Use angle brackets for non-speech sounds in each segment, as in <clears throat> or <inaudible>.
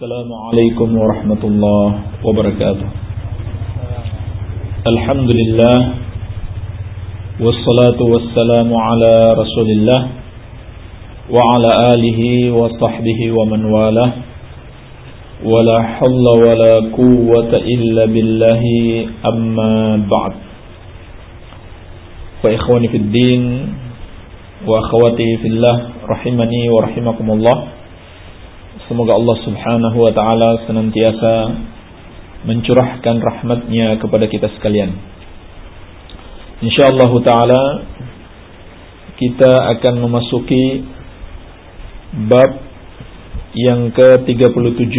السلام عليكم ورحمة الله وبركاته. الحمد لله والصلاة والسلام على رسول الله وعلى آله وصحبه ومن والاه. ولا حول ولا قوة إلا بالله أما بعد. فإخواني في الدين وأخواتي في الله رحمني ورحمكم الله. Semoga Allah subhanahu wa ta'ala senantiasa mencurahkan rahmatnya kepada kita sekalian. InsyaAllah ta'ala kita akan memasuki bab yang ke-37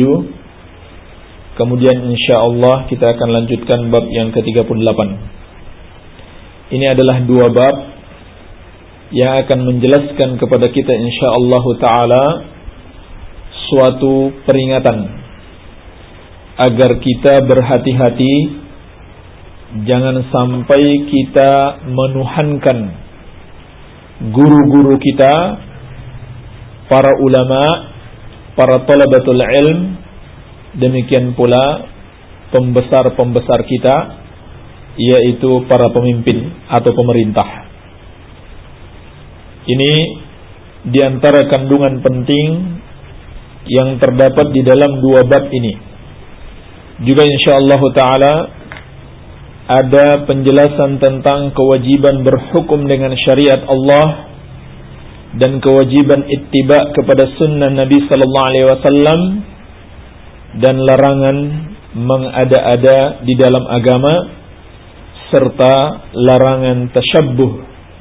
Kemudian insyaAllah kita akan lanjutkan bab yang ke-38 Ini adalah dua bab Yang akan menjelaskan kepada kita insyaAllah ta'ala suatu peringatan agar kita berhati-hati jangan sampai kita menuhankan guru-guru kita para ulama para talabatul ilm demikian pula pembesar-pembesar kita yaitu para pemimpin atau pemerintah. Ini di antara kandungan penting yang terdapat di dalam dua bab ini. Juga insyaallah taala ada penjelasan tentang kewajiban berhukum dengan syariat Allah dan kewajiban ittiba kepada sunnah Nabi sallallahu alaihi wasallam dan larangan mengada-ada di dalam agama serta larangan tasyabbuh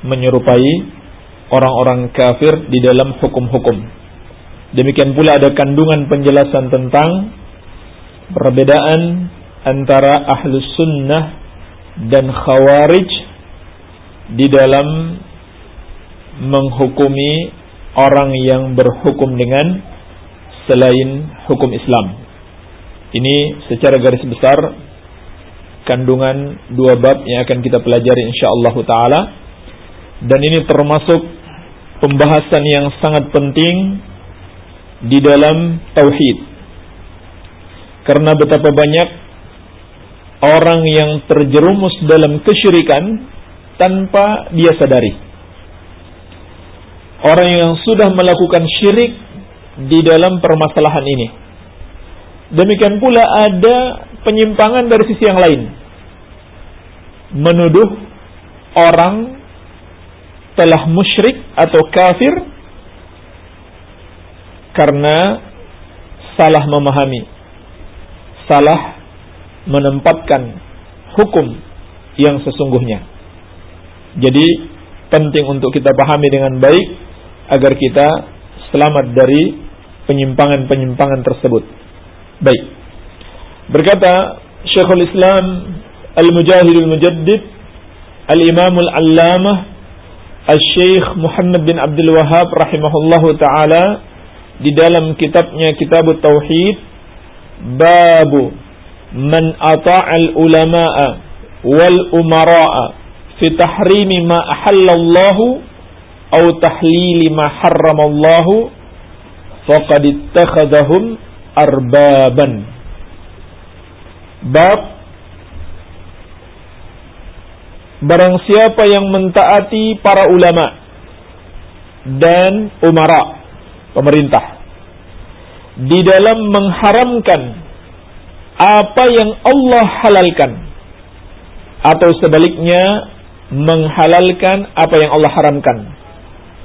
menyerupai orang-orang kafir di dalam hukum-hukum. Demikian pula ada kandungan penjelasan tentang perbedaan antara ahlus sunnah dan khawarij di dalam menghukumi orang yang berhukum dengan selain hukum Islam. Ini secara garis besar kandungan dua bab yang akan kita pelajari insyaallah taala dan ini termasuk pembahasan yang sangat penting di dalam tauhid. Karena betapa banyak orang yang terjerumus dalam kesyirikan tanpa dia sadari. Orang yang sudah melakukan syirik di dalam permasalahan ini. Demikian pula ada penyimpangan dari sisi yang lain. Menuduh orang telah musyrik atau kafir karena salah memahami, salah menempatkan hukum yang sesungguhnya. Jadi penting untuk kita pahami dengan baik agar kita selamat dari penyimpangan-penyimpangan tersebut. Baik. Berkata Syekhul Islam Al-Mujahid Al-Mujaddid Al-Imam Al-Allamah Al-Syeikh Muhammad bin Abdul Wahab rahimahullahu taala di dalam kitabnya Kitab Tauhid babu man ata'al ulama'a wal umara'a fi tahrimi ma ahallallahu aw tahlili ma harramallahu faqad ittakhadhahum arbaban. Bab barang siapa yang mentaati para ulama dan umara pemerintah. Di dalam mengharamkan apa yang Allah halalkan. Atau sebaliknya menghalalkan apa yang Allah haramkan.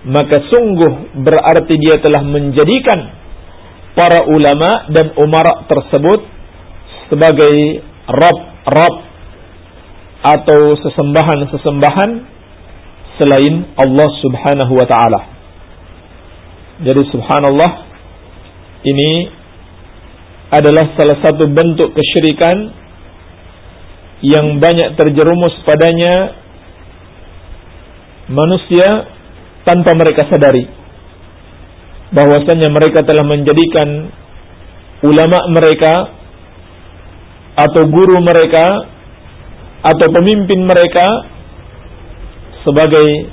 Maka sungguh berarti dia telah menjadikan para ulama dan umara tersebut sebagai rab-rab atau sesembahan-sesembahan selain Allah Subhanahu wa taala. Jadi subhanallah ini adalah salah satu bentuk kesyirikan yang banyak terjerumus padanya manusia tanpa mereka sadari bahwasanya mereka telah menjadikan ulama mereka atau guru mereka atau pemimpin mereka sebagai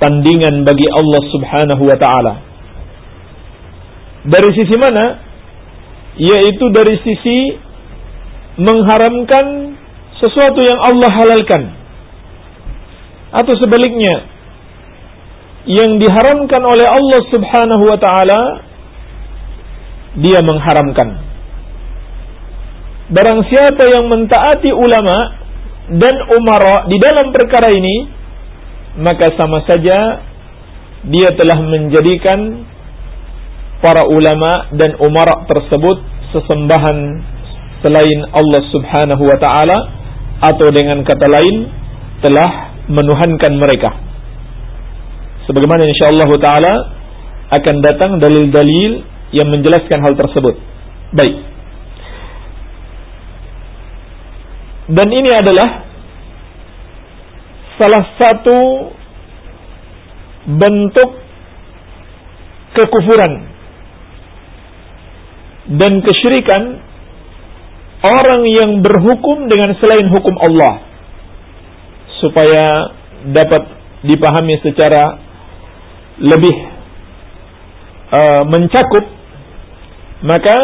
tandingan bagi Allah Subhanahu wa taala. Dari sisi mana? yaitu dari sisi mengharamkan sesuatu yang Allah halalkan atau sebaliknya yang diharamkan oleh Allah Subhanahu wa taala dia mengharamkan barang siapa yang mentaati ulama dan umara di dalam perkara ini maka sama saja dia telah menjadikan para ulama dan umara tersebut sesembahan selain Allah Subhanahu wa taala atau dengan kata lain telah menuhankan mereka. Sebagaimana insyaallah taala akan datang dalil-dalil yang menjelaskan hal tersebut. Baik. Dan ini adalah salah satu bentuk kekufuran dan kesyirikan orang yang berhukum dengan selain hukum Allah. Supaya dapat dipahami secara lebih uh, mencakup maka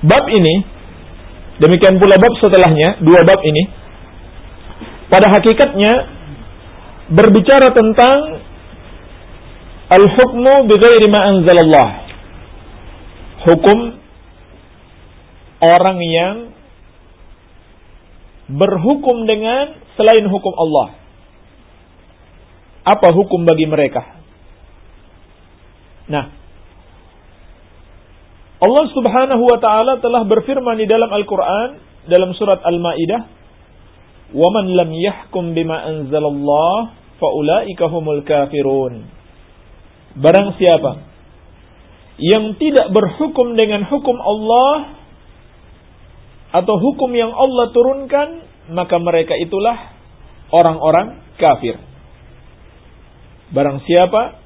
bab ini demikian pula bab setelahnya dua bab ini pada hakikatnya berbicara tentang al-hukmu bighairi ma anzalallah hukum orang yang berhukum dengan selain hukum Allah apa hukum bagi mereka? Nah, Allah Subhanahu wa taala telah berfirman di dalam Al-Qur'an dalam surat Al-Maidah, "Wa man lam yahkum bima anzalallah faulaika humul kafirun." Barang siapa yang tidak berhukum dengan hukum Allah atau hukum yang Allah turunkan, maka mereka itulah orang-orang kafir. Barang siapa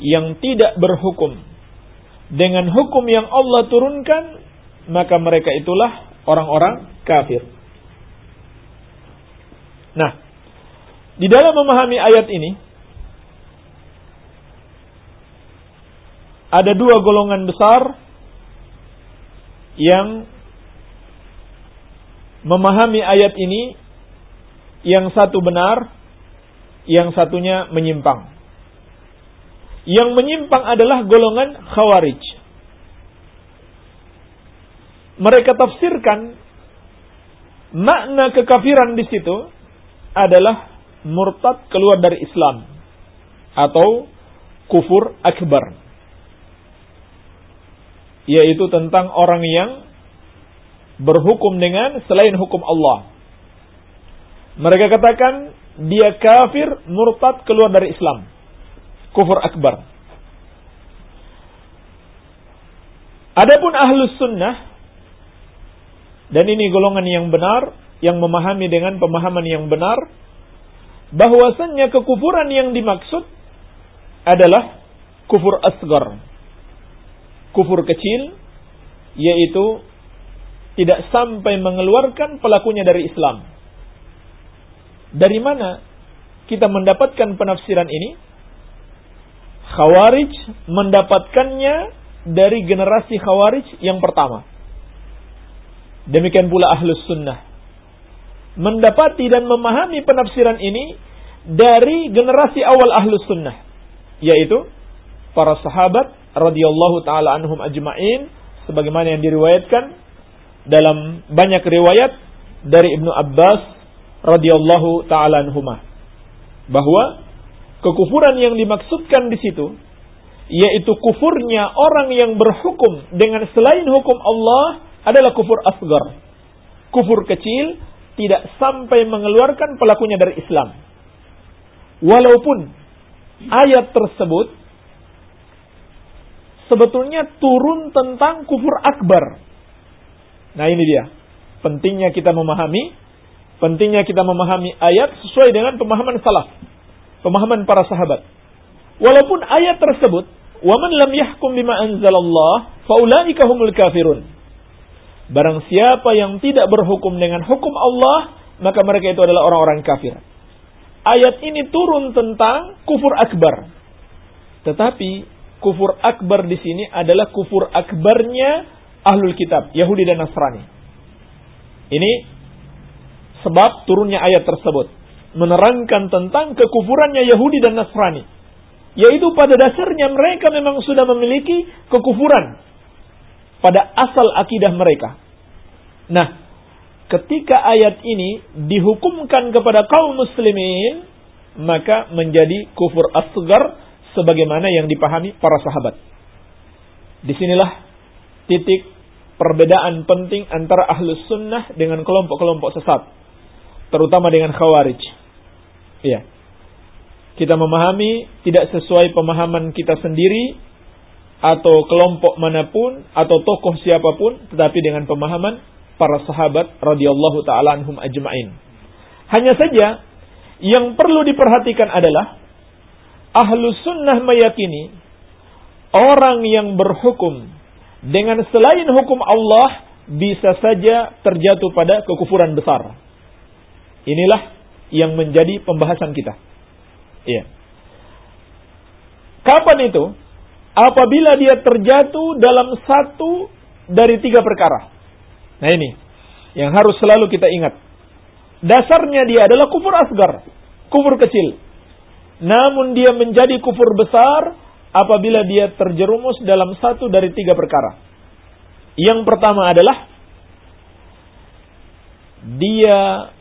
yang tidak berhukum dengan hukum yang Allah turunkan, maka mereka itulah orang-orang kafir. Nah, di dalam memahami ayat ini, ada dua golongan besar yang memahami ayat ini, yang satu benar, yang satunya menyimpang. Yang menyimpang adalah golongan khawarij. Mereka tafsirkan makna kekafiran di situ adalah murtad keluar dari Islam atau kufur akbar. Yaitu tentang orang yang berhukum dengan selain hukum Allah. Mereka katakan dia kafir, murtad, keluar dari Islam. Kufur akbar. Adapun ahlus sunnah, dan ini golongan yang benar, yang memahami dengan pemahaman yang benar, bahwasannya kekufuran yang dimaksud adalah kufur asgar. Kufur kecil, yaitu tidak sampai mengeluarkan pelakunya dari Islam dari mana kita mendapatkan penafsiran ini? Khawarij mendapatkannya dari generasi Khawarij yang pertama. Demikian pula Ahlus Sunnah. Mendapati dan memahami penafsiran ini dari generasi awal Ahlus Sunnah. Yaitu para sahabat radhiyallahu taala anhum ajma'in sebagaimana yang diriwayatkan dalam banyak riwayat dari Ibnu Abbas radhiyallahu taala anhuma bahwa kekufuran yang dimaksudkan di situ yaitu kufurnya orang yang berhukum dengan selain hukum Allah adalah kufur asgar. Kufur kecil tidak sampai mengeluarkan pelakunya dari Islam. Walaupun ayat tersebut sebetulnya turun tentang kufur akbar. Nah ini dia. Pentingnya kita memahami Pentingnya kita memahami ayat sesuai dengan pemahaman salaf, pemahaman para sahabat. Walaupun ayat tersebut, "Waman lam yahkum bima anzalallah, faulaika humul kafirun." Barang siapa yang tidak berhukum dengan hukum Allah, maka mereka itu adalah orang-orang kafir. Ayat ini turun tentang kufur akbar. Tetapi kufur akbar di sini adalah kufur akbarnya ahlul kitab, Yahudi dan Nasrani. Ini sebab turunnya ayat tersebut menerangkan tentang kekufurannya Yahudi dan Nasrani. Yaitu pada dasarnya mereka memang sudah memiliki kekufuran pada asal akidah mereka. Nah, ketika ayat ini dihukumkan kepada kaum muslimin, maka menjadi kufur asgar sebagaimana yang dipahami para sahabat. Di sinilah titik perbedaan penting antara ahlus sunnah dengan kelompok-kelompok sesat. Terutama dengan khawarij. Iya. Kita memahami tidak sesuai pemahaman kita sendiri atau kelompok mana pun atau tokoh siapa pun tetapi dengan pemahaman para sahabat radhiyallahu taala anhum ajmain. Hanya saja yang perlu diperhatikan adalah ahlu sunnah meyakini orang yang berhukum dengan selain hukum Allah bisa saja terjatuh pada kekufuran besar. Inilah yang menjadi pembahasan kita. Iya. Kapan itu? Apabila dia terjatuh dalam satu dari tiga perkara. Nah ini yang harus selalu kita ingat. Dasarnya dia adalah kufur asgar, kufur kecil. Namun dia menjadi kufur besar apabila dia terjerumus dalam satu dari tiga perkara. Yang pertama adalah dia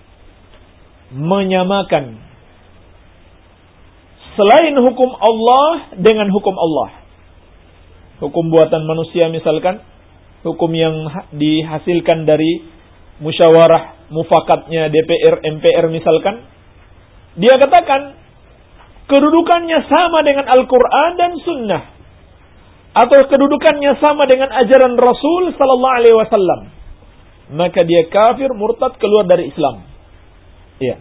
menyamakan selain hukum Allah dengan hukum Allah. Hukum buatan manusia misalkan, hukum yang dihasilkan dari musyawarah mufakatnya DPR, MPR misalkan, dia katakan kedudukannya sama dengan Al-Quran dan Sunnah. Atau kedudukannya sama dengan ajaran Rasul Sallallahu Alaihi Wasallam. Maka dia kafir, murtad, keluar dari Islam. Iya.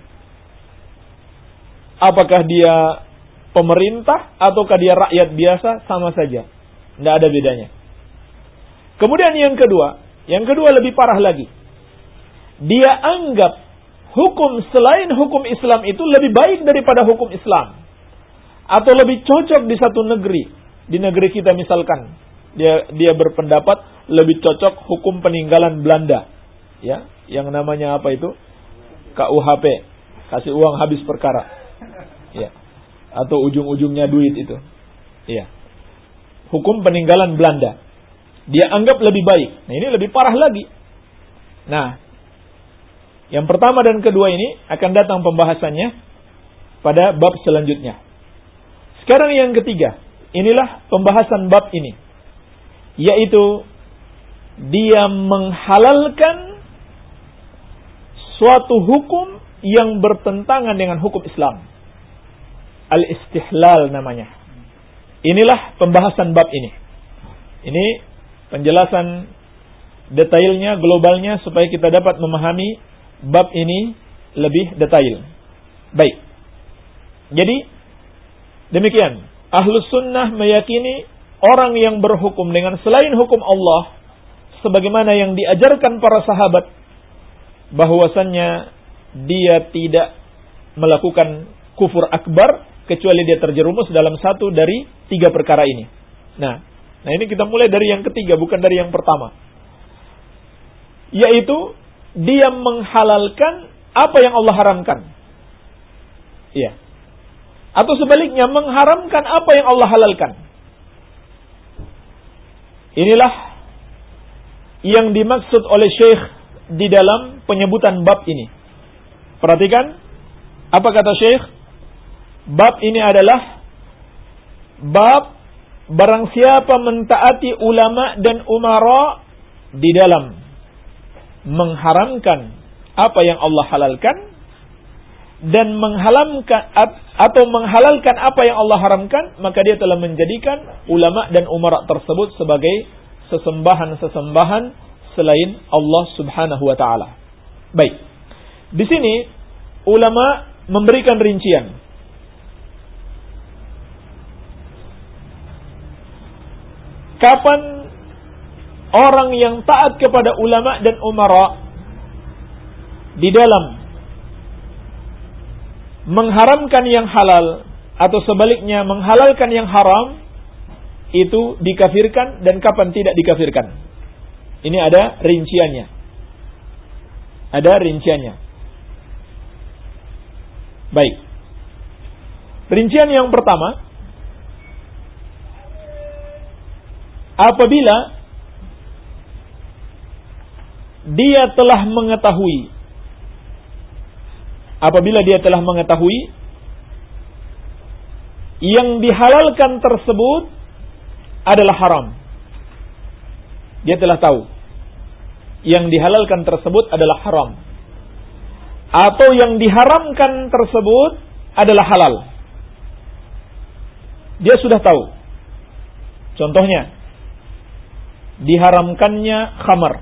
Apakah dia pemerintah ataukah dia rakyat biasa sama saja. Tidak ada bedanya. Kemudian yang kedua, yang kedua lebih parah lagi. Dia anggap hukum selain hukum Islam itu lebih baik daripada hukum Islam atau lebih cocok di satu negeri. Di negeri kita misalkan, dia dia berpendapat lebih cocok hukum peninggalan Belanda. Ya, yang namanya apa itu? KUHP, kasih uang habis perkara. Ya. Atau ujung-ujungnya duit itu. Ya. Hukum peninggalan Belanda. Dia anggap lebih baik. Nah, ini lebih parah lagi. Nah, yang pertama dan kedua ini akan datang pembahasannya pada bab selanjutnya. Sekarang yang ketiga, inilah pembahasan bab ini. Yaitu dia menghalalkan suatu hukum yang bertentangan dengan hukum Islam. Al-istihlal namanya. Inilah pembahasan bab ini. Ini penjelasan detailnya, globalnya supaya kita dapat memahami bab ini lebih detail. Baik. Jadi Demikian, ahlu sunnah meyakini orang yang berhukum dengan selain hukum Allah, sebagaimana yang diajarkan para sahabat, bahwasannya dia tidak melakukan kufur akbar kecuali dia terjerumus dalam satu dari tiga perkara ini. Nah, nah ini kita mulai dari yang ketiga, bukan dari yang pertama. Yaitu dia menghalalkan apa yang Allah haramkan. Iya. Atau sebaliknya mengharamkan apa yang Allah halalkan. Inilah yang dimaksud oleh Syekh di dalam penyebutan bab ini. Perhatikan apa kata Syekh? Bab ini adalah bab barang siapa mentaati ulama dan umara di dalam mengharamkan apa yang Allah halalkan dan menghalalkan atau menghalalkan apa yang Allah haramkan, maka dia telah menjadikan ulama dan umara tersebut sebagai sesembahan-sesembahan selain Allah Subhanahu wa taala. Baik. Di sini ulama memberikan rincian. Kapan orang yang taat kepada ulama dan umara di dalam mengharamkan yang halal atau sebaliknya menghalalkan yang haram itu dikafirkan dan kapan tidak dikafirkan. Ini ada rinciannya. Ada rinciannya. Baik. Rincian yang pertama, apabila dia telah mengetahui apabila dia telah mengetahui yang dihalalkan tersebut adalah haram. Dia telah tahu yang dihalalkan tersebut adalah haram. Atau yang diharamkan tersebut adalah halal. Dia sudah tahu. Contohnya, diharamkannya khamar.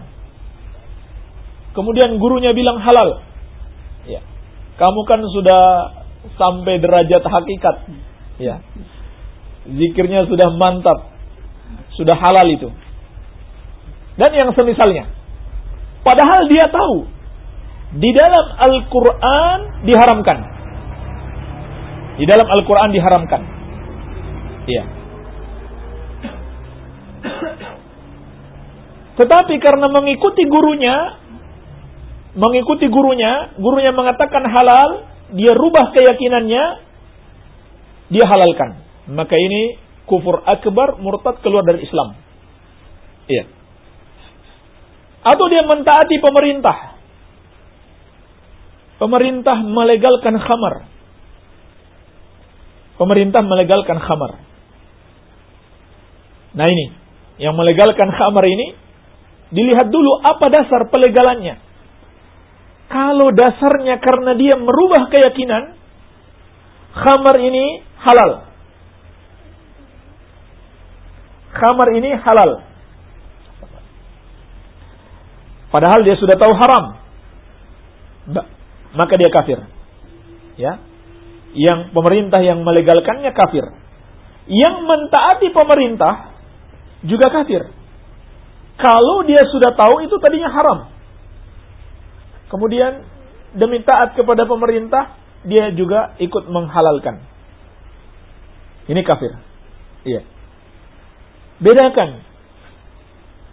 Kemudian gurunya bilang halal. Ya. Kamu kan sudah sampai derajat hakikat. Ya. Zikirnya sudah mantap. Sudah halal itu. Dan yang semisalnya. Padahal dia tahu. Di dalam Al-Quran diharamkan. Di dalam Al-Quran diharamkan. Iya. Tetapi karena mengikuti gurunya, mengikuti gurunya, gurunya mengatakan halal, dia rubah keyakinannya, dia halalkan. Maka ini kufur akbar, murtad keluar dari Islam. Iya. Atau dia mentaati pemerintah. Pemerintah melegalkan khamar. Pemerintah melegalkan khamar. Nah ini, yang melegalkan khamar ini, dilihat dulu apa dasar pelegalannya. Kalau dasarnya karena dia merubah keyakinan, khamar ini halal khamar ini halal. Padahal dia sudah tahu haram. Maka dia kafir. Ya. Yang pemerintah yang melegalkannya kafir. Yang mentaati pemerintah juga kafir. Kalau dia sudah tahu itu tadinya haram. Kemudian demi taat kepada pemerintah, dia juga ikut menghalalkan. Ini kafir. Iya. Bedakan.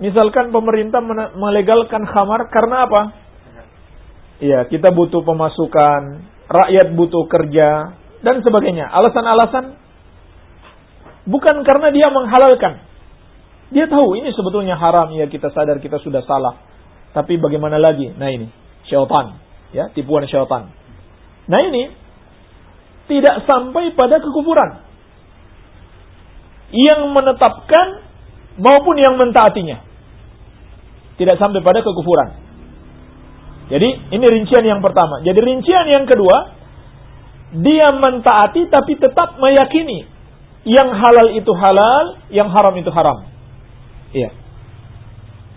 Misalkan pemerintah melegalkan khamar karena apa? Iya, kita butuh pemasukan, rakyat butuh kerja, dan sebagainya. Alasan-alasan bukan karena dia menghalalkan. Dia tahu ini sebetulnya haram, ya kita sadar kita sudah salah. Tapi bagaimana lagi? Nah ini, syaitan. Ya, tipuan syaitan. Nah ini, tidak sampai pada kekufuran yang menetapkan maupun yang mentaatinya. Tidak sampai pada kekufuran. Jadi ini rincian yang pertama. Jadi rincian yang kedua, dia mentaati tapi tetap meyakini yang halal itu halal, yang haram itu haram. Iya.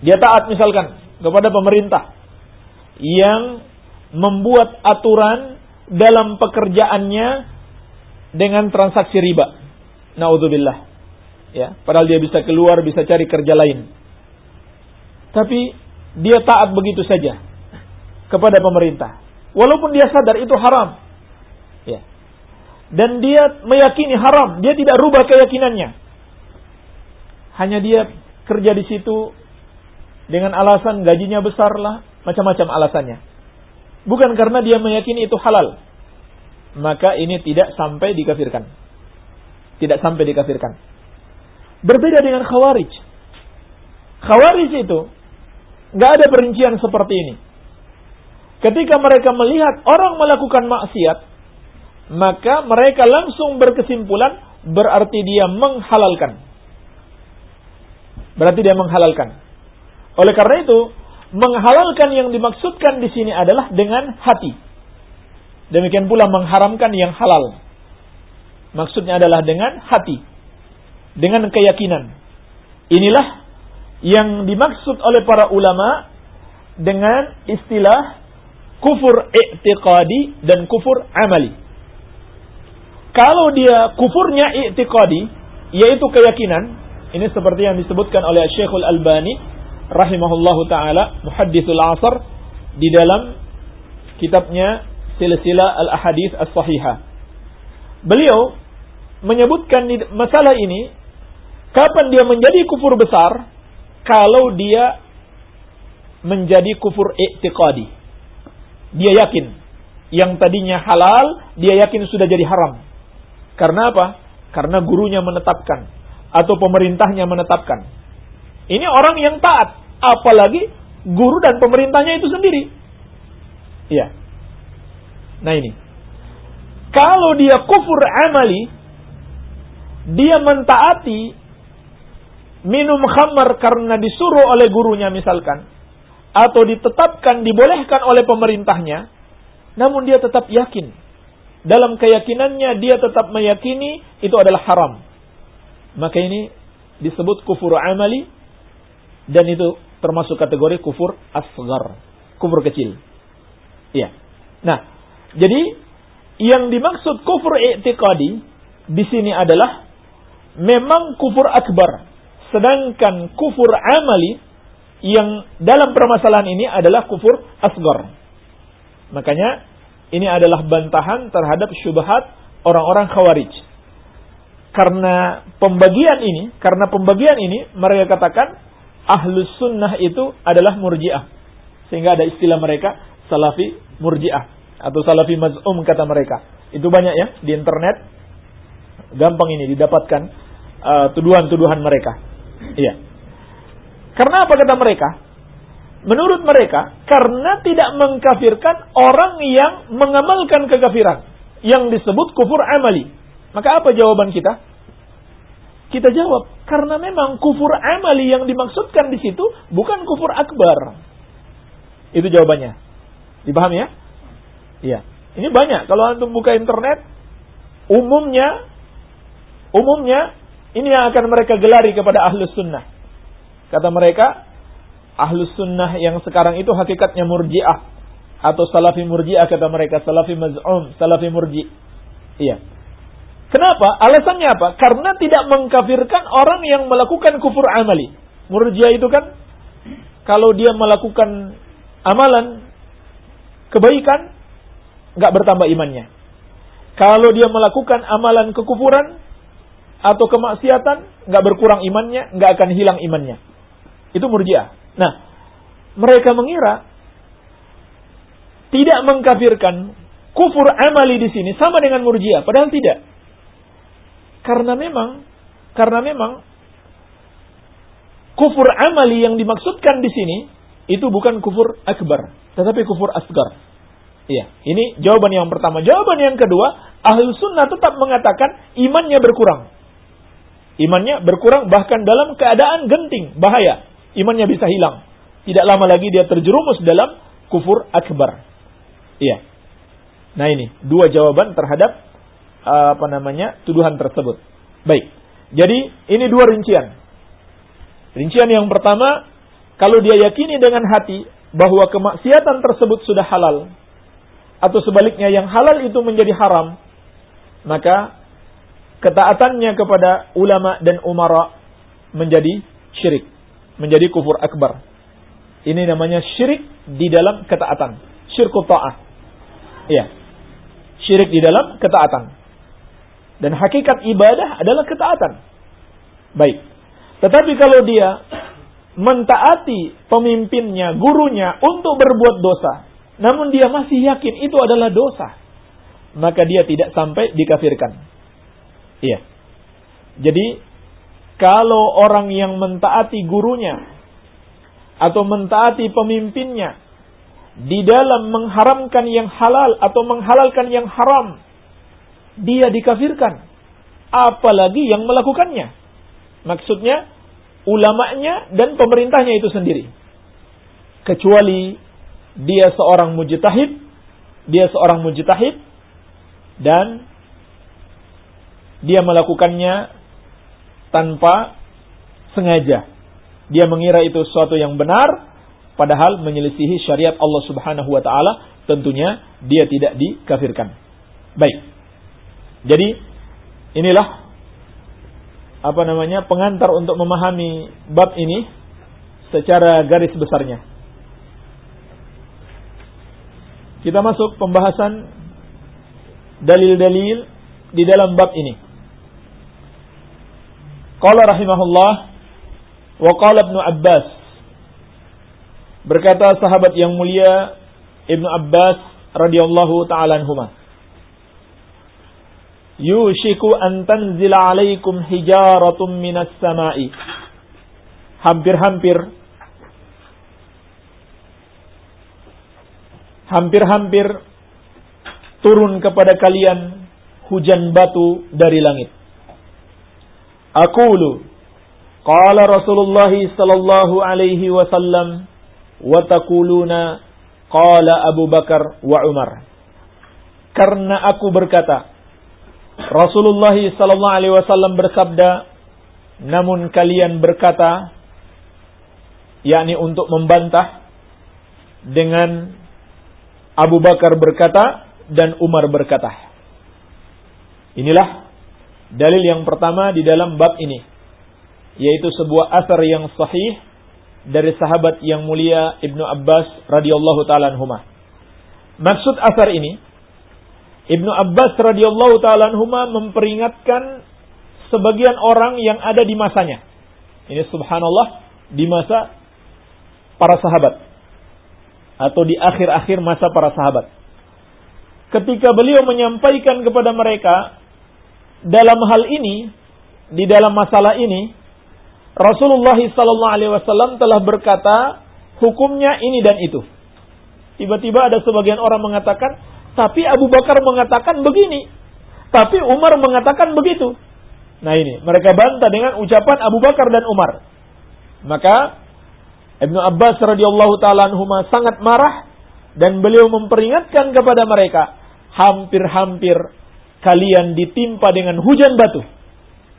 Dia taat misalkan kepada pemerintah yang membuat aturan dalam pekerjaannya dengan transaksi riba. Naudzubillah. Ya, padahal dia bisa keluar, bisa cari kerja lain. Tapi dia taat begitu saja kepada pemerintah. Walaupun dia sadar itu haram. Ya. Dan dia meyakini haram, dia tidak rubah keyakinannya. Hanya dia kerja di situ dengan alasan gajinya besar lah, macam-macam alasannya. Bukan karena dia meyakini itu halal. Maka ini tidak sampai dikafirkan. Tidak sampai dikafirkan. Berbeda dengan khawarij. Khawarij itu nggak ada perincian seperti ini. Ketika mereka melihat orang melakukan maksiat, maka mereka langsung berkesimpulan berarti dia menghalalkan. Berarti dia menghalalkan. Oleh karena itu, menghalalkan yang dimaksudkan di sini adalah dengan hati. Demikian pula mengharamkan yang halal. Maksudnya adalah dengan hati dengan keyakinan. Inilah yang dimaksud oleh para ulama dengan istilah kufur i'tiqadi dan kufur amali. Kalau dia kufurnya i'tiqadi, yaitu keyakinan, ini seperti yang disebutkan oleh Syekhul Albani rahimahullahu taala, muhaddithul asar di dalam kitabnya Silsilah Al-Ahadits As-Sahihah. Beliau menyebutkan masalah ini Kapan dia menjadi kufur besar? Kalau dia menjadi kufur i'tiqadi. Dia yakin yang tadinya halal, dia yakin sudah jadi haram. Karena apa? Karena gurunya menetapkan atau pemerintahnya menetapkan. Ini orang yang taat, apalagi guru dan pemerintahnya itu sendiri. Iya. Nah ini. Kalau dia kufur amali, dia mentaati minum khamar karena disuruh oleh gurunya misalkan, atau ditetapkan, dibolehkan oleh pemerintahnya, namun dia tetap yakin. Dalam keyakinannya dia tetap meyakini itu adalah haram. Maka ini disebut kufur amali dan itu termasuk kategori kufur asgar, kufur kecil. Iya. Nah, jadi yang dimaksud kufur i'tiqadi di sini adalah memang kufur akbar. Sedangkan kufur amali yang dalam permasalahan ini adalah kufur asgar. Makanya ini adalah bantahan terhadap syubhat orang-orang khawarij. Karena pembagian ini, karena pembagian ini mereka katakan ahlus sunnah itu adalah murjiah. Sehingga ada istilah mereka salafi murjiah atau salafi maz'um kata mereka. Itu banyak ya di internet. Gampang ini didapatkan uh, tuduhan-tuduhan mereka. Iya. Karena apa kata mereka? Menurut mereka, karena tidak mengkafirkan orang yang mengamalkan kekafiran yang disebut kufur amali. Maka apa jawaban kita? Kita jawab, karena memang kufur amali yang dimaksudkan di situ bukan kufur akbar. Itu jawabannya. Dipahami ya? Iya. Ini banyak. Kalau antum buka internet, umumnya, umumnya ini yang akan mereka gelari kepada ahlus sunnah. Kata mereka, ahlus sunnah yang sekarang itu hakikatnya murjiah atau salafi murjiah kata mereka salafi maz'um salafi murji iya kenapa? Alasannya apa? Karena tidak mengkafirkan orang yang melakukan kufur amali. Murjiah itu kan kalau dia melakukan amalan kebaikan nggak bertambah imannya. Kalau dia melakukan amalan kekufuran atau kemaksiatan nggak berkurang imannya nggak akan hilang imannya. Itu murjiah. Nah, mereka mengira tidak mengkafirkan kufur amali di sini sama dengan murjiah, padahal tidak. Karena memang karena memang kufur amali yang dimaksudkan di sini itu bukan kufur akbar, tetapi kufur asgar. Iya, ini jawaban yang pertama. Jawaban yang kedua, ahlu sunnah tetap mengatakan imannya berkurang. Imannya berkurang bahkan dalam keadaan genting, bahaya imannya bisa hilang. Tidak lama lagi dia terjerumus dalam kufur akbar. Iya. Nah ini dua jawaban terhadap apa namanya tuduhan tersebut. Baik. Jadi ini dua rincian. Rincian yang pertama, kalau dia yakini dengan hati bahwa kemaksiatan tersebut sudah halal atau sebaliknya yang halal itu menjadi haram, maka ketaatannya kepada ulama dan umara menjadi syirik menjadi kufur akbar. Ini namanya syirik di dalam ketaatan. Syirku ta'ah. Iya. Syirik di dalam ketaatan. Dan hakikat ibadah adalah ketaatan. Baik. Tetapi kalau dia mentaati pemimpinnya, gurunya untuk berbuat dosa, namun dia masih yakin itu adalah dosa, maka dia tidak sampai dikafirkan. Iya. Jadi kalau orang yang mentaati gurunya atau mentaati pemimpinnya di dalam mengharamkan yang halal atau menghalalkan yang haram, dia dikafirkan. Apalagi yang melakukannya. Maksudnya ulamanya dan pemerintahnya itu sendiri. Kecuali dia seorang mujtahid, dia seorang mujtahid dan dia melakukannya tanpa sengaja. Dia mengira itu sesuatu yang benar, padahal menyelisihi syariat Allah Subhanahu wa taala, tentunya dia tidak dikafirkan. Baik. Jadi inilah apa namanya pengantar untuk memahami bab ini secara garis besarnya. Kita masuk pembahasan dalil-dalil di dalam bab ini. Qala rahimahullah wa qala Ibnu Abbas berkata sahabat yang mulia Ibnu Abbas radhiyallahu taala anhuma Yushiku an tanzila alaikum hijaratun minas sama'i hampir-hampir hampir-hampir turun kepada kalian hujan batu dari langit. Aqulu qala Rasulullah sallallahu alaihi wasallam wa taquluna qala Abu Bakar wa Umar. Karena aku berkata Rasulullah sallallahu alaihi wasallam bersabda namun kalian berkata yakni untuk membantah dengan Abu Bakar berkata dan Umar berkata. Inilah dalil yang pertama di dalam bab ini yaitu sebuah asar yang sahih dari sahabat yang mulia Ibnu Abbas radhiyallahu taala. Maksud asar ini Ibnu Abbas radhiyallahu taala memperingatkan sebagian orang yang ada di masanya. Ini subhanallah di masa para sahabat atau di akhir-akhir masa para sahabat. Ketika beliau menyampaikan kepada mereka dalam hal ini, di dalam masalah ini, Rasulullah sallallahu alaihi wasallam telah berkata hukumnya ini dan itu. Tiba-tiba ada sebagian orang mengatakan, tapi Abu Bakar mengatakan begini, tapi Umar mengatakan begitu. Nah ini, mereka bantah dengan ucapan Abu Bakar dan Umar. Maka Ibnu Abbas radhiyallahu taala anhuma sangat marah dan beliau memperingatkan kepada mereka, hampir-hampir kalian ditimpa dengan hujan batu.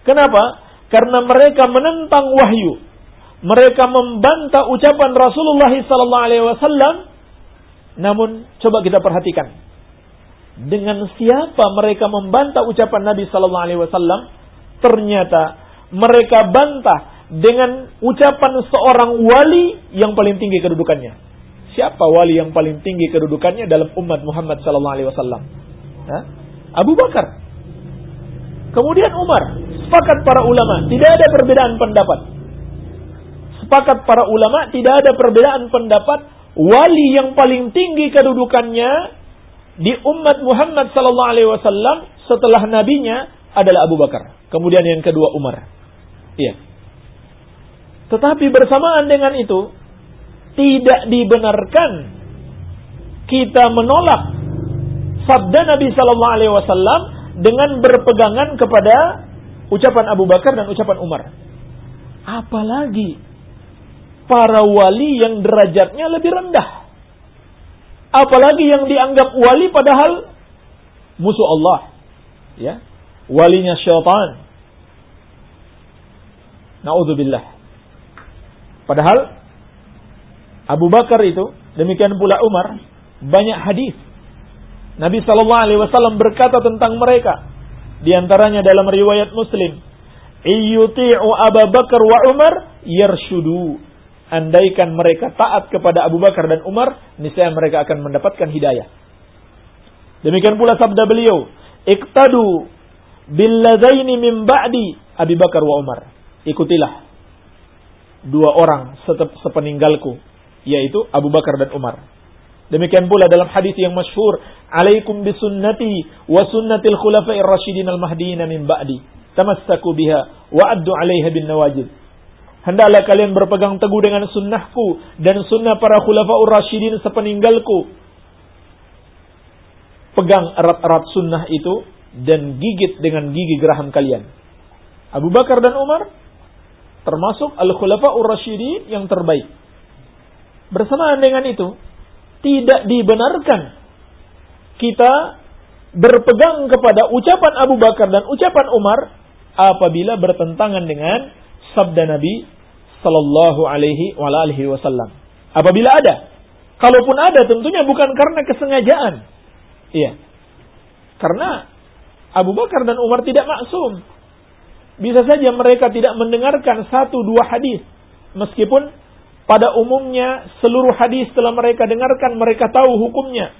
Kenapa? Karena mereka menentang wahyu. Mereka membantah ucapan Rasulullah sallallahu alaihi wasallam. Namun coba kita perhatikan. Dengan siapa mereka membantah ucapan Nabi sallallahu alaihi wasallam? Ternyata mereka bantah dengan ucapan seorang wali yang paling tinggi kedudukannya. Siapa wali yang paling tinggi kedudukannya dalam umat Muhammad sallallahu alaihi wasallam? Abu Bakar. Kemudian Umar. Sepakat para ulama, tidak ada perbedaan pendapat. Sepakat para ulama, tidak ada perbedaan pendapat wali yang paling tinggi kedudukannya di umat Muhammad sallallahu alaihi wasallam setelah nabinya adalah Abu Bakar. Kemudian yang kedua Umar. Iya. Tetapi bersamaan dengan itu, tidak dibenarkan kita menolak sabda Nabi Sallallahu Alaihi Wasallam dengan berpegangan kepada ucapan Abu Bakar dan ucapan Umar. Apalagi para wali yang derajatnya lebih rendah. Apalagi yang dianggap wali padahal musuh Allah. Ya. Walinya syaitan. Naudzubillah. Padahal Abu Bakar itu, demikian pula Umar, banyak hadis. Nabi Shallallahu Alaihi Wasallam berkata tentang mereka, di antaranya dalam riwayat Muslim, "Iyuti'u Abu Bakar wa Umar yarshudu." Andaikan mereka taat kepada Abu Bakar dan Umar, niscaya mereka akan mendapatkan hidayah. Demikian pula sabda beliau, "Iqtadu billadaini min ba'di Abu Bakar wa Umar." Ikutilah dua orang sepeninggalku, yaitu Abu Bakar dan Umar. Demikian pula dalam hadis yang masyhur, "Alaikum bisunnati wa sunnatil khulafa'ir rasyidin al-mahdiyyin min ba'di. Tamassaku biha wa addu 'alaiha bin nawajid." Hendaklah kalian berpegang teguh dengan sunnahku dan sunnah para khulafa'ur rasyidin sepeninggalku. Pegang erat-erat sunnah itu dan gigit dengan gigi geraham kalian. Abu Bakar dan Umar termasuk al-khulafa'ur rasyidin yang terbaik. Bersamaan dengan itu, tidak dibenarkan kita berpegang kepada ucapan Abu Bakar dan ucapan Umar apabila bertentangan dengan sabda Nabi sallallahu alaihi wa alihi wasallam. Apabila ada, kalaupun ada tentunya bukan karena kesengajaan. Iya. Karena Abu Bakar dan Umar tidak maksum. Bisa saja mereka tidak mendengarkan satu dua hadis. Meskipun pada umumnya seluruh hadis setelah mereka dengarkan mereka tahu hukumnya.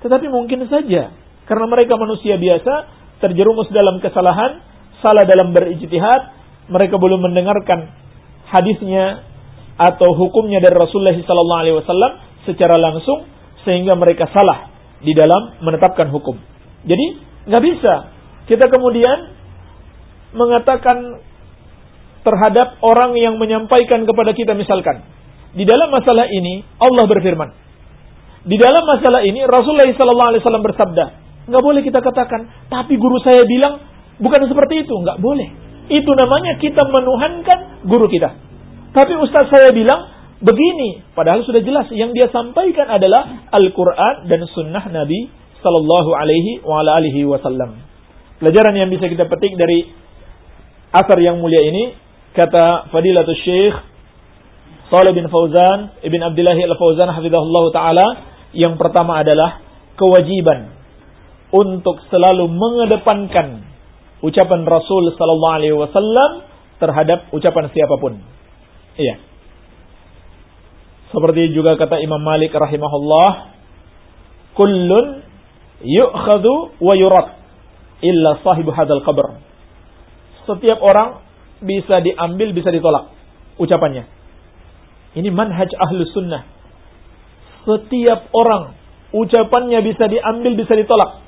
Tetapi mungkin saja karena mereka manusia biasa terjerumus dalam kesalahan, salah dalam berijtihad, mereka belum mendengarkan hadisnya atau hukumnya dari Rasulullah wasallam secara langsung sehingga mereka salah di dalam menetapkan hukum. Jadi nggak bisa kita kemudian mengatakan terhadap orang yang menyampaikan kepada kita misalkan di dalam masalah ini Allah berfirman. Di dalam masalah ini Rasulullah SAW bersabda nggak boleh kita katakan tapi guru saya bilang bukan seperti itu. Nggak boleh itu namanya kita menuhankan guru kita. Tapi ustaz saya bilang begini padahal sudah jelas yang dia sampaikan adalah Al-Qur'an dan sunnah Nabi sallallahu alaihi wa alihi wasallam. Pelajaran yang bisa kita petik dari asar yang mulia ini Kata Fadilatul Syekh Salih bin Fauzan, Ibn Abdullah Al-Fauzan hafizahullah taala, yang pertama adalah kewajiban untuk selalu mengedepankan ucapan Rasul sallallahu alaihi wasallam terhadap ucapan siapa pun. Iya. Seperti juga kata Imam Malik rahimahullah, kullun yu'khadhu wa yurad illa sahibu hadzal qabr. Setiap orang bisa diambil, bisa ditolak ucapannya. Ini manhaj ahlu sunnah. Setiap orang ucapannya bisa diambil, bisa ditolak.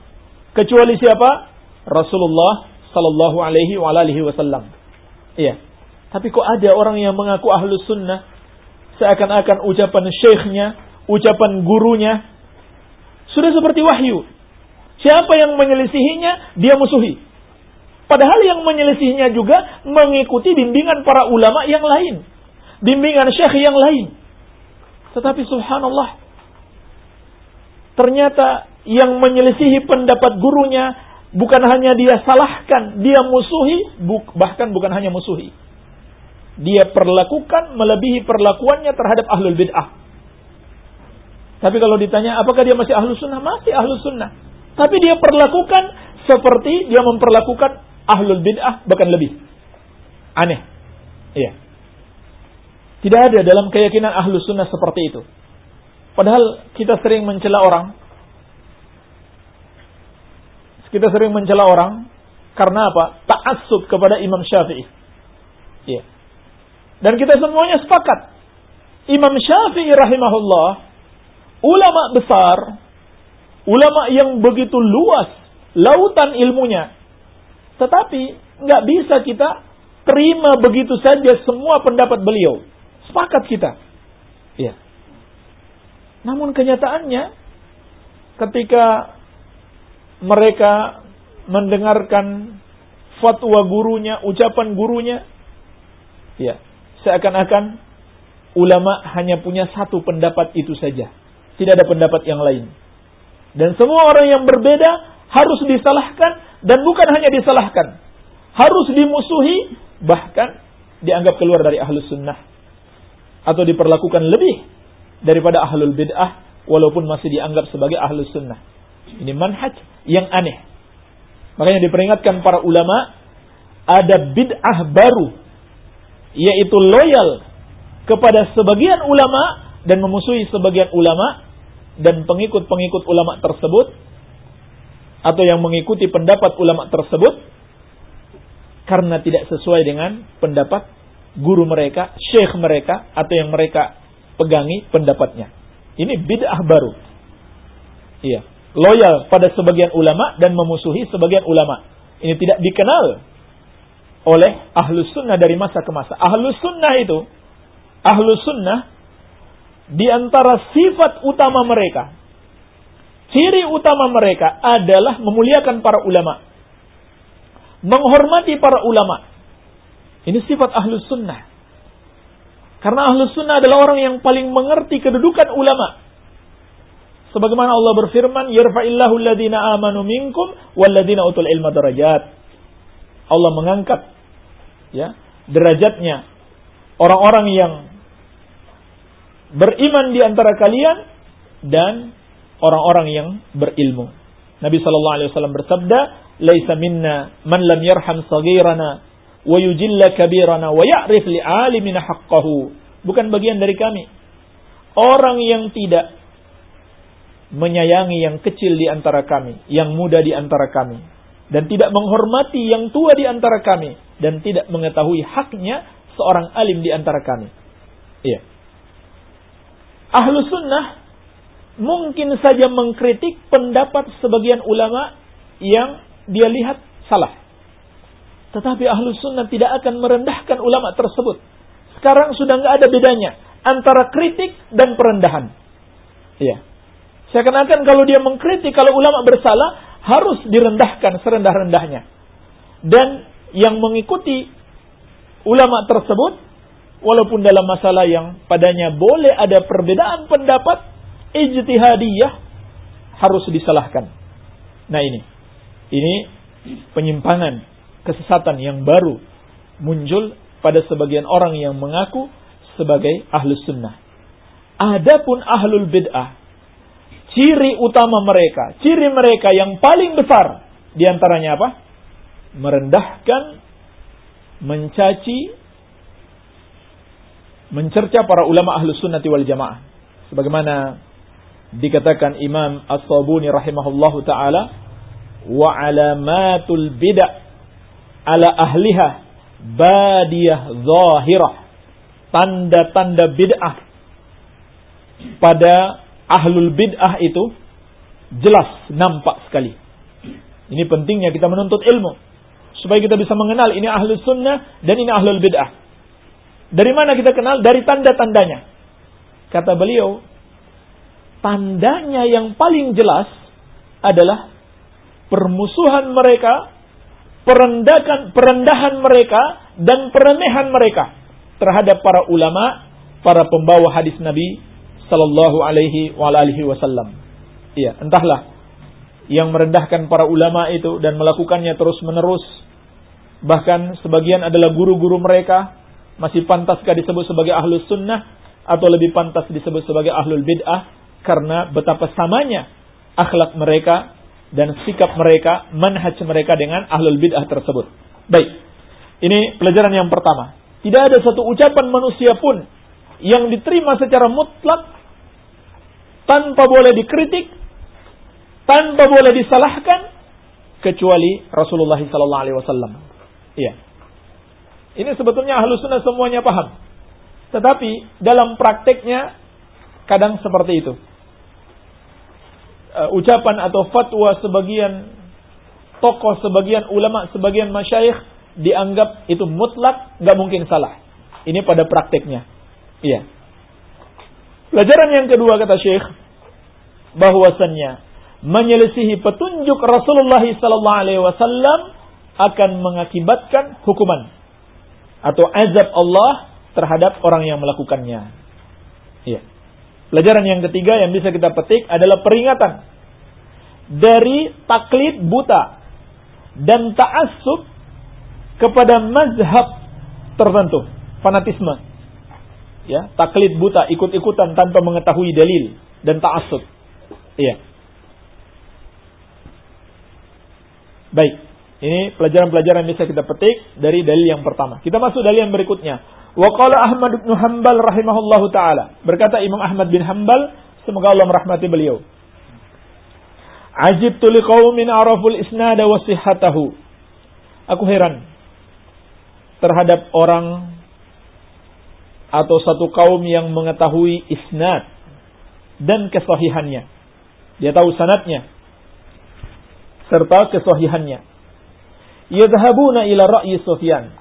Kecuali siapa? Rasulullah sallallahu alaihi wa alihi wasallam. Iya. Tapi kok ada orang yang mengaku ahlu sunnah seakan-akan ucapan syekhnya, ucapan gurunya sudah seperti wahyu. Siapa yang menyelisihinya, dia musuhi. Padahal yang menyelisihinya juga mengikuti bimbingan para ulama yang lain. Bimbingan syekh yang lain. Tetapi subhanallah. Ternyata yang menyelisihi pendapat gurunya bukan hanya dia salahkan, dia musuhi, bahkan bukan hanya musuhi. Dia perlakukan melebihi perlakuannya terhadap ahlul bid'ah. Tapi kalau ditanya apakah dia masih ahlus sunnah? Masih ahlus sunnah. Tapi dia perlakukan seperti dia memperlakukan ahlul bid'ah bahkan lebih. Aneh. Iya. Tidak ada dalam keyakinan ahlus sunnah seperti itu. Padahal kita sering mencela orang. Kita sering mencela orang karena apa? Ta'assub kepada Imam Syafi'i. Iya. Dan kita semuanya sepakat. Imam Syafi'i rahimahullah, ulama besar, ulama yang begitu luas lautan ilmunya, tetapi nggak bisa kita terima begitu saja semua pendapat beliau. Sepakat kita. Ya. Namun kenyataannya ketika mereka mendengarkan fatwa gurunya, ucapan gurunya, ya, seakan-akan ulama hanya punya satu pendapat itu saja. Tidak ada pendapat yang lain. Dan semua orang yang berbeda harus disalahkan dan bukan hanya disalahkan, harus dimusuhi, bahkan dianggap keluar dari ahlus sunnah. Atau diperlakukan lebih daripada ahlul bid'ah, walaupun masih dianggap sebagai ahlus sunnah. Ini manhaj yang aneh. Makanya diperingatkan para ulama, ada bid'ah baru, yaitu loyal kepada sebagian ulama dan memusuhi sebagian ulama dan pengikut-pengikut ulama tersebut atau yang mengikuti pendapat ulama tersebut karena tidak sesuai dengan pendapat guru mereka, syekh mereka atau yang mereka pegangi pendapatnya. Ini bid'ah baru. Iya, loyal pada sebagian ulama dan memusuhi sebagian ulama. Ini tidak dikenal oleh ahlus sunnah dari masa ke masa. Ahlus sunnah itu, ahlus sunnah di antara sifat utama mereka Ciri utama mereka adalah memuliakan para ulama. Menghormati para ulama. Ini sifat ahlus sunnah. Karena ahlus sunnah adalah orang yang paling mengerti kedudukan ulama. Sebagaimana Allah berfirman, Yarfa'illahu alladhina amanu minkum walladhina utul ilma darajat. Allah mengangkat ya derajatnya orang-orang yang beriman di antara kalian dan orang-orang yang berilmu. Nabi sallallahu alaihi wasallam bersabda, "Laisa minna man lam yarham saghirana wa yujilla kabirana wa ya'rif li 'alimina haqqahu." Bukan bagian dari kami. Orang yang tidak menyayangi yang kecil di antara kami, yang muda di antara kami, dan tidak menghormati yang tua di antara kami, dan tidak mengetahui haknya seorang alim di antara kami. Iya. Ahlu sunnah mungkin saja mengkritik pendapat sebagian ulama yang dia lihat salah. Tetapi ahlu sunnah tidak akan merendahkan ulama tersebut. Sekarang sudah nggak ada bedanya antara kritik dan perendahan. Iya. Seakan-akan kalau dia mengkritik, kalau ulama bersalah, harus direndahkan serendah-rendahnya. Dan yang mengikuti ulama tersebut, walaupun dalam masalah yang padanya boleh ada perbedaan pendapat, ijtihadiyah, harus disalahkan. Nah ini, ini penyimpangan kesesatan yang baru muncul pada sebagian orang yang mengaku sebagai ahlus sunnah. Adapun ahlul bid'ah, ciri utama mereka, ciri mereka yang paling besar di antaranya apa? Merendahkan, mencaci, mencerca para ulama ahlus sunnati wal jamaah. Sebagaimana dikatakan Imam As-Sabuni rahimahullahu taala wa alamatul bid'ah ala ahliha badiyah zahirah. Tanda-tanda bid'ah pada ahlul bid'ah itu jelas nampak sekali. Ini pentingnya kita menuntut ilmu supaya kita bisa mengenal ini ahlus sunnah dan ini ahlul bid'ah. Dari mana kita kenal? Dari tanda-tandanya. Kata beliau, tandanya yang paling jelas adalah permusuhan mereka perendahan perendahan mereka dan peremehan mereka terhadap para ulama, para pembawa hadis Nabi sallallahu alaihi wa alihi wasallam. Iya, entahlah yang merendahkan para ulama itu dan melakukannya terus-menerus. Bahkan sebagian adalah guru-guru mereka masih pantaskah disebut sebagai ahlus sunnah atau lebih pantas disebut sebagai ahlul bid'ah karena betapa samanya akhlak mereka dan sikap mereka, manhaj mereka dengan ahlul bid'ah tersebut. Baik, ini pelajaran yang pertama. Tidak ada satu ucapan manusia pun yang diterima secara mutlak tanpa boleh dikritik, tanpa boleh disalahkan kecuali Rasulullah wasallam. Iya. Ini sebetulnya ahlu sunnah semuanya paham. Tetapi dalam prakteknya kadang seperti itu uh, ucapan atau fatwa sebagian tokoh, sebagian ulama, sebagian masyayikh dianggap itu mutlak, nggak mungkin salah. Ini pada prakteknya. Iya. Pelajaran yang kedua kata Syekh bahwasannya menyelisihi petunjuk Rasulullah sallallahu alaihi wasallam akan mengakibatkan hukuman atau azab Allah terhadap orang yang melakukannya. Iya. Pelajaran yang ketiga yang bisa kita petik adalah peringatan dari taklid buta dan ta'assub kepada mazhab tertentu, fanatisme. Ya, taklid buta, ikut-ikutan tanpa mengetahui dalil dan ta'assub. Iya. Baik, ini pelajaran-pelajaran yang bisa kita petik dari dalil yang pertama. Kita masuk dalil yang berikutnya. Wa Ahmad bin Hanbal rahimahullahu taala. Berkata Imam Ahmad bin Hanbal, semoga Allah merahmati beliau. Ajibtu liqaumin araful isnada wa sihhatahu. Aku heran terhadap orang atau satu kaum yang mengetahui isnad dan kesahihannya. Dia tahu sanatnya serta kesahihannya. Yadhabuna ila ra'yi Sufyan.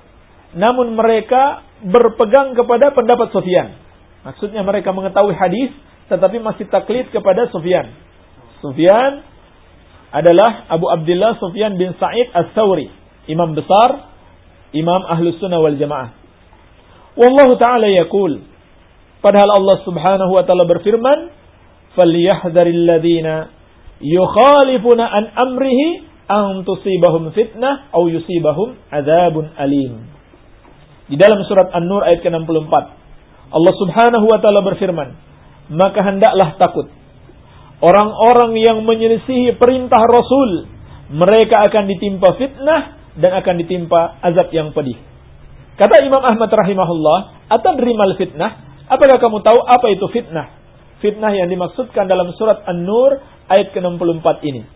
Namun mereka berpegang kepada pendapat Sufyan. Maksudnya mereka mengetahui hadis tetapi masih taklid kepada Sufyan. Sufyan adalah Abu Abdullah Sufyan bin Sa'id As-Sawri, imam besar, imam Ahlus Sunnah wal Jamaah. Wallahu taala yaqul padahal Allah Subhanahu wa taala berfirman, "Falyahdharil ladzina yukhalifuna an amrihi an tusibahum fitnah aw yusibahum adzabun alim." Di dalam surat An-Nur ayat ke-64. Allah Subhanahu wa taala berfirman, "Maka hendaklah takut orang-orang yang menyelisihi perintah Rasul, mereka akan ditimpa fitnah dan akan ditimpa azab yang pedih." Kata Imam Ahmad rahimahullah, "Atadrimal fitnah?" Apakah kamu tahu apa itu fitnah? Fitnah yang dimaksudkan dalam surat An-Nur ayat ke-64 ini.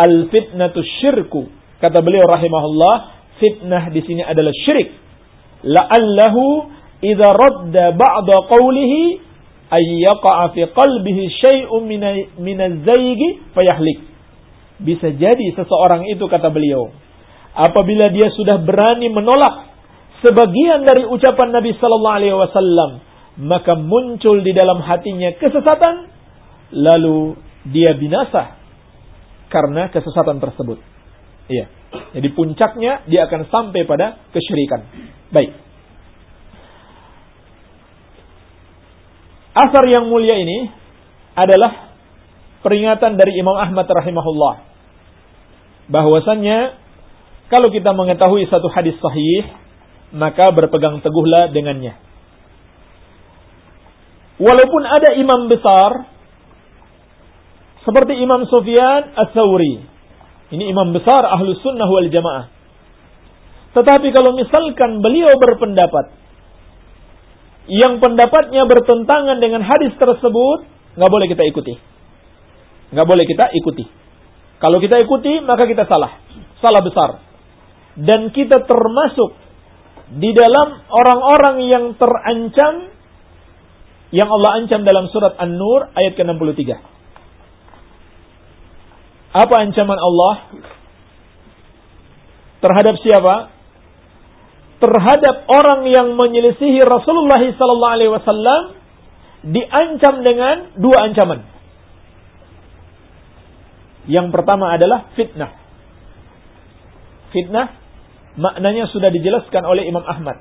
Al-fitnatu syirku. Kata beliau rahimahullah, fitnah di sini adalah syirik. La'allahu idza radda ba'da qawlihi ay yaqa'a fi qalbihi syai'un min az-zaygi fayahlik. Bisa jadi seseorang itu kata beliau, apabila dia sudah berani menolak sebagian dari ucapan Nabi sallallahu alaihi wasallam, maka muncul di dalam hatinya kesesatan, lalu dia binasa karena kesesatan tersebut. Iya. Jadi puncaknya dia akan sampai pada kesyirikan. Baik. Asar yang mulia ini adalah peringatan dari Imam Ahmad rahimahullah. Bahwasannya kalau kita mengetahui satu hadis sahih, maka berpegang teguhlah dengannya. Walaupun ada imam besar seperti Imam Sufyan Ats-Tsauri. Ini imam besar Ahlus Sunnah wal Jamaah. Tetapi kalau misalkan beliau berpendapat yang pendapatnya bertentangan dengan hadis tersebut, nggak boleh kita ikuti. Nggak boleh kita ikuti. Kalau kita ikuti, maka kita salah. Salah besar. Dan kita termasuk di dalam orang-orang yang terancam yang Allah ancam dalam surat An-Nur ayat ke-63. Apa ancaman Allah terhadap siapa? Terhadap orang yang menyelisihi Rasulullah sallallahu alaihi wasallam diancam dengan dua ancaman. Yang pertama adalah fitnah. Fitnah maknanya sudah dijelaskan oleh Imam Ahmad.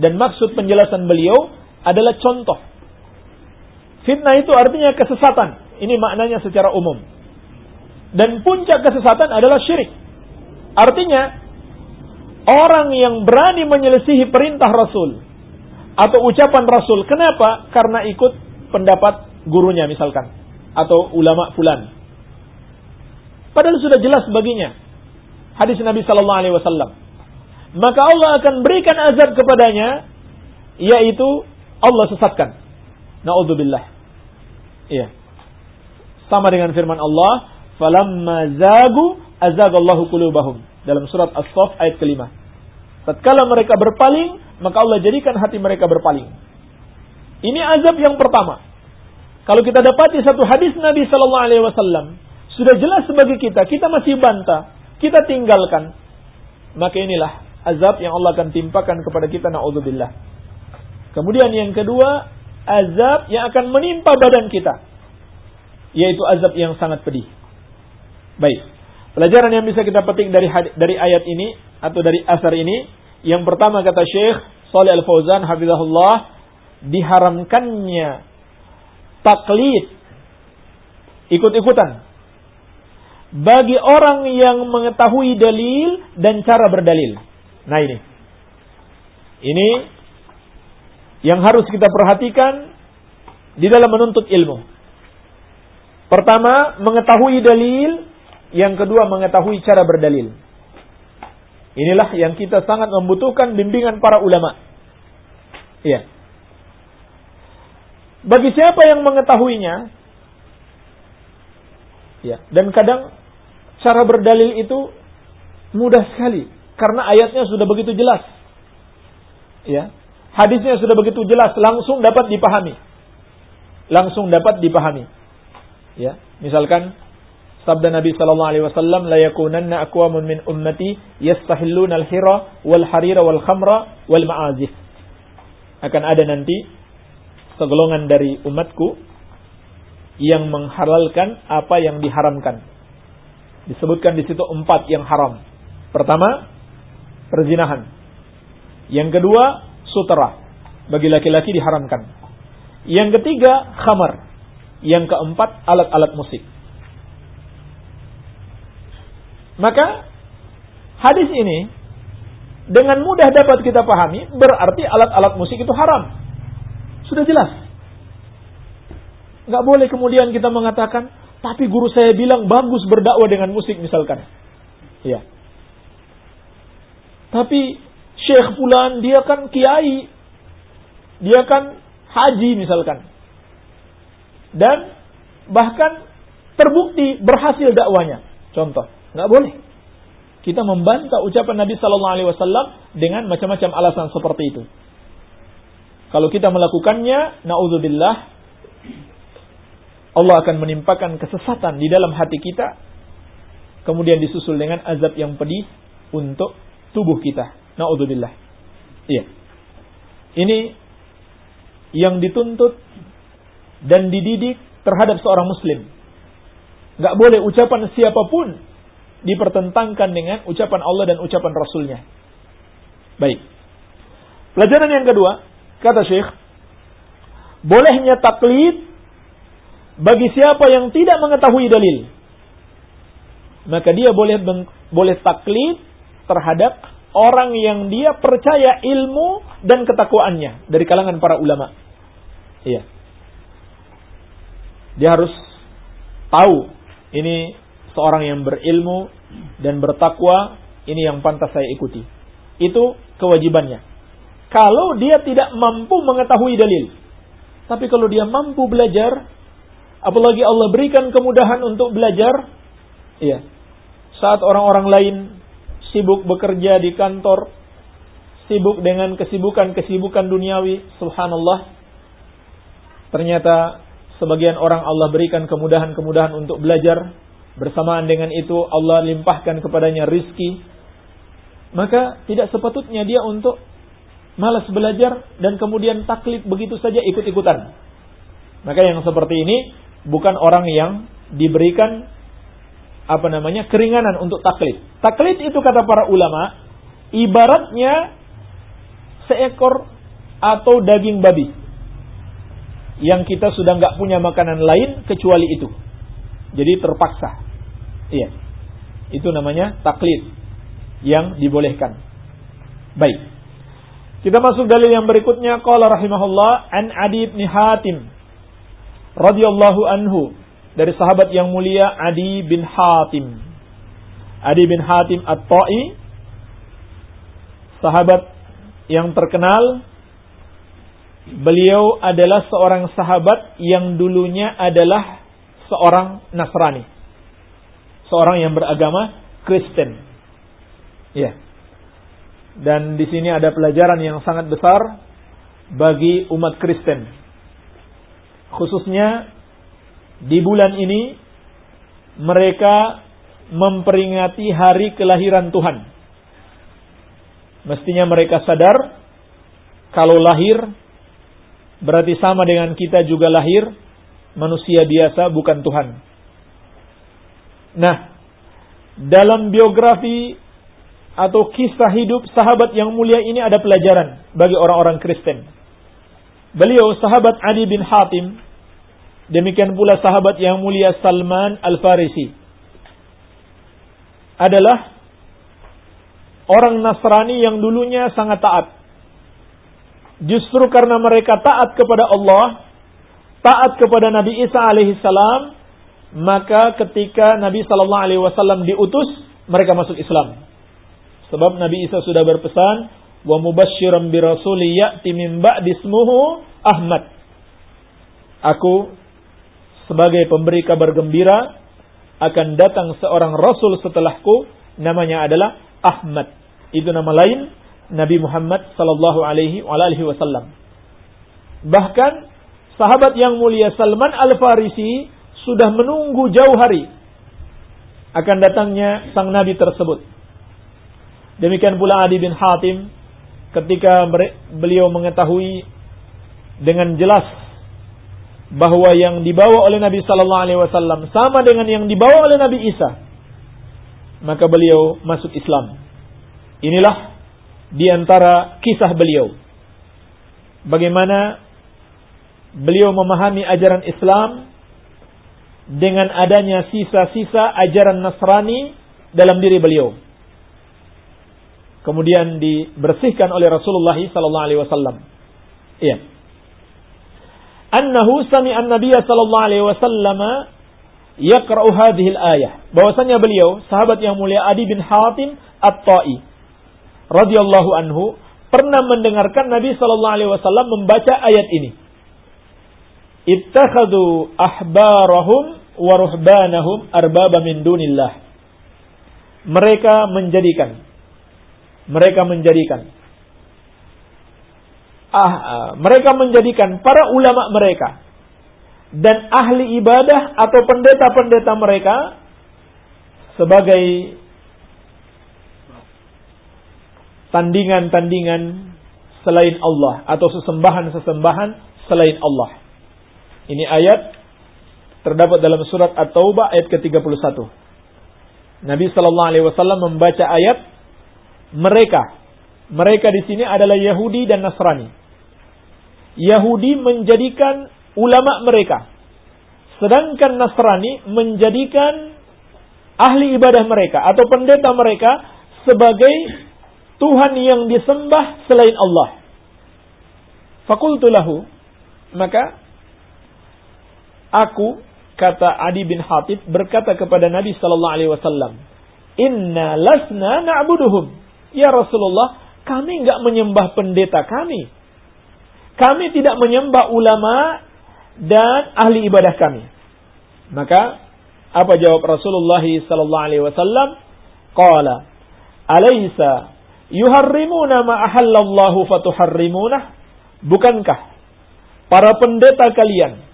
Dan maksud penjelasan beliau adalah contoh. Fitnah itu artinya kesesatan. Ini maknanya secara umum. Dan puncak kesesatan adalah syirik. Artinya, orang yang berani menyelisihi perintah Rasul atau ucapan Rasul. Kenapa? Karena ikut pendapat gurunya misalkan. Atau ulama fulan. Padahal sudah jelas baginya. Hadis Nabi Sallallahu Alaihi Wasallam. Maka Allah akan berikan azab kepadanya. Yaitu Allah sesatkan. Na'udzubillah. Iya. Sama dengan firman Allah falamma zagu azagallahu qulubahum dalam surat As-Saff ayat kelima. Tatkala mereka berpaling, maka Allah jadikan hati mereka berpaling. Ini azab yang pertama. Kalau kita dapati satu hadis Nabi Sallallahu Alaihi Wasallam sudah jelas sebagai kita, kita masih bantah, kita tinggalkan, maka inilah azab yang Allah akan timpakan kepada kita. Naudzubillah. Kemudian yang kedua, azab yang akan menimpa badan kita, yaitu azab yang sangat pedih. Baik. Pelajaran yang bisa kita petik dari dari ayat ini atau dari asar ini, yang pertama kata Syekh Saleh Al Fauzan hafizahullah diharamkannya taklid ikut-ikutan bagi orang yang mengetahui dalil dan cara berdalil. Nah ini. Ini yang harus kita perhatikan di dalam menuntut ilmu. Pertama, mengetahui dalil yang kedua mengetahui cara berdalil. Inilah yang kita sangat membutuhkan bimbingan para ulama. Iya. Bagi siapa yang mengetahuinya, ya, dan kadang cara berdalil itu mudah sekali karena ayatnya sudah begitu jelas. Ya. Hadisnya sudah begitu jelas, langsung dapat dipahami. Langsung dapat dipahami. Ya, misalkan Sabda Nabi sallallahu alaihi wasallam, "La yakunanna aqwamun min ummati yastahilluna al-hira wal harira wal khamra wal ma'azif." Akan ada nanti segolongan dari umatku yang menghalalkan apa yang diharamkan. Disebutkan di situ empat yang haram. Pertama, perzinahan. Yang kedua, sutera. Bagi laki-laki diharamkan. Yang ketiga, khamar. Yang keempat, alat-alat musik. Maka hadis ini dengan mudah dapat kita pahami berarti alat-alat musik itu haram. Sudah jelas. Gak boleh kemudian kita mengatakan, tapi guru saya bilang bagus berdakwah dengan musik misalkan. Ya. Tapi Syekh Fulan dia kan kiai. Dia kan haji misalkan. Dan bahkan terbukti berhasil dakwanya. Contoh. Nggak boleh. Kita membantah ucapan Nabi Sallallahu Alaihi Wasallam dengan macam-macam alasan seperti itu. Kalau kita melakukannya, naudzubillah, Allah akan menimpakan kesesatan di dalam hati kita, kemudian disusul dengan azab yang pedih untuk tubuh kita. Naudzubillah. Iya. Ini yang dituntut dan dididik terhadap seorang muslim. Gak boleh ucapan siapa pun dipertentangkan dengan ucapan Allah dan ucapan Rasulnya. Baik. Pelajaran yang kedua, kata Syekh, bolehnya taklid bagi siapa yang tidak mengetahui dalil. Maka dia boleh boleh taklid terhadap orang yang dia percaya ilmu dan ketakwaannya dari kalangan para ulama. Iya. Dia harus tahu ini seorang yang berilmu dan bertakwa, ini yang pantas saya ikuti. Itu kewajibannya. Kalau dia tidak mampu mengetahui dalil. Tapi kalau dia mampu belajar, apalagi Allah berikan kemudahan untuk belajar, iya. Saat orang-orang lain sibuk bekerja di kantor, sibuk dengan kesibukan-kesibukan duniawi, subhanallah. Ternyata sebagian orang Allah berikan kemudahan-kemudahan untuk belajar, Bersamaan dengan itu Allah limpahkan kepadanya rizki. Maka tidak sepatutnya dia untuk malas belajar dan kemudian taklid begitu saja ikut-ikutan. Maka yang seperti ini bukan orang yang diberikan apa namanya keringanan untuk taklid. Taklid itu kata para ulama ibaratnya seekor atau daging babi yang kita sudah nggak punya makanan lain kecuali itu. Jadi terpaksa. Iya. Itu namanya taklid yang dibolehkan. Baik. Kita masuk dalil yang berikutnya qala rahimahullah an Adi bin Hatim radhiyallahu anhu dari sahabat yang mulia Adi bin Hatim. Adi bin Hatim At-Ta'i sahabat yang terkenal beliau adalah seorang sahabat yang dulunya adalah seorang Nasrani seorang yang beragama Kristen. Ya. Dan di sini ada pelajaran yang sangat besar bagi umat Kristen. Khususnya di bulan ini mereka memperingati hari kelahiran Tuhan. Mestinya mereka sadar kalau lahir berarti sama dengan kita juga lahir manusia biasa bukan Tuhan. Nah, dalam biografi atau kisah hidup sahabat yang mulia ini ada pelajaran bagi orang-orang Kristen. Beliau sahabat Ali bin Hatim, demikian pula sahabat yang mulia Salman Al-Farisi. Adalah orang Nasrani yang dulunya sangat taat. Justru karena mereka taat kepada Allah, taat kepada Nabi Isa alaihissalam, maka ketika Nabi Shallallahu Alaihi Wasallam diutus, mereka masuk Islam. Sebab Nabi Isa sudah berpesan, wa mubashiram bi rasuli ya'ti min ba'dismuhu Ahmad. Aku sebagai pemberi kabar gembira akan datang seorang rasul setelahku namanya adalah Ahmad. Itu nama lain Nabi Muhammad sallallahu alaihi wasallam. Bahkan sahabat yang mulia Salman Al-Farisi sudah menunggu jauh hari akan datangnya sang nabi tersebut. Demikian pula Adi bin Hatim ketika beliau mengetahui dengan jelas bahwa yang dibawa oleh Nabi sallallahu alaihi wasallam sama dengan yang dibawa oleh Nabi Isa maka beliau masuk Islam. Inilah di antara kisah beliau. Bagaimana beliau memahami ajaran Islam dengan adanya sisa-sisa ajaran Nasrani dalam diri beliau. Kemudian dibersihkan oleh Rasulullah sallallahu alaihi wasallam. Iya. Annahu sami'a an-nabiy sallallahu alaihi wasallam yaqra'u hadhihi al-ayah. Bahwasanya beliau, sahabat yang mulia Adi bin Hatim At-Ta'i radhiyallahu anhu pernah mendengarkan Nabi sallallahu alaihi wasallam membaca ayat ini. Ittakhadhu ahbarahum wa ruhbanahum arbaba min dunillah. mereka menjadikan mereka menjadikan ah, ah, mereka menjadikan para ulama mereka dan ahli ibadah atau pendeta-pendeta mereka sebagai tandingan-tandingan selain Allah atau sesembahan-sesembahan selain Allah. Ini ayat terdapat dalam surat At-Taubah ayat ke-31. Nabi sallallahu alaihi wasallam membaca ayat mereka mereka di sini adalah Yahudi dan Nasrani. Yahudi menjadikan ulama mereka. Sedangkan Nasrani menjadikan ahli ibadah mereka atau pendeta mereka sebagai Tuhan yang disembah selain Allah. Fakultulahu. Maka aku kata Adi bin Hatib berkata kepada Nabi wasallam, "Inna lasna na'buduhum." Ya Rasulullah, kami nggak menyembah pendeta kami. Kami tidak menyembah ulama dan ahli ibadah kami. Maka apa jawab Rasulullah sallallahu alaihi wasallam? Qala, "Alaysa yuharrimuna ma ahallallahu fatuharrimunah?" Bukankah para pendeta kalian,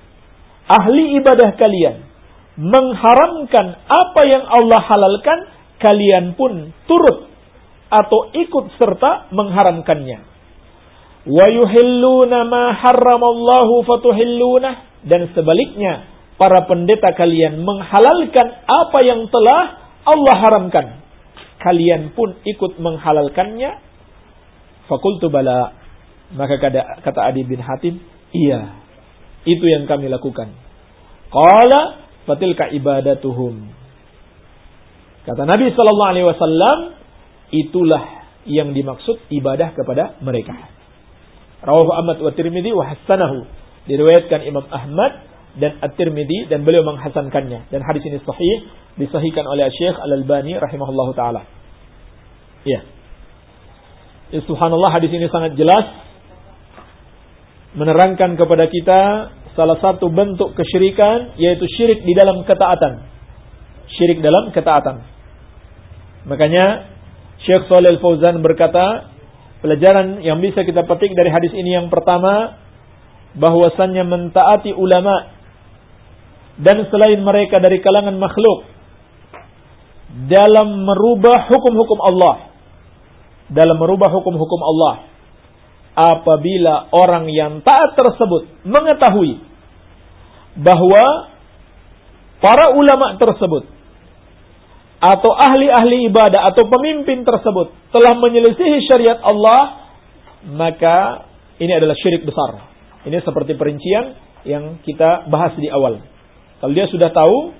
ahli ibadah kalian mengharamkan apa yang Allah halalkan, kalian pun turut atau ikut serta mengharamkannya. Wa yuhilluna ma harramallahu fatuhilluna dan sebaliknya para pendeta kalian menghalalkan apa yang telah Allah haramkan. Kalian pun ikut menghalalkannya. Fakultu bala. Maka kata, kata Adi bin Hatim, iya. Itu yang kami lakukan. Qala fatilka ibadatuhum. Kata Nabi sallallahu alaihi wasallam, itulah yang dimaksud ibadah kepada mereka. Rawahu Ahmad wa Tirmidzi wa hasanahu. Diriwayatkan Imam Ahmad dan At-Tirmidzi dan beliau menghasankannya dan hadis ini sahih disahihkan oleh Syekh Al-Albani rahimahullahu taala. Ya. ya. Subhanallah hadis ini sangat jelas menerangkan kepada kita salah satu bentuk kesyirikan yaitu syirik di dalam ketaatan. Syirik dalam ketaatan. Makanya Syekh Saleh Fauzan berkata, pelajaran yang bisa kita petik dari hadis ini yang pertama, bahwasannya mentaati ulama dan selain mereka dari kalangan makhluk dalam merubah hukum-hukum Allah. Dalam merubah hukum-hukum Allah. Apabila orang yang taat tersebut mengetahui bahwa para ulama tersebut atau ahli-ahli ibadah atau pemimpin tersebut telah menyelisihi syariat Allah, maka ini adalah syirik besar. Ini seperti perincian yang kita bahas di awal. Kalau dia sudah tahu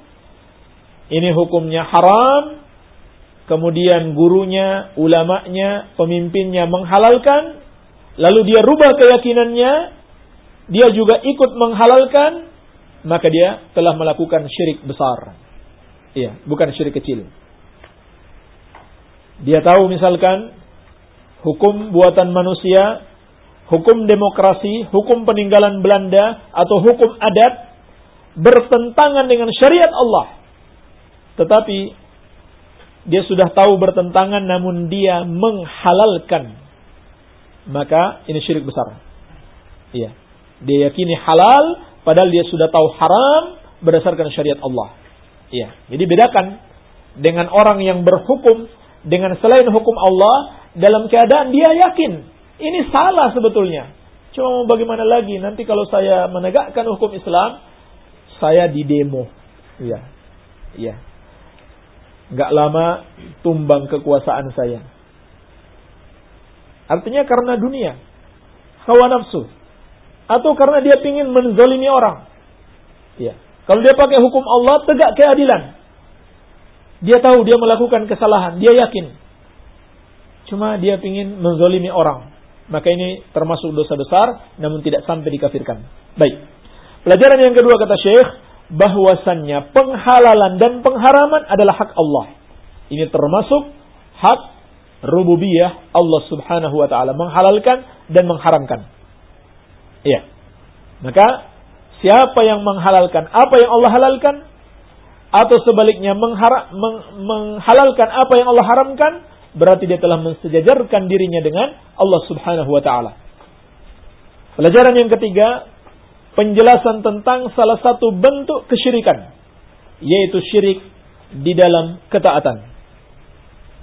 ini hukumnya haram, kemudian gurunya, ulamanya, pemimpinnya menghalalkan, lalu dia rubah keyakinannya, dia juga ikut menghalalkan, maka dia telah melakukan syirik besar. Iya, bukan syirik kecil. Dia tahu misalkan hukum buatan manusia, hukum demokrasi, hukum peninggalan Belanda atau hukum adat bertentangan dengan syariat Allah. Tetapi dia sudah tahu bertentangan namun dia menghalalkan. Maka ini syirik besar. Iya. Dia yakini halal padahal dia sudah tahu haram berdasarkan syariat Allah. Iya. Jadi bedakan dengan orang yang berhukum dengan selain hukum Allah dalam keadaan dia yakin ini salah sebetulnya. Cuma bagaimana lagi nanti kalau saya menegakkan hukum Islam saya di demo. Iya. Iya. Gak lama tumbang kekuasaan saya. Artinya karena dunia. Hawa nafsu. Atau karena dia ingin menzalimi orang. Iya. Kalau dia pakai hukum Allah, tegak keadilan. Dia tahu dia melakukan kesalahan, dia yakin. Cuma dia ingin menzolimi orang. Maka ini termasuk dosa besar, namun tidak sampai dikafirkan. Baik. Pelajaran yang kedua kata Syekh, bahwasannya penghalalan dan pengharaman adalah hak Allah. Ini termasuk hak rububiyah Allah Subhanahu wa taala menghalalkan dan mengharamkan. Iya. Maka Siapa yang menghalalkan apa yang Allah halalkan, atau sebaliknya menghara, meng, menghalalkan apa yang Allah haramkan, berarti dia telah mensejajarkan dirinya dengan Allah Subhanahu wa taala. Pelajaran yang ketiga, penjelasan tentang salah satu bentuk kesyirikan, yaitu syirik di dalam ketaatan.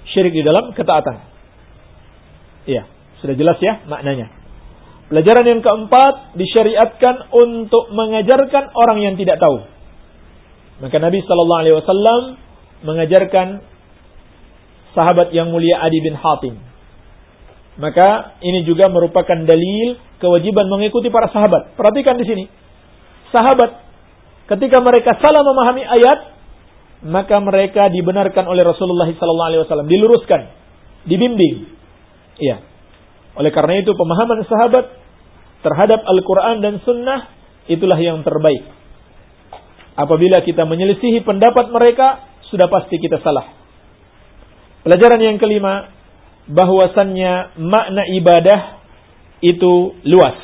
Syirik di dalam ketaatan. Iya, sudah jelas ya maknanya. Pelajaran yang keempat disyariatkan untuk mengajarkan orang yang tidak tahu. Maka Nabi Shallallahu Alaihi Wasallam mengajarkan sahabat yang mulia Adi bin Hatim. Maka ini juga merupakan dalil kewajiban mengikuti para sahabat. Perhatikan di sini. Sahabat ketika mereka salah memahami ayat, maka mereka dibenarkan oleh Rasulullah sallallahu alaihi wasallam, diluruskan, dibimbing. Iya. Oleh karena itu pemahaman sahabat terhadap Al-Quran dan Sunnah itulah yang terbaik. Apabila kita menyelisihi pendapat mereka, sudah pasti kita salah. Pelajaran yang kelima, bahwasannya makna ibadah itu luas.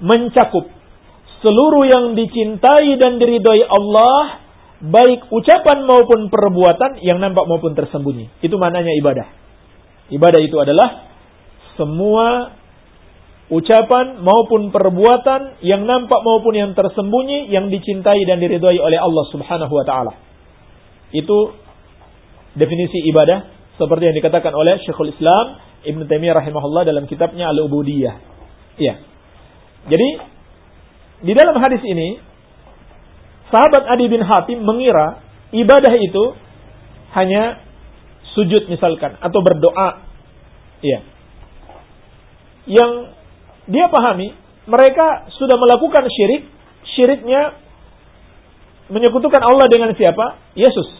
Mencakup seluruh yang dicintai dan diridhoi Allah, baik ucapan maupun perbuatan yang nampak maupun tersembunyi. Itu maknanya ibadah. Ibadah itu adalah semua ucapan maupun perbuatan yang nampak maupun yang tersembunyi yang dicintai dan diridhai oleh Allah Subhanahu wa taala. Itu definisi ibadah seperti yang dikatakan oleh Syekhul Islam Ibn Taimiyah rahimahullah dalam kitabnya Al-Ubudiyah. Iya. Jadi di dalam hadis ini sahabat Adi bin Hatim mengira ibadah itu hanya sujud misalkan atau berdoa. Iya. Yang dia pahami mereka sudah melakukan syirik, syiriknya menyekutukan Allah dengan siapa? Yesus.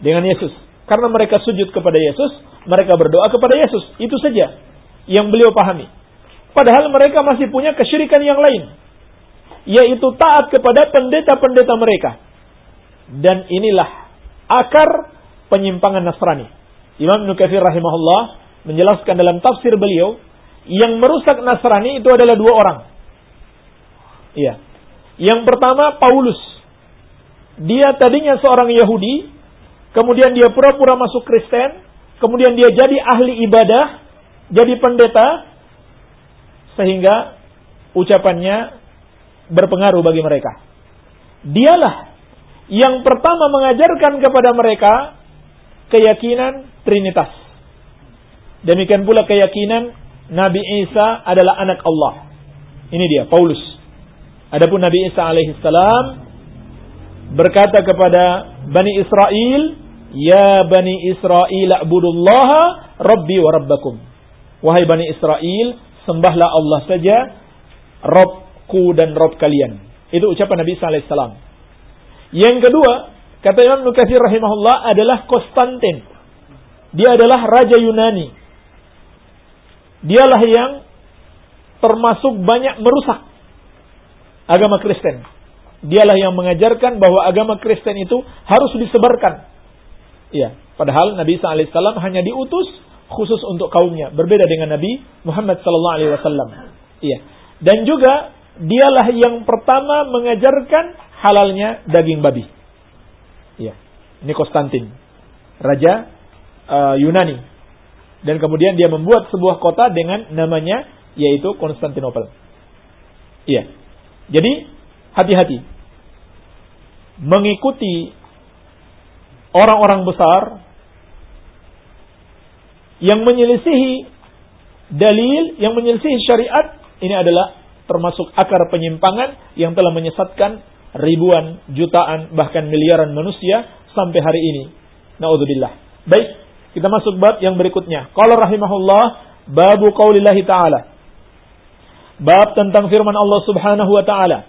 Dengan Yesus. Karena mereka sujud kepada Yesus, mereka berdoa kepada Yesus. Itu saja yang beliau pahami. Padahal mereka masih punya kesyirikan yang lain. Yaitu taat kepada pendeta-pendeta mereka. Dan inilah akar penyimpangan Nasrani. Imam Nukafir rahimahullah menjelaskan dalam tafsir beliau yang merusak Nasrani itu adalah dua orang. Iya. Yang pertama Paulus. Dia tadinya seorang Yahudi, kemudian dia pura-pura masuk Kristen, kemudian dia jadi ahli ibadah, jadi pendeta, sehingga ucapannya berpengaruh bagi mereka. Dialah yang pertama mengajarkan kepada mereka keyakinan Trinitas. Demikian pula keyakinan Nabi Isa adalah anak Allah. Ini dia, Paulus. Adapun Nabi Isa alaihissalam berkata kepada Bani Israel, Ya Bani Israel a'budullaha Rabbi wa Rabbakum. Wahai Bani Israel, sembahlah Allah saja, Robku dan Rob kalian. Itu ucapan Nabi Isa alaihissalam. Yang kedua, kata Imam Nukasir rahimahullah adalah Konstantin. Dia adalah Raja Yunani dialah yang termasuk banyak merusak agama Kristen. Dialah yang mengajarkan bahwa agama Kristen itu harus disebarkan. Iya, padahal Nabi alaihissalam hanya diutus khusus untuk kaumnya, berbeda dengan Nabi Muhammad wasallam. Iya. Dan juga dialah yang pertama mengajarkan halalnya daging babi. Iya. Ini Konstantin, raja uh, Yunani dan kemudian dia membuat sebuah kota dengan namanya yaitu Konstantinopel. Iya. Jadi hati-hati mengikuti orang-orang besar yang menyelisihi dalil, yang menyelisihi syariat, ini adalah termasuk akar penyimpangan yang telah menyesatkan ribuan, jutaan, bahkan miliaran manusia sampai hari ini. Naudzubillah. Baik, kita masuk bab yang berikutnya. Qala rahimahullah babu qaulillahi ta'ala. Bab tentang firman Allah Subhanahu wa taala.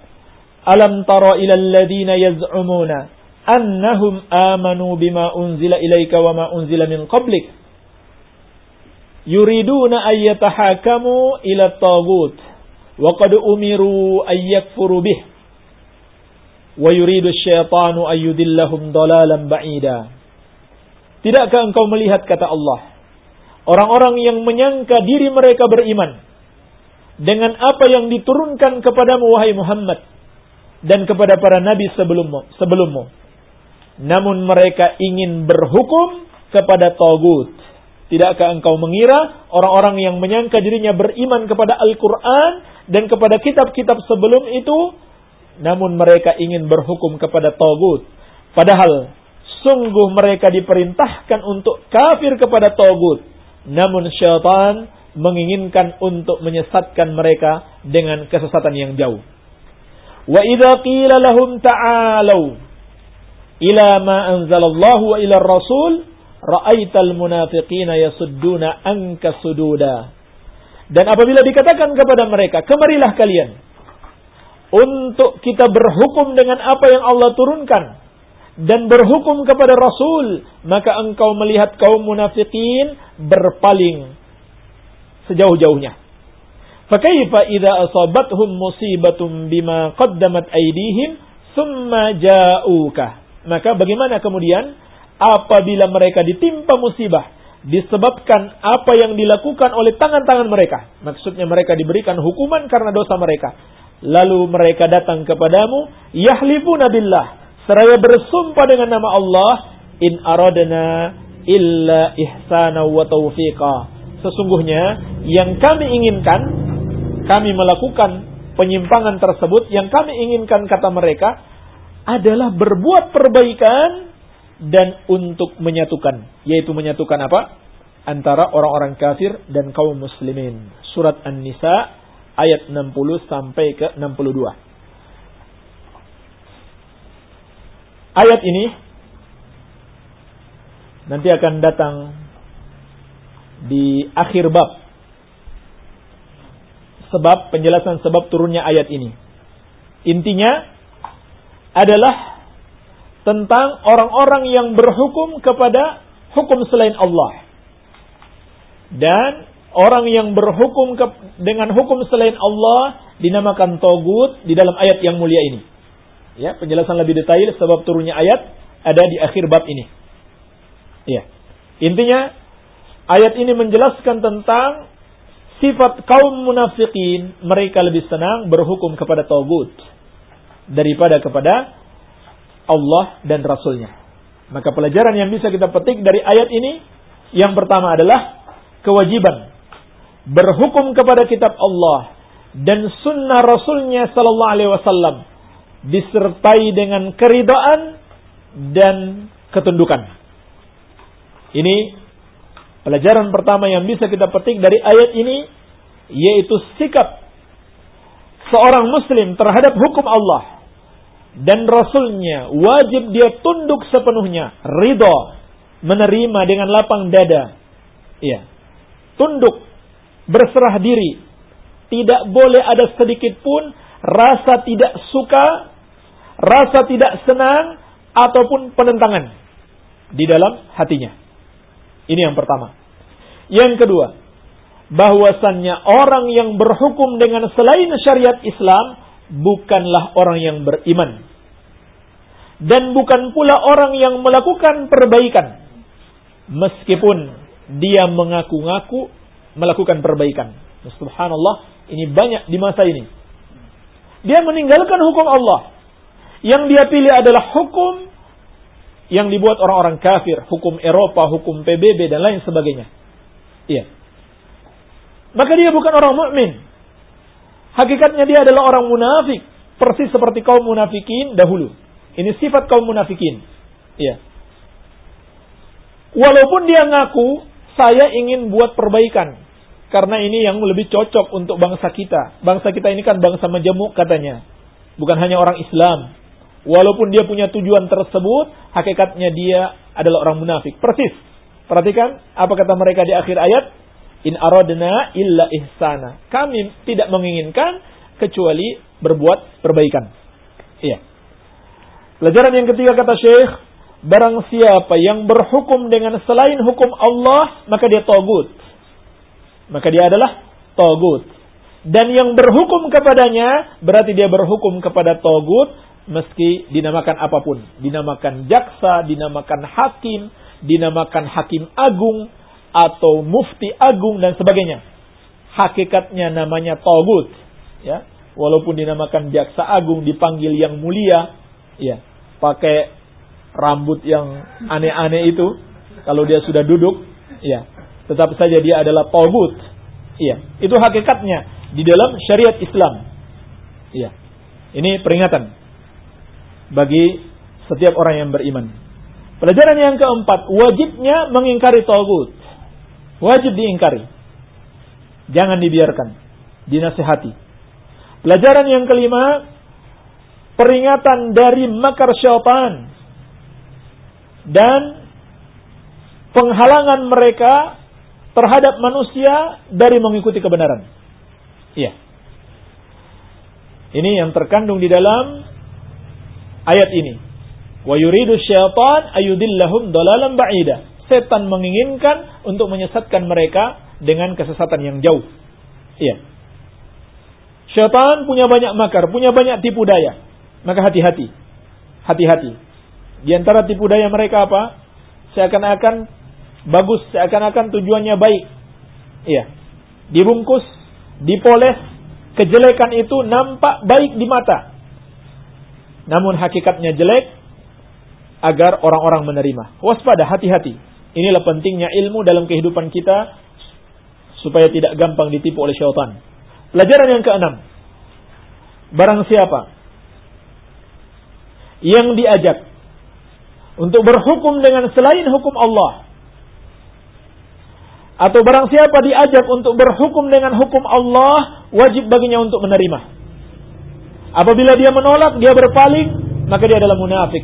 Alam tara ila alladziina yaz'umuna annahum amanu bima unzila ilaika wa ma unzila min qablik. Yuriduna an yatahakamu ila taghut wa qad umiru an yakfuru bih. Wa yuridu asy-syaitanu an yudillahum dalalan ba'ida. Tidakkah engkau melihat kata Allah? Orang-orang yang menyangka diri mereka beriman dengan apa yang diturunkan kepadamu wahai Muhammad. dan kepada para nabi sebelummu, sebelummu. Namun mereka ingin berhukum kepada togut. Tidakkah engkau mengira orang-orang yang menyangka dirinya beriman kepada Al-Quran dan kepada kitab-kitab sebelum itu, namun mereka ingin berhukum kepada togut. Padahal sungguh mereka diperintahkan untuk kafir kepada togut. Namun syaitan menginginkan untuk menyesatkan mereka dengan kesesatan yang jauh. Wa idza qila lahum ta'alu ila ma anzalallahu wa ila rasul ra'aital munafiqina yasudduna anka sududa. Dan apabila dikatakan kepada mereka, kemarilah kalian untuk kita berhukum dengan apa yang Allah turunkan dan berhukum kepada Rasul, maka engkau melihat kaum munafikin berpaling sejauh-jauhnya. Fakaifa idza asabathum musibatun bima qaddamat aydihim thumma ja'uka. Maka bagaimana kemudian apabila mereka ditimpa musibah disebabkan apa yang dilakukan oleh tangan-tangan mereka. Maksudnya mereka diberikan hukuman karena dosa mereka. Lalu mereka datang kepadamu, yahlifuna billah. Seraya bersumpah dengan nama Allah, in aradna illa ihsana wa taufiqa. Sesungguhnya yang kami inginkan, kami melakukan penyimpangan tersebut, yang kami inginkan kata mereka adalah berbuat perbaikan dan untuk menyatukan, yaitu menyatukan apa? Antara orang-orang kafir dan kaum muslimin. Surat An-Nisa ayat 60 sampai ke 62. Ayat ini nanti akan datang di akhir bab. Sebab penjelasan sebab turunnya ayat ini. Intinya adalah tentang orang-orang yang berhukum kepada hukum selain Allah. Dan orang yang berhukum dengan hukum selain Allah dinamakan togut di dalam ayat yang mulia ini. Ya, penjelasan lebih detail sebab turunnya ayat ada di akhir bab ini. Ya. Intinya ayat ini menjelaskan tentang sifat kaum munafikin, mereka lebih senang berhukum kepada togut daripada kepada Allah dan Rasulnya. Maka pelajaran yang bisa kita petik dari ayat ini, yang pertama adalah kewajiban berhukum kepada kitab Allah dan sunnah Rasulnya Sallallahu Alaihi Wasallam disertai dengan keridaan dan ketundukan. Ini pelajaran pertama yang bisa kita petik dari ayat ini, yaitu sikap seorang Muslim terhadap hukum Allah dan Rasulnya wajib dia tunduk sepenuhnya, ridho, menerima dengan lapang dada. Iya. Tunduk, berserah diri. Tidak boleh ada sedikit pun rasa tidak suka, rasa tidak senang, ataupun penentangan di dalam hatinya. Ini yang pertama. Yang kedua, bahwasannya orang yang berhukum dengan selain syariat Islam bukanlah orang yang beriman. Dan bukan pula orang yang melakukan perbaikan. Meskipun dia mengaku-ngaku melakukan perbaikan. Subhanallah, ini banyak di masa ini. Dia meninggalkan hukum Allah. Yang dia pilih adalah hukum yang dibuat orang-orang kafir, hukum Eropa, hukum PBB dan lain sebagainya. Iya. Maka dia bukan orang mukmin. Hakikatnya dia adalah orang munafik. Persis seperti kaum munafikin dahulu. Ini sifat kaum munafikin. Ya. Walaupun dia ngaku, saya ingin buat perbaikan. Karena ini yang lebih cocok untuk bangsa kita. Bangsa kita ini kan bangsa majemuk katanya. Bukan hanya orang Islam. Walaupun dia punya tujuan tersebut, hakikatnya dia adalah orang munafik. Persis. Perhatikan apa kata mereka di akhir ayat. In aradna illa ihsana. Kami tidak menginginkan kecuali berbuat perbaikan. Iya. Pelajaran yang ketiga kata Syekh, barang siapa yang berhukum dengan selain hukum Allah, maka dia togut. Maka dia adalah togut. Dan yang berhukum kepadanya, berarti dia berhukum kepada togut, meski dinamakan apa pun. Dinamakan jaksa, dinamakan hakim, dinamakan hakim agung, atau mufti agung dan sebagainya. Hakikatnya namanya togut. Ya. walaupun dinamakan jaksa agung dipanggil yang mulia, ya, pakai rambut yang aneh-aneh itu, kalau dia sudah duduk, ya, tetap saja dia adalah togut. Iya, itu hakikatnya di dalam syariat Islam. Iya. Ini peringatan bagi setiap orang yang beriman. Pelajaran yang keempat, wajibnya mengingkari togut. Wajib diingkari. Jangan dibiarkan. Dinasihati. Pelajaran yang kelima, peringatan dari makar syaitan dan penghalangan mereka terhadap manusia dari mengikuti kebenaran. Iya. Ini yang terkandung di dalam ayat ini. Wa yuridu syaitan ayudillahum dalalan ba'ida. Setan menginginkan untuk menyesatkan mereka dengan kesesatan yang jauh. Iya. Syaitan punya banyak makar, punya banyak tipu daya. Maka hati-hati. Hati-hati. Di antara tipu daya mereka apa? Seakan-akan bagus, seakan-akan tujuannya baik. Iya. Dibungkus, dipoles, kejelekan itu nampak baik di mata. Namun hakikatnya jelek agar orang-orang menerima. Waspada, hati-hati. Inilah pentingnya ilmu dalam kehidupan kita supaya tidak gampang ditipu oleh syaitan. Pelajaran yang keenam. Barang siapa yang diajak untuk berhukum dengan selain hukum Allah atau barang siapa diajak untuk berhukum dengan hukum Allah, wajib baginya untuk menerima. Apabila dia menolak, dia berpaling, maka dia adalah munafik.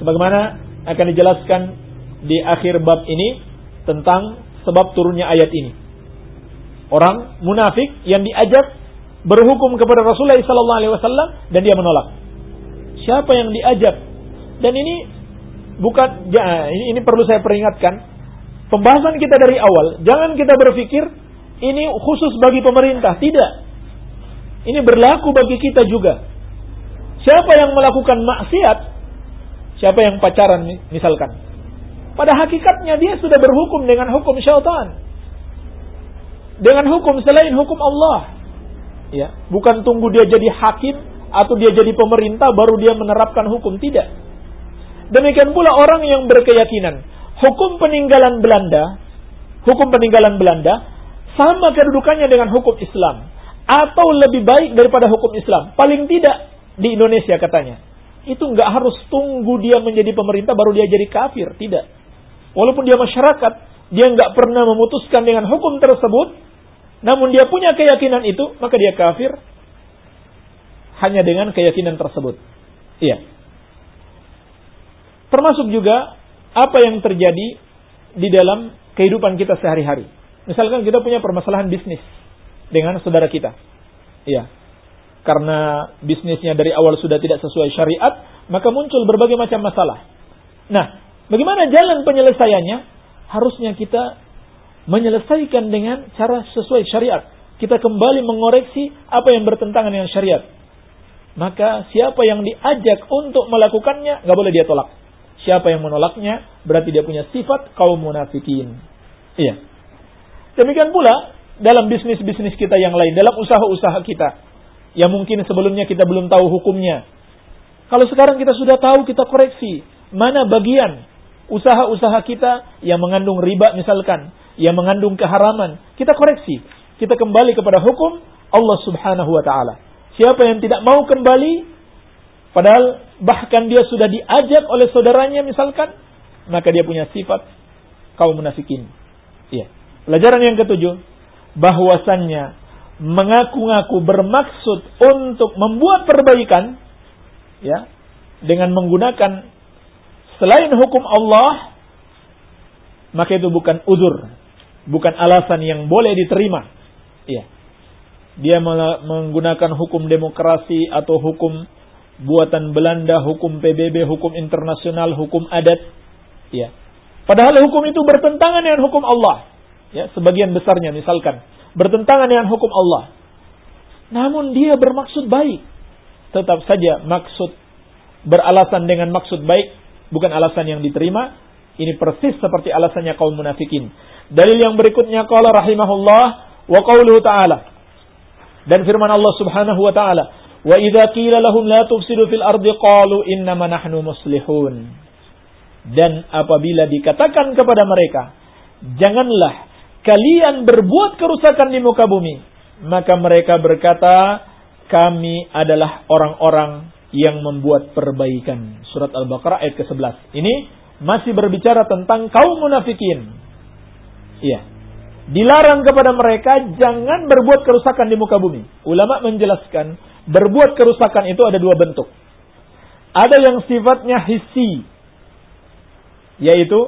Sebagaimana akan dijelaskan di akhir bab ini tentang sebab turunnya ayat ini. Orang munafik yang diajak berhukum kepada Rasulullah SAW dan dia menolak. Siapa yang diajak? Dan ini bukan ya, ini, ini perlu saya peringatkan Pembahasan kita dari awal, jangan kita berpikir ini khusus bagi pemerintah, tidak. Ini berlaku bagi kita juga. Siapa yang melakukan maksiat, siapa yang pacaran misalkan, pada hakikatnya dia sudah berhukum dengan hukum syaitan. Dengan hukum selain hukum Allah. Ya, bukan tunggu dia jadi hakim atau dia jadi pemerintah baru dia menerapkan hukum, tidak. Demikian pula orang yang berkeyakinan hukum peninggalan Belanda, hukum peninggalan Belanda sama kedudukannya dengan hukum Islam atau lebih baik daripada hukum Islam. Paling tidak di Indonesia katanya. Itu nggak harus tunggu dia menjadi pemerintah baru dia jadi kafir, tidak. Walaupun dia masyarakat, dia nggak pernah memutuskan dengan hukum tersebut, namun dia punya keyakinan itu, maka dia kafir hanya dengan keyakinan tersebut. Iya. Termasuk juga apa yang terjadi di dalam kehidupan kita sehari-hari. Misalkan kita punya permasalahan bisnis dengan saudara kita. Iya. Karena bisnisnya dari awal sudah tidak sesuai syariat, maka muncul berbagai macam masalah. Nah, bagaimana jalan penyelesaiannya? Harusnya kita menyelesaikan dengan cara sesuai syariat. Kita kembali mengoreksi apa yang bertentangan dengan syariat. Maka siapa yang diajak untuk melakukannya, nggak boleh dia tolak. Siapa yang menolaknya berarti dia punya sifat kaum munafikin. Iya. Demikian pula dalam bisnis-bisnis kita yang lain, dalam usaha-usaha kita yang mungkin sebelumnya kita belum tahu hukumnya. Kalau sekarang kita sudah tahu, kita koreksi mana bagian usaha-usaha kita yang mengandung riba misalkan, yang mengandung keharaman, kita koreksi. Kita kembali kepada hukum Allah Subhanahu wa taala. Siapa yang tidak mau kembali Padahal bahkan dia sudah diajak oleh saudaranya misalkan, maka dia punya sifat kaum munafikin. Iya. Pelajaran yang ketujuh, bahwasannya mengaku-ngaku bermaksud untuk membuat perbaikan, ya, dengan menggunakan selain hukum Allah, maka itu bukan uzur, bukan alasan yang boleh diterima. Iya. Dia menggunakan hukum demokrasi atau hukum buatan Belanda, hukum PBB, hukum internasional, hukum adat. Ya. Padahal hukum itu bertentangan dengan hukum Allah. Ya, sebagian besarnya misalkan bertentangan dengan hukum Allah. Namun dia bermaksud baik. Tetap saja maksud beralasan dengan maksud baik bukan alasan yang diterima. Ini persis seperti alasannya kaum munafikin. Dalil yang berikutnya qala rahimahullah wa qauluhu ta'ala Dan firman Allah Subhanahu wa taala, "Wa idza qila lahum la tufsidu fil ardi qalu innama nahnu muslihun." Dan apabila dikatakan kepada mereka, "Janganlah kalian berbuat kerusakan di muka bumi," maka mereka berkata, "Kami adalah orang-orang yang membuat perbaikan." Surat Al-Baqarah ayat ke-11. Ini masih berbicara tentang kaum munafikin. Iya dilarang kepada mereka jangan berbuat kerusakan di muka bumi. Ulama menjelaskan, berbuat kerusakan itu ada dua bentuk. Ada yang sifatnya hissi, yaitu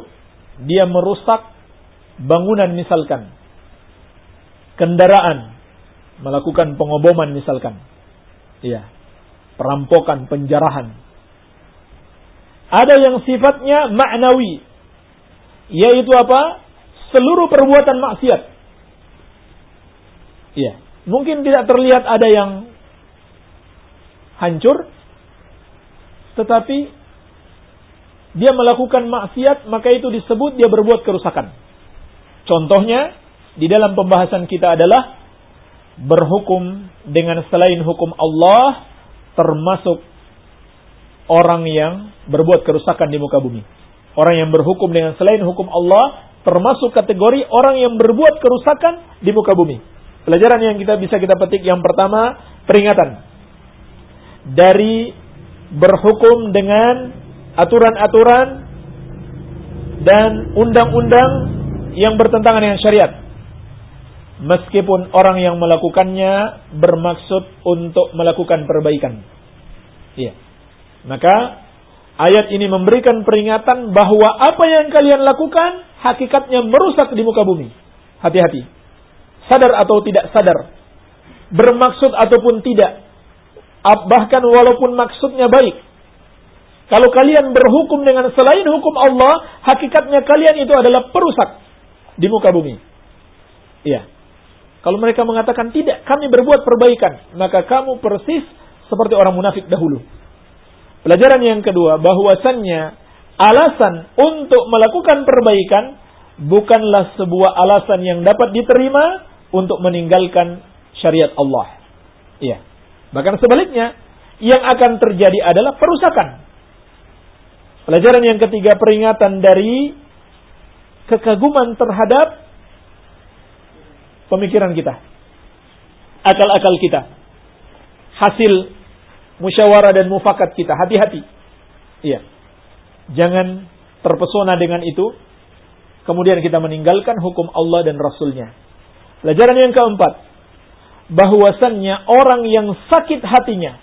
dia merusak bangunan misalkan, kendaraan, melakukan pengoboman misalkan, iya, perampokan, penjarahan. Ada yang sifatnya maknawi, yaitu apa? seluruh perbuatan maksiat. Iya. Mungkin tidak terlihat ada yang hancur, tetapi dia melakukan maksiat, maka itu disebut dia berbuat kerusakan. Contohnya, di dalam pembahasan kita adalah berhukum dengan selain hukum Allah, termasuk orang yang berbuat kerusakan di muka bumi. Orang yang berhukum dengan selain hukum Allah, termasuk kategori orang yang berbuat kerusakan di muka bumi. Pelajaran yang kita bisa kita petik yang pertama, peringatan. Dari berhukum dengan aturan-aturan dan undang-undang yang bertentangan dengan syariat. Meskipun orang yang melakukannya bermaksud untuk melakukan perbaikan. Iya. Maka ayat ini memberikan peringatan bahwa apa yang kalian lakukan hakikatnya merusak di muka bumi. Hati-hati. Sadar atau tidak sadar. Bermaksud ataupun tidak. Bahkan walaupun maksudnya baik. Kalau kalian berhukum dengan selain hukum Allah, hakikatnya kalian itu adalah perusak di muka bumi. Iya. Kalau mereka mengatakan tidak, kami berbuat perbaikan, maka kamu persis seperti orang munafik dahulu. Pelajaran yang kedua, bahwasannya alasan untuk melakukan perbaikan bukanlah sebuah alasan yang dapat diterima untuk meninggalkan syariat Allah. Iya. Bahkan sebaliknya, yang akan terjadi adalah perusakan. Pelajaran yang ketiga peringatan dari kekaguman terhadap pemikiran kita. Akal-akal kita. Hasil musyawarah dan mufakat kita. Hati-hati. Iya. Jangan terpesona dengan itu. Kemudian kita meninggalkan hukum Allah dan Rasulnya. Pelajaran yang keempat. Bahwasannya orang yang sakit hatinya.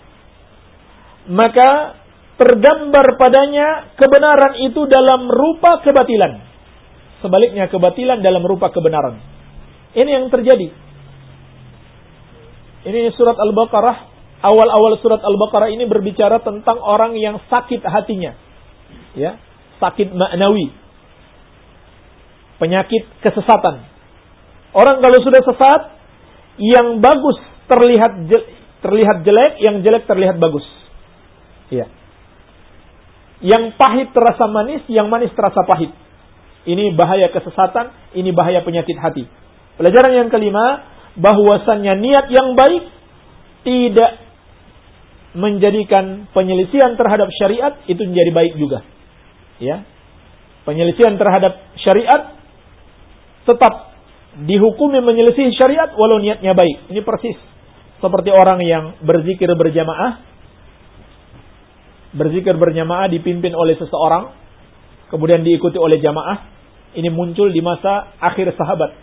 Maka tergambar padanya kebenaran itu dalam rupa kebatilan. Sebaliknya kebatilan dalam rupa kebenaran. Ini yang terjadi. Ini surat Al-Baqarah. Awal-awal surat Al-Baqarah ini berbicara tentang orang yang sakit hatinya ya, sakit maknawi, penyakit kesesatan. Orang kalau sudah sesat, yang bagus terlihat terlihat jelek, yang jelek terlihat bagus. Ya. Yang pahit terasa manis, yang manis terasa pahit. Ini bahaya kesesatan, ini bahaya penyakit hati. Pelajaran yang kelima, bahwasannya niat yang baik tidak menjadikan penyelisihan terhadap syariat itu menjadi baik juga ya penyelisihan terhadap syariat tetap dihukumi menyelisih syariat walau niatnya baik. Ini persis seperti orang yang berzikir berjamaah berzikir berjamaah dipimpin oleh seseorang kemudian diikuti oleh jamaah ini muncul di masa akhir sahabat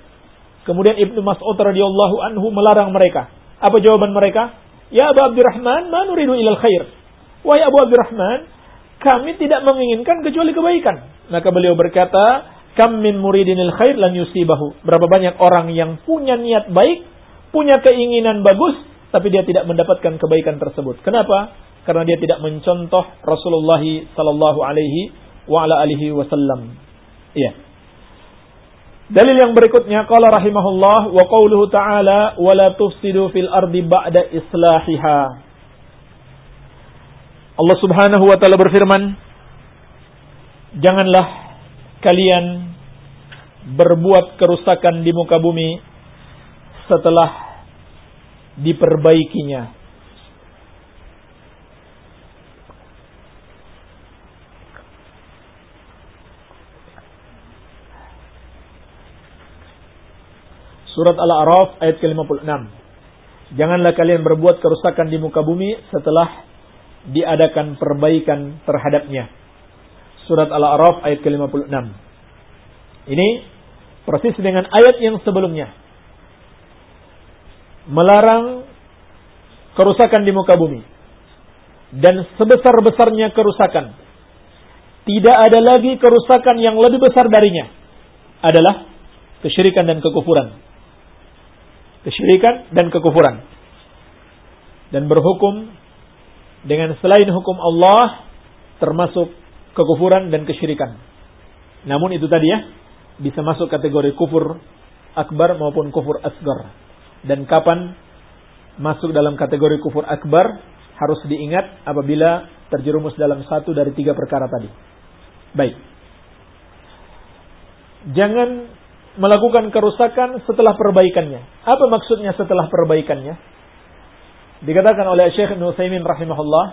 kemudian Ibnu Mas'ud radhiyallahu anhu melarang mereka apa jawaban mereka ya Abu Abdurrahman ma nuridu ilal khair wahai Abu Abdurrahman kami tidak menginginkan kecuali kebaikan. Maka beliau berkata, kam min muridinil khair lan yusibahu. Berapa banyak orang yang punya niat baik, punya keinginan bagus, tapi dia tidak mendapatkan kebaikan tersebut. Kenapa? Karena dia tidak mencontoh Rasulullah sallallahu alaihi wa ala alihi wasallam. Iya. Dalil yang berikutnya qala rahimahullah wa qauluhu ta'ala wa la tufsidu fil ardi ba'da islahiha. Allah Subhanahu wa taala berfirman, "Janganlah kalian berbuat kerusakan di muka bumi setelah diperbaikinya. Surat Al-A'raf ayat ke-56. Janganlah kalian berbuat kerusakan di muka bumi setelah diadakan perbaikan terhadapnya. Surat Al-A'raf ayat ke-56. Ini persis dengan ayat yang sebelumnya. Melarang kerusakan di muka bumi. Dan sebesar-besarnya kerusakan. Tidak ada lagi kerusakan yang lebih besar darinya. Adalah kesyirikan dan kekufuran kesyirikan dan kekufuran. Dan berhukum dengan selain hukum Allah termasuk kekufuran dan kesyirikan. Namun itu tadi ya, bisa masuk kategori kufur akbar maupun kufur asgar. Dan kapan masuk dalam kategori kufur akbar harus diingat apabila terjerumus dalam satu dari tiga perkara tadi. Baik. Jangan melakukan kerusakan setelah perbaikannya. Apa maksudnya setelah perbaikannya? Dikatakan oleh Syekh Nusaimin rahimahullah,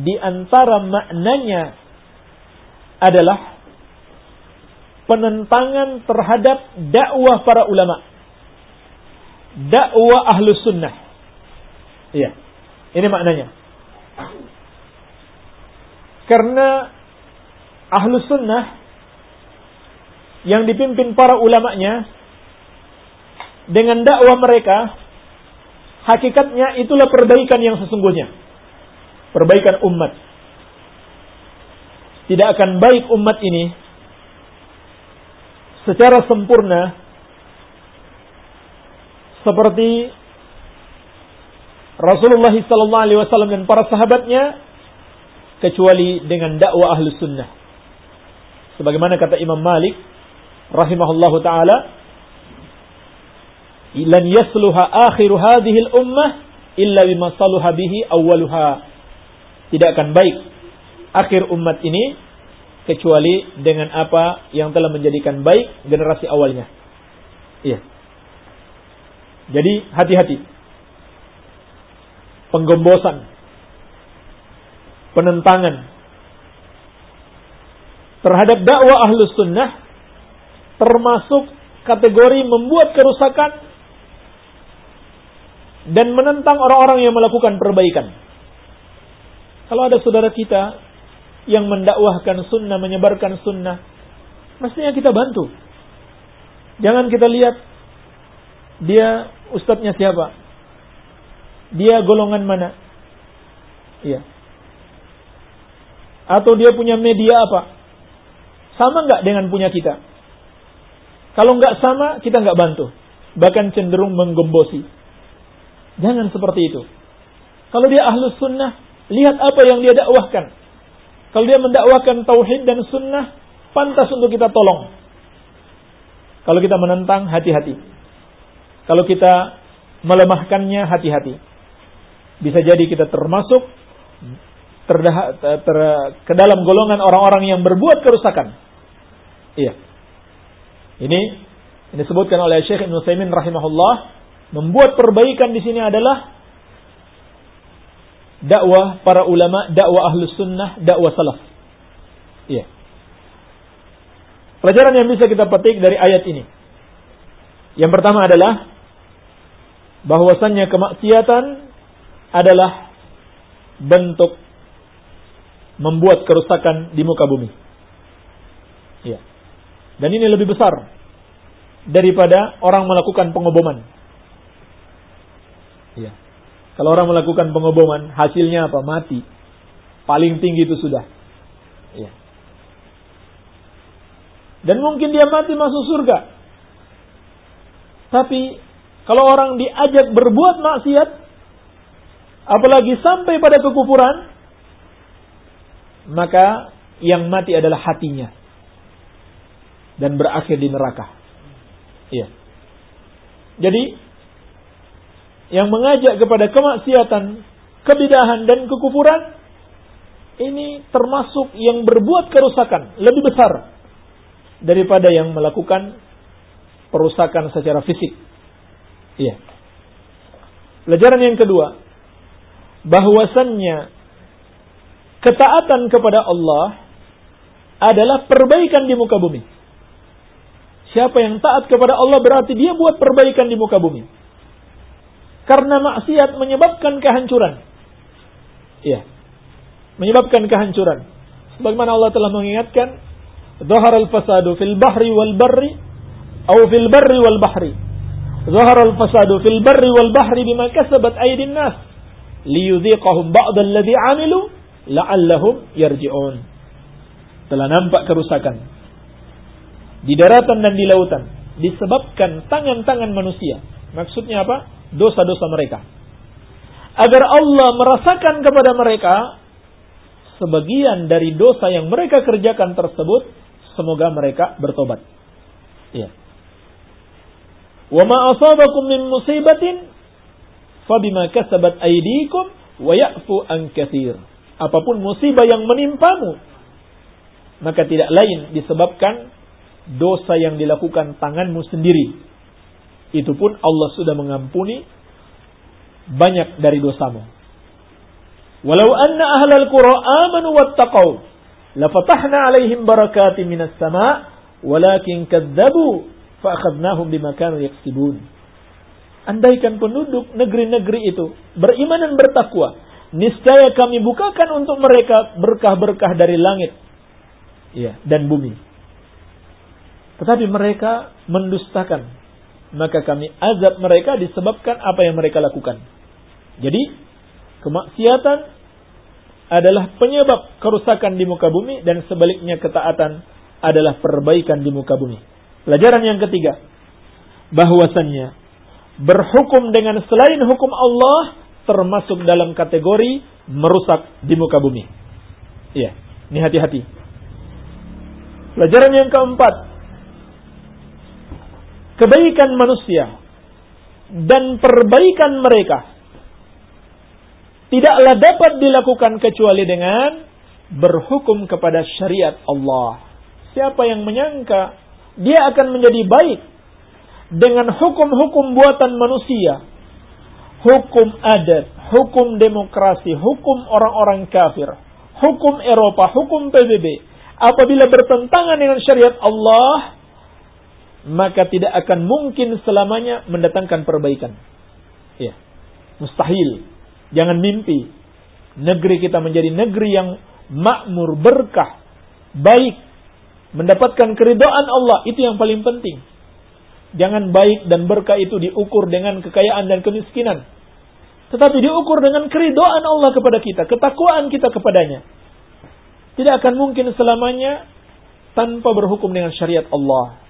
di antara maknanya adalah penentangan terhadap dakwah para ulama. Dakwah ahlu sunnah. Iya. Ini maknanya. Karena ahlu sunnah yang dipimpin para ulamanya dengan dakwah mereka hakikatnya itulah perbaikan yang sesungguhnya. Perbaikan umat. Tidak akan baik umat ini secara sempurna seperti Rasulullah wasallam dan para sahabatnya kecuali dengan dakwah ahlu sunnah. Sebagaimana kata Imam Malik rahimahullahu taala lan yasluha akhiru hadhihi ummah illa bima saluha bihi awwaluha. Tidak akan baik akhir umat ini kecuali dengan apa yang telah menjadikan baik generasi awalnya. Iya. Jadi hati-hati. Penggembosan. Penentangan. Terhadap dakwah ahlus sunnah termasuk kategori membuat kerusakan dan menentang orang-orang yang melakukan perbaikan. Kalau ada saudara kita yang mendakwahkan sunnah, menyebarkan sunnah, mestinya kita bantu. Jangan kita lihat dia ustadznya siapa, dia golongan mana, iya, atau dia punya media apa, sama nggak dengan punya kita? Kalau nggak sama, kita nggak bantu. Bahkan cenderung menggembosi. Jangan seperti itu. Kalau dia ahlus sunnah, lihat apa yang dia dakwahkan. Kalau dia mendakwahkan tauhid dan sunnah, pantas untuk kita tolong. Kalau kita menentang, hati-hati. Kalau kita melemahkannya, hati-hati. Bisa jadi kita termasuk terdah, ter, ke dalam golongan orang-orang yang berbuat kerusakan. Iya. Ini ini disebutkan oleh Syekh Ibnu Saimin rahimahullah membuat perbaikan di sini adalah dakwah para ulama, dakwah ahlus sunnah, dakwah salaf. Iya. Pelajaran yang bisa kita petik dari ayat ini. Yang pertama adalah bahwasannya kemaksiatan adalah bentuk membuat kerusakan di muka bumi. Dan ini lebih besar daripada orang melakukan pengoboman. Ya. Kalau orang melakukan pengoboman, hasilnya apa? Mati. Paling tinggi itu sudah. Ya. Dan mungkin dia mati masuk surga. Tapi kalau orang diajak berbuat maksiat, apalagi sampai pada kekufuran, maka yang mati adalah hatinya dan berakhir di neraka. Iya. Jadi yang mengajak kepada kemaksiatan, kebidahan dan kekufuran ini termasuk yang berbuat kerusakan lebih besar daripada yang melakukan perusakan secara fisik. Iya. Pelajaran yang kedua, bahwasannya ketaatan kepada Allah adalah perbaikan di muka bumi. Siapa yang taat kepada Allah berarti dia buat perbaikan di muka bumi. Karena maksiat menyebabkan kehancuran. Iya. Menyebabkan kehancuran. Sebagaimana Allah telah mengingatkan, "Dhahar al-fasadu fil bahri wal barri atau fil barri wal bahri." Zahara al-fasadu fil barri wal bahri bima kasabat aydin nas liyudhiqahum ba'd alladhi 'amilu la'allahum yarji'un. Telah nampak kerusakan di daratan dan di lautan disebabkan tangan-tangan manusia. Maksudnya apa? Dosa-dosa mereka. Agar Allah merasakan kepada mereka sebagian dari dosa yang mereka kerjakan tersebut, semoga mereka bertobat. Ya. Wa ma asabakum min musibatin fabima kasabat aydikum wa ya'fu an katsir. Apa pun musibah yang menimpamu maka tidak lain disebabkan dosa yang dilakukan tanganmu sendiri. Itu pun Allah sudah mengampuni banyak dari dosamu. Walau anna ahlal qura amanu wattaqau lafatahna alaihim barakatin minas sama' walakin kadzabu fa'akhadnahum bima kanu yaksibun. Andaikan penduduk negeri-negeri itu beriman dan bertakwa, niscaya kami bukakan untuk mereka berkah-berkah dari langit ya, dan bumi. Tetapi mereka mendustakan, maka kami azab mereka disebabkan apa yang mereka lakukan. Jadi, kemaksiatan adalah penyebab kerusakan di muka bumi dan sebaliknya ketaatan adalah perbaikan di muka bumi. Pelajaran yang ketiga, bahwasannya berhukum dengan selain hukum Allah termasuk dalam kategori merusak di muka bumi. Iya, ini hati-hati. Pelajaran yang keempat, kebaikan manusia dan perbaikan mereka tidaklah dapat dilakukan kecuali dengan berhukum kepada syariat Allah. Siapa yang menyangka dia akan menjadi baik dengan hukum-hukum buatan manusia, hukum adat, hukum demokrasi, hukum orang-orang kafir, hukum Eropa, hukum PBB. Apabila bertentangan dengan syariat Allah, maka tidak akan mungkin selamanya mendatangkan perbaikan. Ya. Mustahil. Jangan mimpi negeri kita menjadi negeri yang makmur, berkah, baik, Mendapatkan keridhaan Allah itu yang paling penting. Jangan baik dan berkah itu diukur dengan kekayaan dan kemiskinan. Tetapi diukur dengan keridhaan Allah kepada kita, ketakwaan kita kepadanya. Tidak akan mungkin selamanya tanpa berhukum dengan syariat Allah.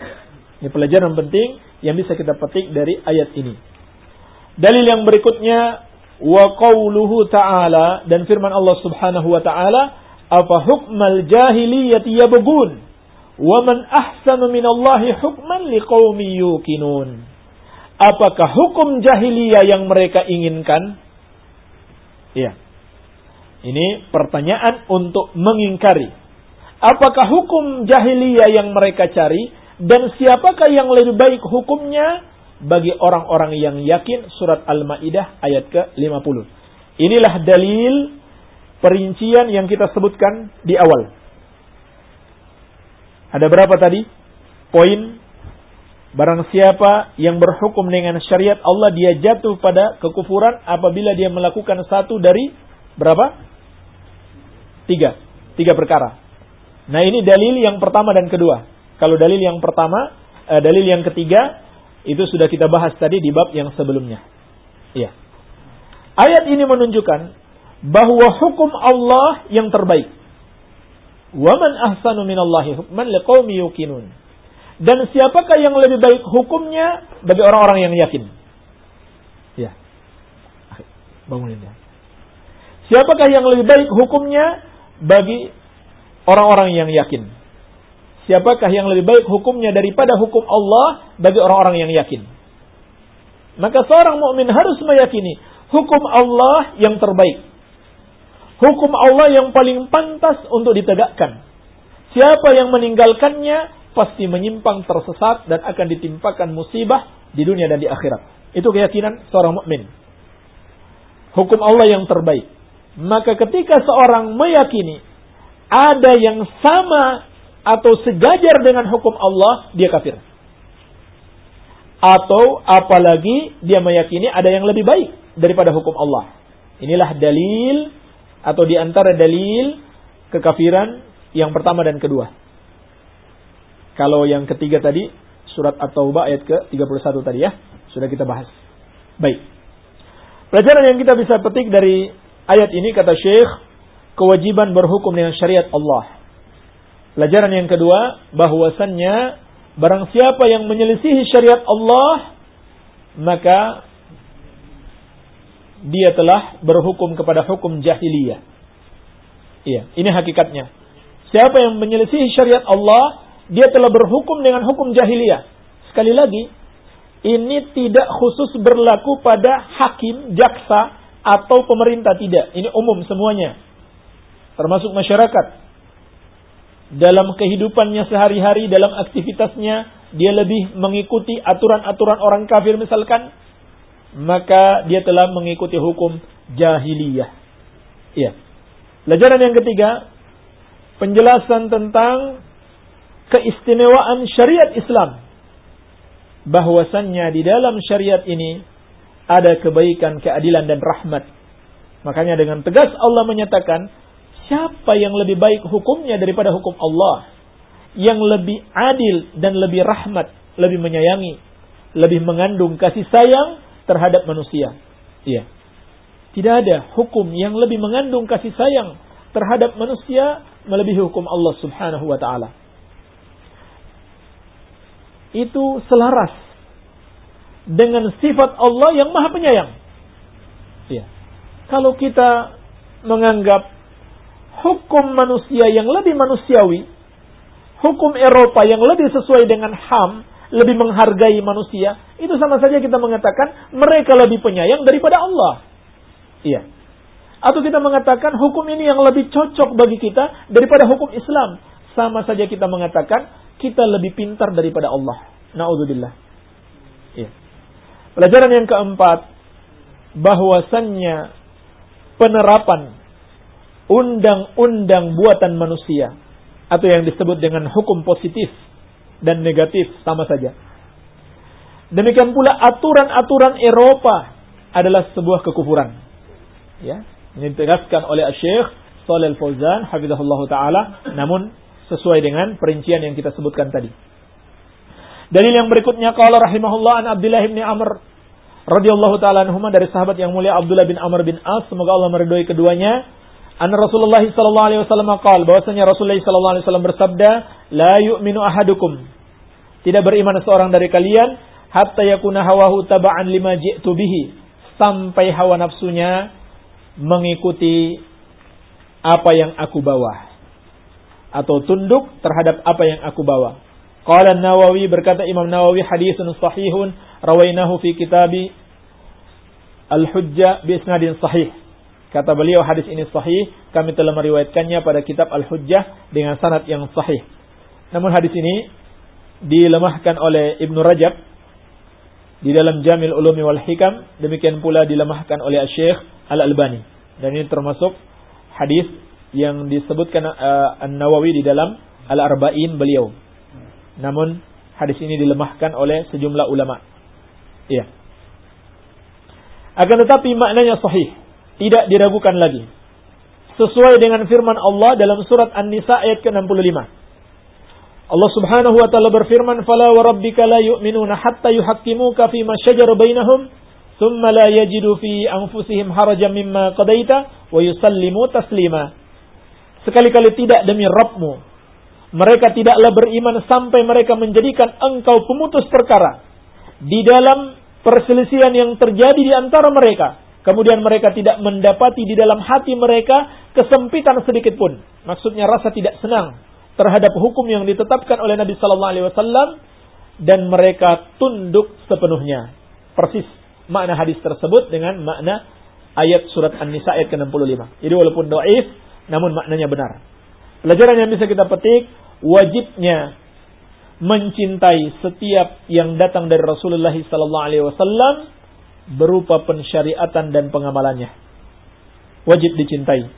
Ini pelajaran penting yang bisa kita petik dari ayat ini. Dalil yang berikutnya wa qauluhu ta'ala dan firman Allah Subhanahu wa taala apa hukmal jahiliyati yabghun Waman ahsanu minallahi hukman liqaumi yuqinun. Apakah hukum jahiliyah yang mereka inginkan? Ya. Ini pertanyaan untuk mengingkari. Apakah hukum jahiliyah yang mereka cari dan siapakah yang lebih baik hukumnya bagi orang-orang yang yakin surat Al-Maidah ayat ke-50. Inilah dalil perincian yang kita sebutkan di awal. Ada berapa tadi? Poin Barang siapa yang berhukum dengan syariat Allah dia jatuh pada kekufuran apabila dia melakukan satu dari berapa? Tiga. Tiga perkara. Nah ini dalil yang pertama dan kedua. Kalau dalil yang pertama, eh, dalil yang ketiga itu sudah kita bahas tadi di bab yang sebelumnya. Iya. Ayat ini menunjukkan bahwa hukum Allah yang terbaik. Waman ahsanu minallahi hukman liqaumi yuqinun. Dan siapakah yang lebih baik hukumnya bagi orang-orang yang yakin? Ya. Bangunin ya. Siapakah yang lebih baik hukumnya bagi orang-orang yang yakin? Siapakah yang lebih baik hukumnya daripada hukum Allah bagi orang-orang yang yakin? Maka seorang mukmin harus meyakini hukum Allah yang terbaik hukum Allah yang paling pantas untuk ditegakkan. Siapa yang meninggalkannya pasti menyimpang tersesat dan akan ditimpakan musibah di dunia dan di akhirat. Itu keyakinan seorang mukmin. hukum Allah yang terbaik. Maka ketika seorang meyakini ada yang sama atau sejajar dengan hukum Allah, dia kafir. Atau apalagi dia meyakini ada yang lebih baik daripada hukum Allah. Inilah dalil atau di antara dalil kekafiran yang pertama dan kedua. Kalau yang ketiga tadi, surat At-Taubah ayat ke-31 tadi ya, sudah kita bahas. Baik. Pelajaran yang kita bisa petik dari ayat ini kata Syekh, kewajiban berhukum dengan syariat Allah. Pelajaran yang kedua, bahwasannya barang siapa yang menyelisihi syariat Allah, maka dia telah berhukum kepada hukum jahiliyah. Iya, ini hakikatnya. Siapa yang menyelisihi syariat Allah, dia telah berhukum dengan hukum jahiliyah. Sekali lagi, ini tidak khusus berlaku pada hakim, jaksa, atau pemerintah. Tidak. Ini umum semuanya. Termasuk masyarakat. Dalam kehidupannya sehari-hari, dalam aktivitasnya, dia lebih mengikuti aturan-aturan orang kafir misalkan. Maka dia telah mengikuti hukum jahiliyah. Iya. Pelajaran yang ketiga, penjelasan tentang keistimewaan syariat Islam bahwasannya di dalam syariat ini ada kebaikan, keadilan dan rahmat. Makanya dengan tegas Allah menyatakan, siapa yang lebih baik hukumnya daripada hukum Allah? Yang lebih adil dan lebih rahmat, lebih menyayangi, lebih mengandung kasih sayang terhadap manusia. Iya. Tidak ada hukum yang lebih mengandung kasih sayang terhadap manusia melebihi hukum Allah Subhanahu wa taala itu selaras dengan sifat Allah yang maha penyayang. Ya. Kalau kita menganggap hukum manusia yang lebih manusiawi, hukum Eropa yang lebih sesuai dengan HAM, lebih menghargai manusia, itu sama saja kita mengatakan mereka lebih penyayang daripada Allah. Iya. Atau kita mengatakan hukum ini yang lebih cocok bagi kita daripada hukum Islam. Sama saja kita mengatakan kita lebih pintar daripada Allah. Naudzubillah. Ya. Pelajaran yang keempat, bahwasannya penerapan undang-undang buatan manusia atau yang disebut dengan hukum positif dan negatif sama saja. Demikian pula aturan-aturan Eropa adalah sebuah kekufuran. Ya, ini ditegaskan oleh Syekh Shalal Fauzan hafizahullah taala namun sesuai dengan perincian yang kita sebutkan tadi. Dalil yang berikutnya qala rahimahullah an Abdullah bin Amr radhiyallahu taala anhuma dari sahabat yang mulia Abdullah bin Amr bin As semoga Allah meridhoi keduanya. An Rasulullah sallallahu alaihi wasallam qaal bahwasanya Rasulullah sallallahu alaihi wasallam bersabda, "La yu'minu ahadukum." Tidak beriman seorang dari kalian hatta yakuna hawahu taba'an lima ji'tu bihi sampai hawa nafsunya mengikuti apa yang aku bawa atau tunduk terhadap apa yang aku bawa. Qala Nawawi berkata Imam Nawawi hadisun sahihun rawainahu fi kitabi Al-Hujjah bi isnadin sahih. Kata beliau hadis ini sahih, kami telah meriwayatkannya pada kitab Al-Hujjah dengan sanad yang sahih. Namun hadis ini dilemahkan oleh Ibnu Rajab di dalam Jamil Ulumi wal Hikam, demikian pula dilemahkan oleh Syekh Al-Albani. Dan ini termasuk hadis yang disebutkan uh, An-Nawawi di dalam Al-Arba'in beliau. Namun hadis ini dilemahkan oleh sejumlah ulama. Iya. Akan tetapi maknanya sahih, tidak diragukan lagi. Sesuai dengan firman Allah dalam surat An-Nisa ayat ke-65. Allah Subhanahu wa taala berfirman, "Fala wa rabbika la yu'minuna hatta yuhaqqimuka fi ma shajara bainahum, thumma la yajidu fi anfusihim harajan mimma qadaita wa yusallimu taslima." Sekali-kali tidak demi Rabbmu. Mereka tidaklah beriman sampai mereka menjadikan engkau pemutus perkara. Di dalam perselisihan yang terjadi di antara mereka. Kemudian mereka tidak mendapati di dalam hati mereka kesempitan sedikit pun. Maksudnya rasa tidak senang terhadap hukum yang ditetapkan oleh Nabi Sallallahu Alaihi Wasallam dan mereka tunduk sepenuhnya. Persis makna hadis tersebut dengan makna ayat surat An-Nisa ayat ke-65. Jadi walaupun doif, namun maknanya benar. Pelajaran yang bisa kita petik, wajibnya mencintai setiap yang datang dari Rasulullah sallallahu alaihi wasallam berupa pensyariatan dan pengamalannya. wajib dicintai.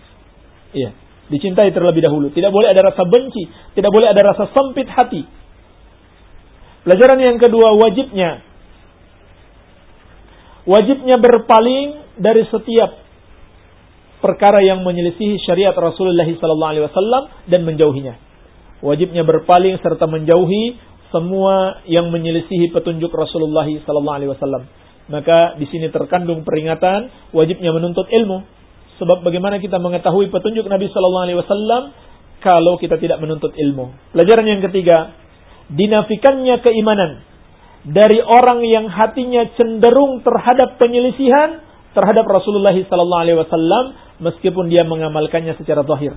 Iya, dicintai terlebih dahulu. Tidak boleh ada rasa benci, tidak boleh ada rasa sempit hati. Pelajaran yang kedua wajibnya wajibnya berpaling dari setiap perkara yang menyelisihi syariat Rasulullah sallallahu alaihi wasallam dan menjauhinya. Wajibnya berpaling serta menjauhi semua yang menyelisihi petunjuk Rasulullah sallallahu alaihi wasallam. Maka di sini terkandung peringatan wajibnya menuntut ilmu. Sebab bagaimana kita mengetahui petunjuk Nabi sallallahu alaihi wasallam kalau kita tidak menuntut ilmu. Pelajaran yang ketiga, dinafikannya keimanan dari orang yang hatinya cenderung terhadap penyelisihan terhadap Rasulullah sallallahu alaihi wasallam meskipun dia mengamalkannya secara zahir.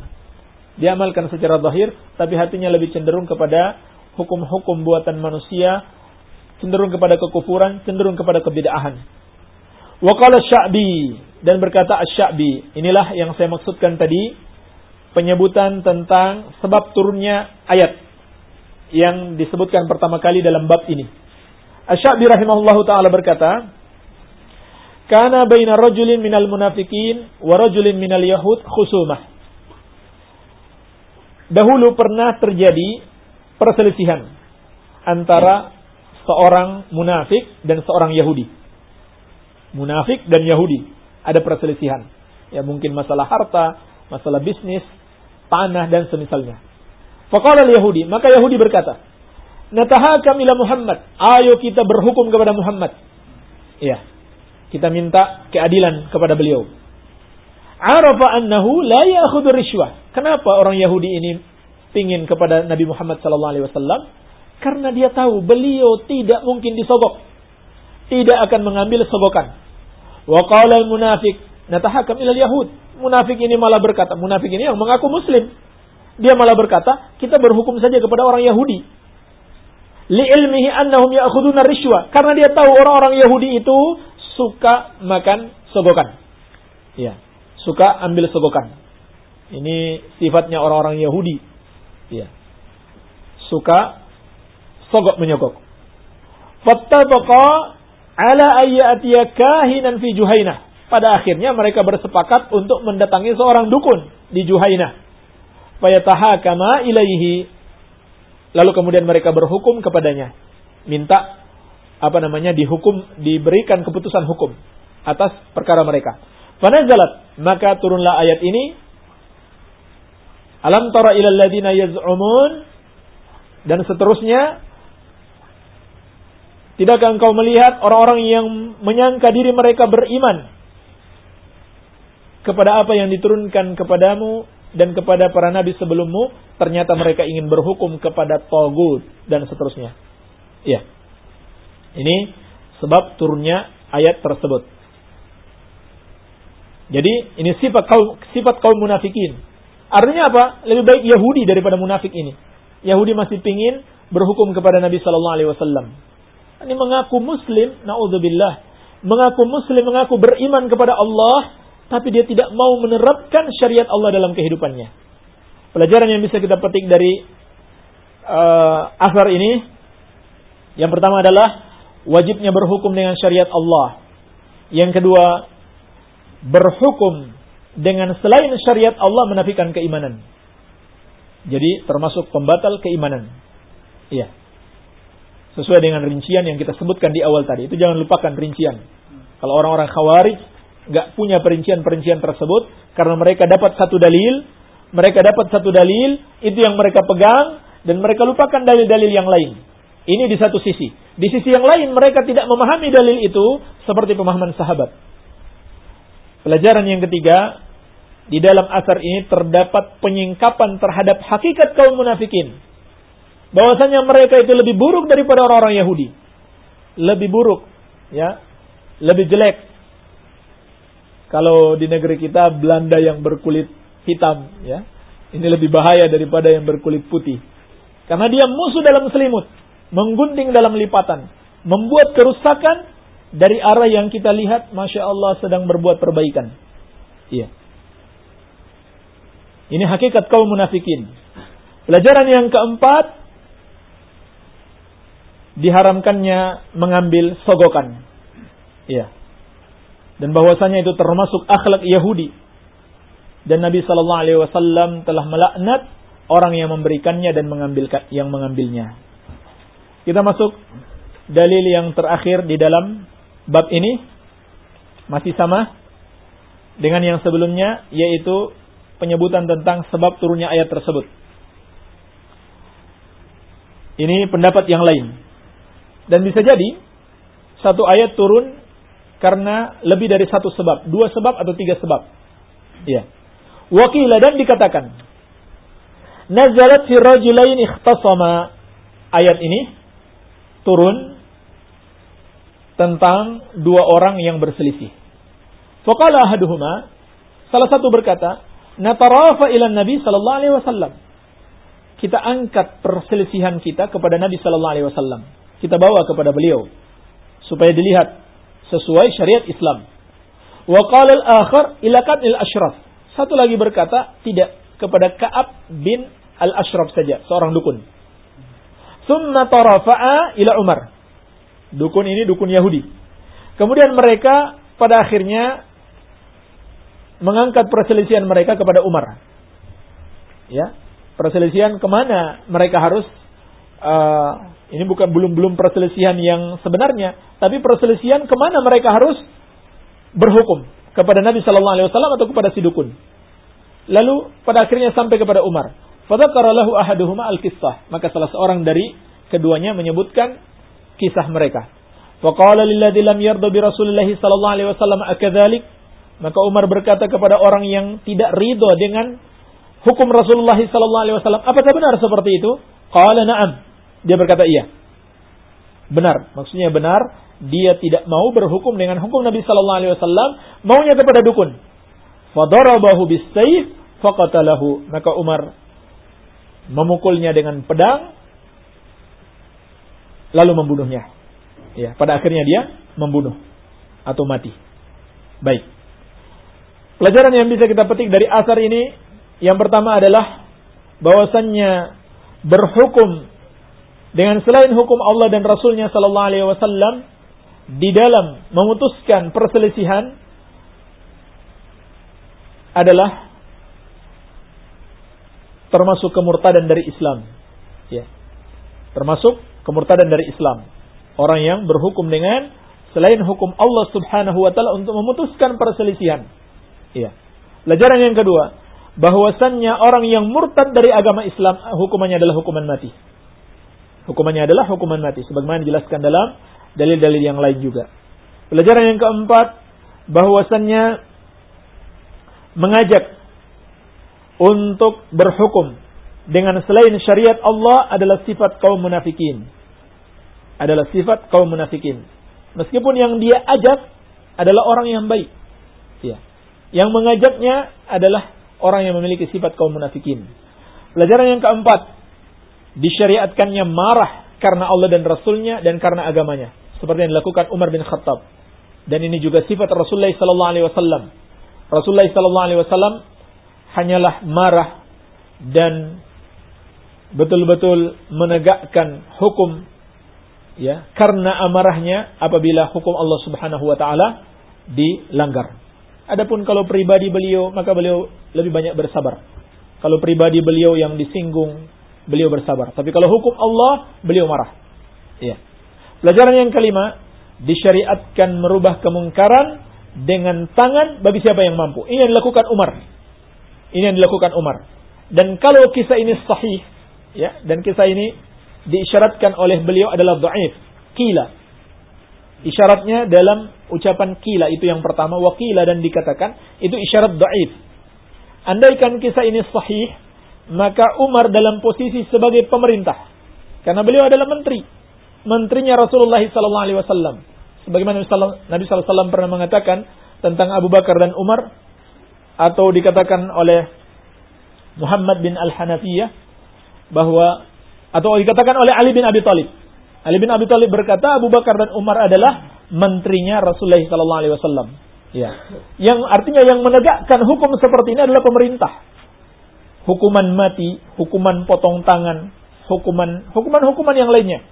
Dia amalkan secara zahir tapi hatinya lebih cenderung kepada hukum-hukum buatan manusia, cenderung kepada kekufuran, cenderung kepada kebid'ahan. Wa qala Sya'bi dan berkata Asy-Sya'bi, inilah yang saya maksudkan tadi penyebutan tentang sebab turunnya ayat yang disebutkan pertama kali dalam bab ini. Asy-Sya'bi rahimahullahu taala berkata, "Kana baina rajulin minal munafikin wa rajulin minal yahud khusumah." Dahulu pernah terjadi perselisihan antara seorang munafik dan seorang Yahudi. Munafik dan Yahudi ada perselisihan. Ya mungkin masalah harta, masalah bisnis, tanah dan semisalnya. Faqala Yahudi, maka Yahudi berkata, natahakam ila Muhammad. Ayo kita berhukum kepada Muhammad. Iya. Kita minta keadilan kepada beliau. Arafa annahu la ya'khudhu rishwah. Kenapa orang Yahudi ini pingin kepada Nabi Muhammad sallallahu alaihi wasallam? Karena dia tahu beliau tidak mungkin disogok. Tidak akan mengambil sogokan. Wa qala al-munafiq natahakam ila yahud Munafik ini malah berkata, munafik ini yang mengaku muslim. Dia malah berkata, kita berhukum saja kepada orang Yahudi li'ilmihi annahum ya'khuduna rishwa karena dia tahu orang-orang Yahudi itu suka makan sogokan. Ya, suka ambil sogokan. Ini sifatnya orang-orang Yahudi. Ya. Suka sogok menyogok. Fattabaqa ala ayyatiya kahinan fi Juhainah. Pada akhirnya mereka bersepakat untuk mendatangi seorang dukun di Juhainah. Fayatahakama ilaihi Lalu kemudian mereka berhukum kepadanya. Minta apa namanya dihukum diberikan keputusan hukum atas perkara mereka. Fanazalat maka turunlah ayat ini Alam tara ilal ladina yaz'umun dan seterusnya Tidakkah engkau melihat orang-orang yang menyangka diri mereka beriman kepada apa yang diturunkan kepadamu dan kepada para nabi sebelummu, ternyata mereka ingin berhukum kepada togut dan seterusnya. Ya. Ini sebab turunnya ayat tersebut. Jadi ini sifat kaum sifat kaum munafikin. Artinya apa? Lebih baik Yahudi daripada munafik ini. Yahudi masih pingin berhukum kepada Nabi Shallallahu Alaihi Wasallam. Ini mengaku Muslim, naudzubillah, mengaku Muslim, mengaku beriman kepada Allah, tapi dia tidak mau menerapkan syariat Allah dalam kehidupannya. Pelajaran yang bisa kita petik dari uh, asar ini, yang pertama adalah wajibnya berhukum dengan syariat Allah. Yang kedua, berhukum dengan selain syariat Allah menafikan keimanan. Jadi termasuk pembatal keimanan. Iya. Sesuai dengan rincian yang kita sebutkan di awal tadi. Itu jangan lupakan rincian. Kalau orang-orang khawarij nggak punya perincian-perincian tersebut karena mereka dapat satu dalil, mereka dapat satu dalil itu yang mereka pegang dan mereka lupakan dalil-dalil yang lain. Ini di satu sisi. Di sisi yang lain mereka tidak memahami dalil itu seperti pemahaman sahabat. Pelajaran yang ketiga, di dalam asar ini terdapat penyingkapan terhadap hakikat kaum munafikin. Bahwasanya mereka itu lebih buruk daripada orang-orang Yahudi. Lebih buruk, ya. Lebih jelek kalau di negeri kita Belanda yang berkulit hitam, ya. Ini lebih bahaya daripada yang berkulit putih. Karena dia musuh dalam selimut, menggunting dalam lipatan, membuat kerusakan dari arah yang kita lihat, masya Allah sedang berbuat perbaikan. Iya. Ini hakikat kaum munafikin. Pelajaran yang keempat, diharamkannya mengambil sogokan. Iya dan bahwasanya itu termasuk akhlak Yahudi dan Nabi Shallallahu Alaihi Wasallam telah melaknat orang yang memberikannya dan mengambil yang mengambilnya. Kita masuk dalil yang terakhir di dalam bab ini masih sama dengan yang sebelumnya yaitu penyebutan tentang sebab turunnya ayat tersebut. Ini pendapat yang lain. Dan bisa jadi satu ayat turun karena lebih dari satu sebab, dua sebab atau tiga sebab. Ya. Wakilah dan dikatakan Nazalat fi rajulain ikhtasama ayat ini turun tentang dua orang yang berselisih. Faqala ahaduhuma salah satu berkata, "Natarafa ila Nabi sallallahu alaihi wasallam." Kita angkat perselisihan kita kepada Nabi sallallahu alaihi wasallam. Kita bawa kepada beliau supaya dilihat sesuai syariat Islam. Wa qala al-akhar ila al-ashraf. Satu lagi berkata, tidak kepada Ka'ab bin al-ashraf saja, seorang dukun. Summa tarafa'a ila Umar. Dukun ini dukun Yahudi. Kemudian mereka pada akhirnya mengangkat perselisihan mereka kepada Umar. Ya, perselisihan ke mana mereka harus uh, ini bukan belum belum perselisihan yang sebenarnya, tapi perselisihan ke mana mereka harus berhukum kepada Nabi Shallallahu Alaihi Wasallam atau kepada si dukun. Lalu pada akhirnya sampai kepada Umar. Fadzakara lahu ahaduhuma al-qissah. Maka salah seorang dari keduanya menyebutkan kisah mereka. Faqala lilladzi lam yarda bi Rasulillah sallallahu alaihi wasallam akadzalik? Maka Umar berkata kepada orang yang tidak ridho dengan hukum Rasulullah sallallahu alaihi wasallam, apakah benar seperti itu? Qala na'am. Dia berkata iya. Benar, maksudnya benar. Dia tidak mau berhukum dengan hukum Nabi Sallallahu Alaihi Wasallam, maunya kepada dukun. Fadarabahu bisayf faqatalahu. Maka Umar memukulnya dengan pedang, lalu membunuhnya. Ya, pada akhirnya dia membunuh atau mati. Baik. Pelajaran yang bisa kita petik dari asar ini yang pertama adalah bahwasannya berhukum dengan selain hukum Allah dan Rasulnya Sallallahu Alaihi Wasallam di dalam memutuskan perselisihan adalah termasuk kemurtadan dari Islam. Ya. Termasuk kemurtadan dari Islam. Orang yang berhukum dengan selain hukum Allah Subhanahu wa taala untuk memutuskan perselisihan. Ya. Pelajaran yang kedua, bahwasannya orang yang murtad dari agama Islam hukumannya adalah hukuman mati. Hukumannya adalah hukuman mati. Sebagaimana dijelaskan dalam dalil-dalil yang lain juga. Pelajaran yang keempat, bahwasannya mengajak untuk berhukum dengan selain syariat Allah adalah sifat kaum munafikin. Adalah sifat kaum munafikin. Meskipun yang dia ajak adalah orang yang baik. Ya. Yang mengajaknya adalah orang yang memiliki sifat kaum munafikin. Pelajaran yang keempat, disyariatkannya marah karena Allah dan Rasulnya dan karena agamanya. Seperti yang dilakukan Umar bin Khattab. Dan ini juga sifat Rasulullah Sallallahu Alaihi Wasallam. Rasulullah Sallallahu Alaihi Wasallam hanyalah marah dan betul-betul menegakkan hukum ya karena amarahnya apabila hukum Allah Subhanahu wa taala dilanggar. Adapun kalau pribadi beliau maka beliau lebih banyak bersabar. Kalau pribadi beliau yang disinggung beliau bersabar. Tapi kalau hukum Allah, beliau marah. Iya. Pelajaran yang kelima, disyariatkan merubah kemungkaran dengan tangan bagi siapa yang mampu. Ini yang dilakukan Umar. Ini yang dilakukan Umar. Dan kalau kisah ini sahih, ya, dan kisah ini diisyaratkan oleh beliau adalah dhaif, kila. Isyaratnya dalam ucapan kila itu yang pertama, wakila dan dikatakan itu isyarat dhaif. Andaikan kisah ini sahih, maka Umar dalam posisi sebagai pemerintah. Karena beliau adalah menteri. Menterinya Rasulullah wasallam. Sebagaimana Nabi sallallahu alaihi wasallam pernah mengatakan tentang Abu Bakar dan Umar atau dikatakan oleh Muhammad bin Al-Hanafiyah bahwa atau dikatakan oleh Ali bin Abi Thalib. Ali bin Abi Thalib berkata Abu Bakar dan Umar adalah menterinya Rasulullah wasallam. Ya. Yang artinya yang menegakkan hukum seperti ini adalah pemerintah hukuman mati, hukuman potong tangan, hukuman hukuman-hukuman yang lainnya.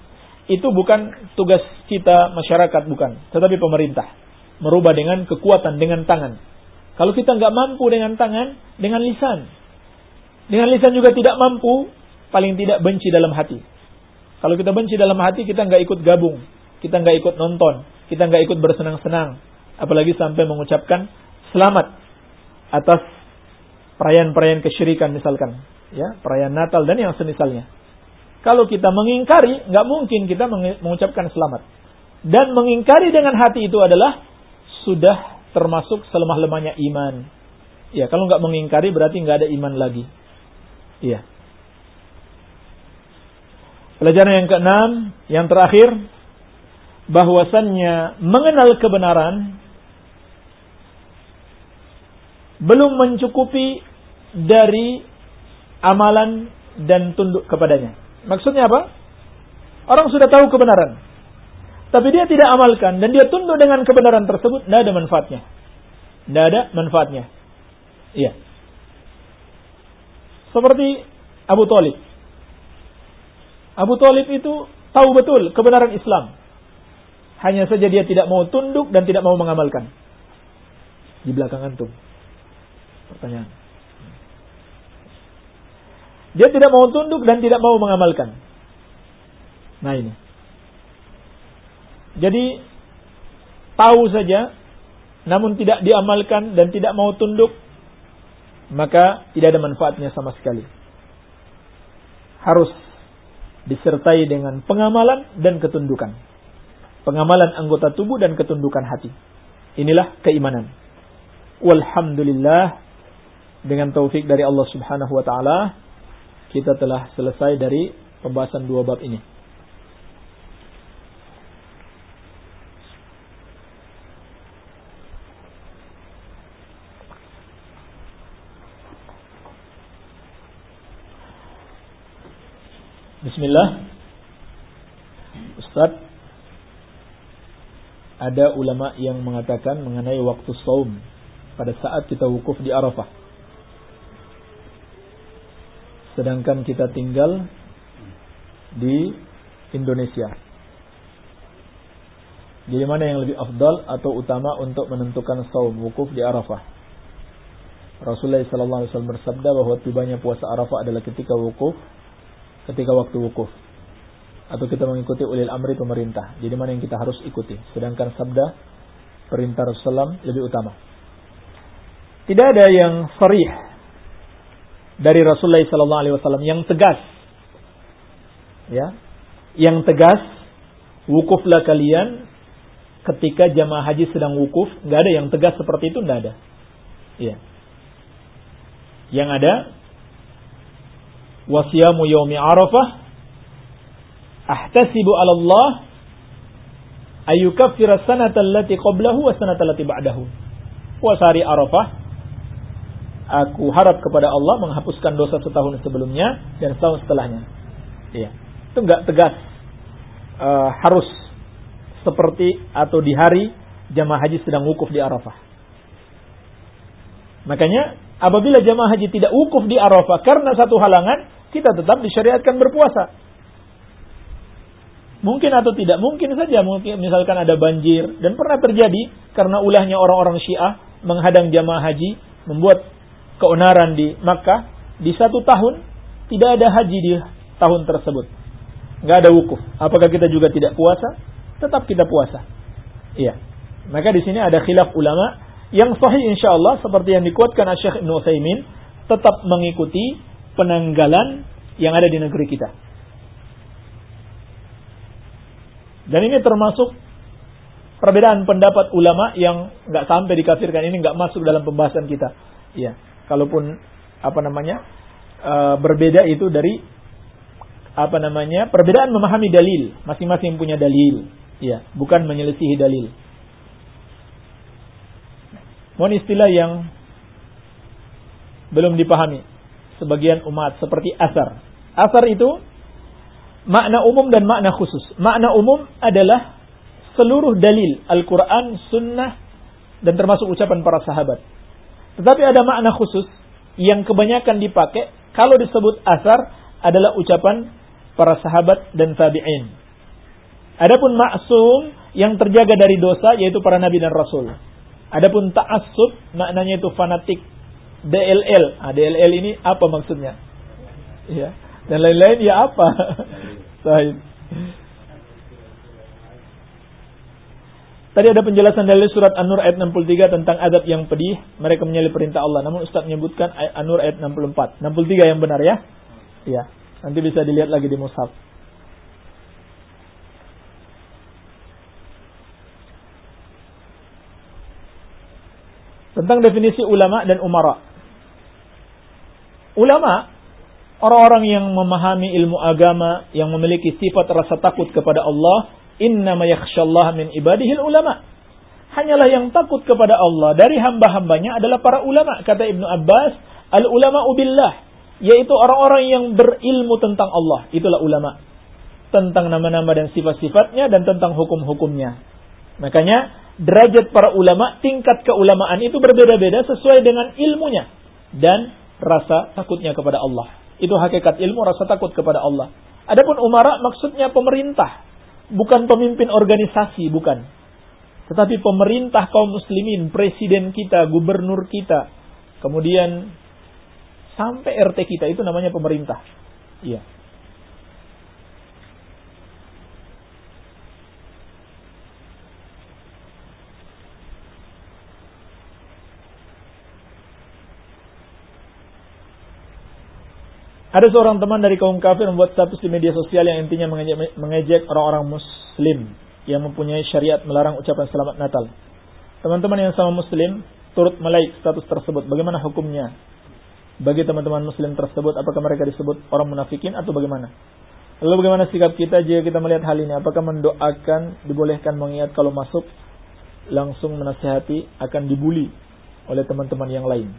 Itu bukan tugas kita masyarakat bukan, tetapi pemerintah merubah dengan kekuatan dengan tangan. Kalau kita nggak mampu dengan tangan, dengan lisan. Dengan lisan juga tidak mampu, paling tidak benci dalam hati. Kalau kita benci dalam hati, kita nggak ikut gabung, kita nggak ikut nonton, kita nggak ikut bersenang-senang, apalagi sampai mengucapkan selamat atas perayaan-perayaan kesyirikan misalkan, ya perayaan Natal dan yang semisalnya. Kalau kita mengingkari, nggak mungkin kita mengucapkan selamat. Dan mengingkari dengan hati itu adalah sudah termasuk selemah-lemahnya iman. Ya, kalau nggak mengingkari berarti nggak ada iman lagi. Iya. Pelajaran yang keenam, yang terakhir, bahwasannya mengenal kebenaran belum mencukupi dari amalan dan tunduk kepadanya. Maksudnya apa? Orang sudah tahu kebenaran. Tapi dia tidak amalkan dan dia tunduk dengan kebenaran tersebut, tidak ada manfaatnya. Tidak ada manfaatnya. Iya. Seperti Abu Talib. Abu Talib itu tahu betul kebenaran Islam. Hanya saja dia tidak mau tunduk dan tidak mau mengamalkan. Di belakang antum. Pertanyaan. Dia tidak mau tunduk dan tidak mau mengamalkan. Nah ini. Jadi tahu saja namun tidak diamalkan dan tidak mau tunduk maka tidak ada manfaatnya sama sekali. Harus disertai dengan pengamalan dan ketundukan. Pengamalan anggota tubuh dan ketundukan hati. Inilah keimanan. Walhamdulillah dengan taufik dari Allah Subhanahu wa taala kita telah selesai dari pembahasan dua bab ini. Bismillah. Ustaz, ada ulama yang mengatakan mengenai waktu saum pada saat kita wukuf di Arafah sedangkan kita tinggal di Indonesia. Jadi mana yang lebih afdal atau utama untuk menentukan saum wukuf di Arafah? Rasulullah SAW bersabda bahwa tibanya puasa Arafah adalah ketika wukuf, ketika waktu wukuf. Atau kita mengikuti ulil amri pemerintah. Jadi mana yang kita harus ikuti? Sedangkan sabda perintah Rasulullah lebih utama. Tidak ada yang sarih dari Rasulullah sallallahu alaihi wasallam yang tegas. Ya. Yang tegas wukuflah kalian ketika jamaah haji sedang wukuf, nggak ada yang tegas seperti itu nggak ada. Ya. Yang ada wasiyamu yaumi Arafah ahtasibu 'ala Allah ayyukaffira sanata allati qablahu wa allati ba'dahu. Puasa hari Arafah aku harap kepada Allah menghapuskan dosa setahun sebelumnya dan setahun setelahnya. Iya. Itu enggak tegas uh, harus seperti atau di hari jamaah haji sedang wukuf di Arafah. Makanya apabila jamaah haji tidak wukuf di Arafah karena satu halangan, kita tetap disyariatkan berpuasa. Mungkin atau tidak, mungkin saja mungkin misalkan ada banjir dan pernah terjadi karena ulahnya orang-orang Syiah menghadang jamaah haji, membuat keonaran di Makkah, di satu tahun tidak ada haji di tahun tersebut. Nggak ada wukuf. Apakah kita juga tidak puasa? Tetap kita puasa. Iya. Maka di sini ada khilaf ulama yang sahih insya Allah seperti yang dikuatkan Syekh Ibn Utsaimin tetap mengikuti penanggalan yang ada di negeri kita. Dan ini termasuk perbedaan pendapat ulama yang nggak sampai dikafirkan ini nggak masuk dalam pembahasan kita. Iya kalaupun apa namanya uh, berbeda itu dari apa namanya perbedaan memahami dalil. Masing-masing punya dalil. Ya bukan menyelisihi dalil. Mohon istilah yang belum dipahami. Sebagian umat seperti asar. Asar itu makna umum dan makna khusus. Makna umum adalah seluruh dalil. Al-Quran, Sunnah, dan termasuk ucapan para sahabat. Tetapi ada makna khusus yang kebanyakan dipakai kalau disebut asar adalah ucapan para sahabat dan tabi'in. Adapun maksum yang terjaga dari dosa yaitu para nabi dan rasul. Adapun ta'assub maknanya itu fanatik. DLL. Ah, DLL ini apa maksudnya? Ya. Dan lain-lain ya apa? <laughs> Sahih. Tadi ada penjelasan dari surat An-Nur ayat 63 tentang adab yang pedih. Mereka menyalip perintah Allah. Namun Ustaz menyebutkan An-Nur ayat 64. 63 yang benar ya? Iya. Nanti bisa dilihat lagi di mushaf. Tentang definisi ulama dan umara. Ulama, orang-orang yang memahami ilmu agama, yang memiliki sifat rasa takut kepada Allah, Innama yakhshallah min ibadihil ulama. Hanyalah yang takut kepada Allah dari hamba-hambanya adalah para ulama. Kata Ibnu Abbas, al ulama ubillah. Yaitu orang-orang yang berilmu tentang Allah. Itulah ulama. Tentang nama-nama dan sifat-sifatnya dan tentang hukum-hukumnya. Makanya derajat para ulama, tingkat keulamaan itu berbeda-beda sesuai dengan ilmunya. Dan rasa takutnya kepada Allah. Itu hakikat ilmu, rasa takut kepada Allah. Adapun umara maksudnya pemerintah bukan pemimpin organisasi, bukan. Tetapi pemerintah kaum muslimin, presiden kita, gubernur kita, kemudian sampai RT kita itu namanya pemerintah. Iya. Ada seorang teman dari kaum kafir membuat status di media sosial yang intinya mengejek, mengejek orang-orang muslim yang mempunyai syariat melarang ucapan selamat Natal. Teman-teman yang sama muslim turut melaik status tersebut. Bagaimana hukumnya? Bagi teman-teman muslim tersebut, apakah mereka disebut orang munafikin atau bagaimana? Lalu bagaimana sikap kita jika kita melihat hal ini? Apakah mendoakan, dibolehkan mengingat kalau masuk langsung menasihati akan dibully oleh teman-teman yang lain?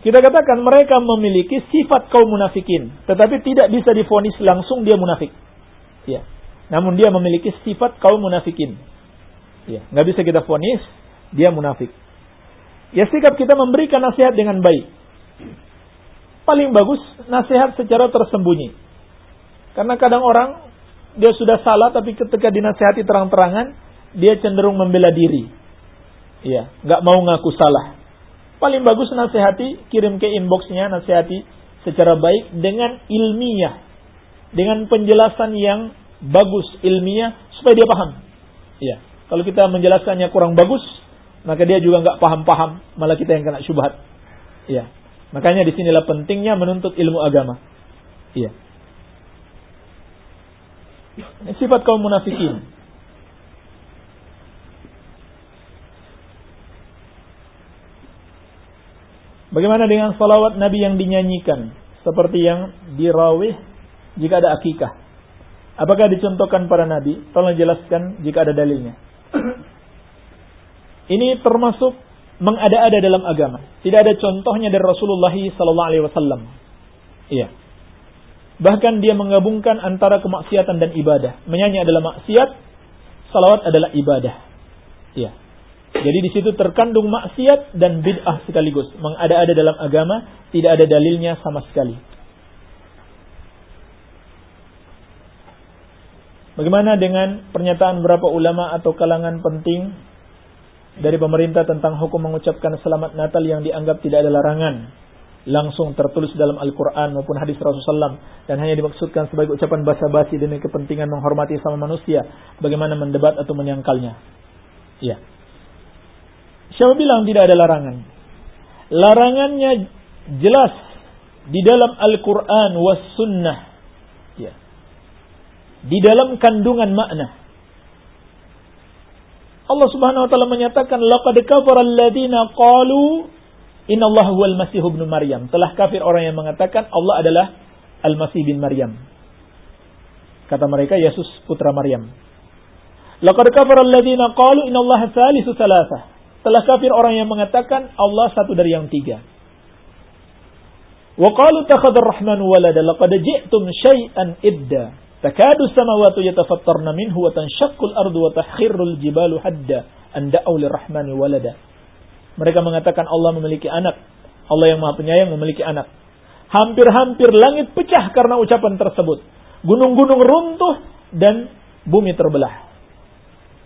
Kita katakan mereka memiliki sifat kaum munafikin, tetapi tidak bisa difonis langsung dia munafik. Ya. Namun dia memiliki sifat kaum munafikin. Ya, nggak bisa kita fonis dia munafik. Ya sikap kita memberikan nasihat dengan baik. Paling bagus nasihat secara tersembunyi. Karena kadang orang dia sudah salah tapi ketika dinasihati terang-terangan dia cenderung membela diri. Iya, nggak mau ngaku salah. Paling bagus nasihati, kirim ke inboxnya nasihati secara baik dengan ilmiah. Dengan penjelasan yang bagus ilmiah supaya dia paham. Ya, kalau kita menjelaskannya kurang bagus, maka dia juga nggak paham-paham, malah kita yang kena syubhat. Ya, makanya di sinilah pentingnya menuntut ilmu agama. Iya. Sifat kaum munafikin. Bagaimana dengan salawat Nabi yang dinyanyikan? Seperti yang dirawih jika ada akikah. Apakah dicontohkan para Nabi? Tolong jelaskan jika ada dalilnya. <clears throat> Ini termasuk mengada-ada dalam agama. Tidak ada contohnya dari Rasulullah wasallam. Iya. Bahkan dia menggabungkan antara kemaksiatan dan ibadah. Menyanyi adalah maksiat, salawat adalah ibadah. Iya. Jadi di situ terkandung maksiat dan bid'ah sekaligus. Mengada-ada dalam agama, tidak ada dalilnya sama sekali. Bagaimana dengan pernyataan beberapa ulama atau kalangan penting dari pemerintah tentang hukum mengucapkan selamat Natal yang dianggap tidak ada larangan langsung tertulis dalam Al-Quran maupun hadis Rasulullah SAW dan hanya dimaksudkan sebagai ucapan basa-basi demi kepentingan menghormati sama manusia bagaimana mendebat atau menyangkalnya ya Siapa bilang tidak ada larangan? Larangannya jelas di dalam Al-Quran was sunnah. Ya. Di dalam kandungan makna. Allah Subhanahu wa taala menyatakan laqad kafara alladziina qalu Allah huwal masih ibnu Maryam. Telah kafir orang yang mengatakan Allah adalah Al-Masih bin Maryam. Kata mereka Yesus putra Maryam. Laqad kafara alladziina qalu innallaha salisu salasah. Telah kafir orang yang mengatakan Allah satu dari yang tiga. Takhadar rahmanu walada laqad ji'tum syai'an idda. Takadu samawati yatafattarna minhu tanshaqqu al-ardu wa takhirru al-jibalu hadda an da'u lirrahmani walada. Mereka mengatakan Allah memiliki anak. Allah yang Maha Penyayang memiliki anak. Hampir-hampir langit pecah karena ucapan tersebut. Gunung-gunung runtuh dan bumi terbelah.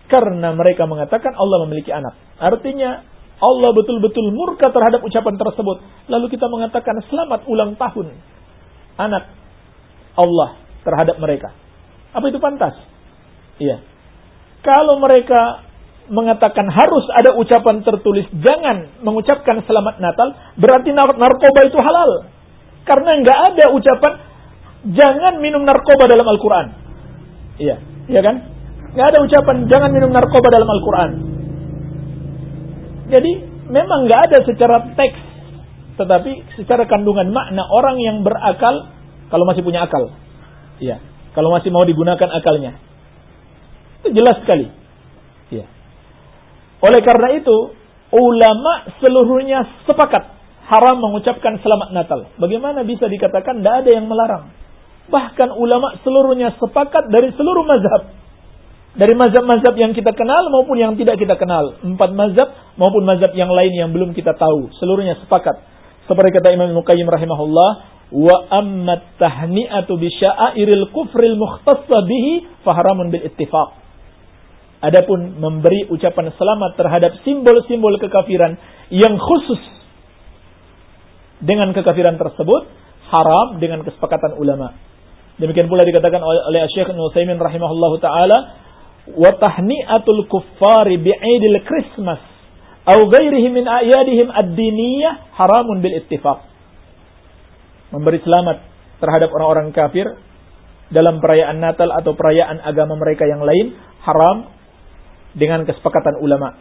Karena mereka mengatakan Allah memiliki anak. Artinya Allah betul-betul murka terhadap ucapan tersebut. Lalu kita mengatakan selamat ulang tahun anak Allah terhadap mereka. Apa itu pantas? Iya. Kalau mereka mengatakan harus ada ucapan tertulis, jangan mengucapkan selamat Natal, berarti narkoba itu halal. Karena nggak ada ucapan jangan minum narkoba dalam Al-Quran. Iya, iya kan? Nggak ada ucapan jangan minum narkoba dalam Al-Quran. Jadi memang nggak ada secara teks, tetapi secara kandungan makna orang yang berakal kalau masih punya akal, iya. Kalau masih mau digunakan akalnya, itu jelas sekali. Iya. Oleh karena itu, ulama seluruhnya sepakat haram mengucapkan selamat Natal. Bagaimana bisa dikatakan tidak ada yang melarang? Bahkan ulama seluruhnya sepakat dari seluruh mazhab dari mazhab-mazhab yang kita kenal maupun yang tidak kita kenal. Empat mazhab maupun mazhab yang lain yang belum kita tahu. Seluruhnya sepakat. Seperti kata Imam Muqayyim rahimahullah, wa ammat tahni'atu bi sya'airil kufril bihi faharamun bil ittifaq. Adapun memberi ucapan selamat terhadap simbol-simbol kekafiran yang khusus dengan kekafiran tersebut haram dengan kesepakatan ulama. Demikian pula dikatakan oleh Syekh Nutsaimin rahimahullahu taala wa tahni'atul kuffari bi'idil Christmas atau ghairihi min a'yadihim ad-diniyah haramun bil ittifaq. Memberi selamat terhadap orang-orang kafir dalam perayaan Natal atau perayaan agama mereka yang lain haram dengan kesepakatan ulama.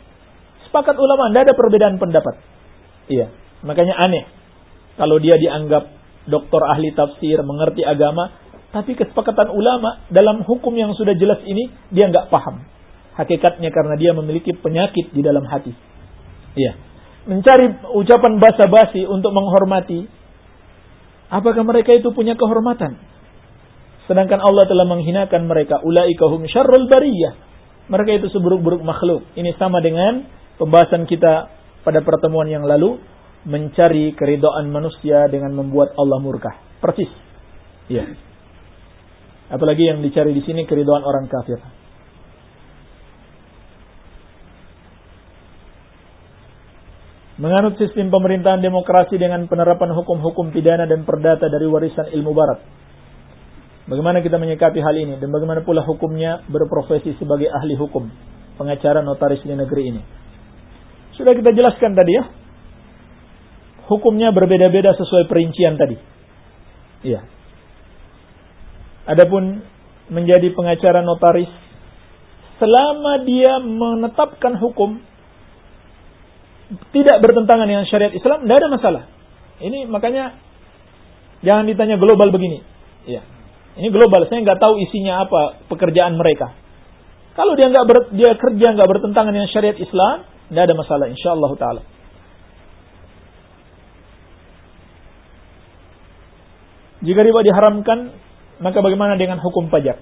Sepakat ulama, tidak ada perbedaan pendapat. Iya, makanya aneh kalau dia dianggap doktor ahli tafsir, mengerti agama, tapi kesepakatan ulama dalam hukum yang sudah jelas ini dia nggak paham. Hakikatnya karena dia memiliki penyakit di dalam hati. Iya. Mencari ucapan basa-basi untuk menghormati. Apakah mereka itu punya kehormatan? Sedangkan Allah telah menghinakan mereka. Ulaikahum syarrul bariyah. Mereka itu seburuk-buruk makhluk. Ini sama dengan pembahasan kita pada pertemuan yang lalu. Mencari keridhaan manusia dengan membuat Allah murka. Persis. Iya. Apalagi yang dicari di sini keriduan orang kafir. Menganut sistem pemerintahan demokrasi dengan penerapan hukum-hukum pidana dan perdata dari warisan ilmu barat. Bagaimana kita menyikapi hal ini dan bagaimana pula hukumnya berprofesi sebagai ahli hukum, pengacara notaris di negeri ini. Sudah kita jelaskan tadi ya. Hukumnya berbeda-beda sesuai perincian tadi. Iya. Adapun menjadi pengacara notaris selama dia menetapkan hukum tidak bertentangan dengan syariat Islam, tidak ada masalah. Ini makanya jangan ditanya global begini. Ya. Ini global, saya nggak tahu isinya apa pekerjaan mereka. Kalau dia nggak dia kerja nggak bertentangan dengan syariat Islam, tidak ada masalah, insya Allah taala. Jika riba diharamkan, maka bagaimana dengan hukum pajak?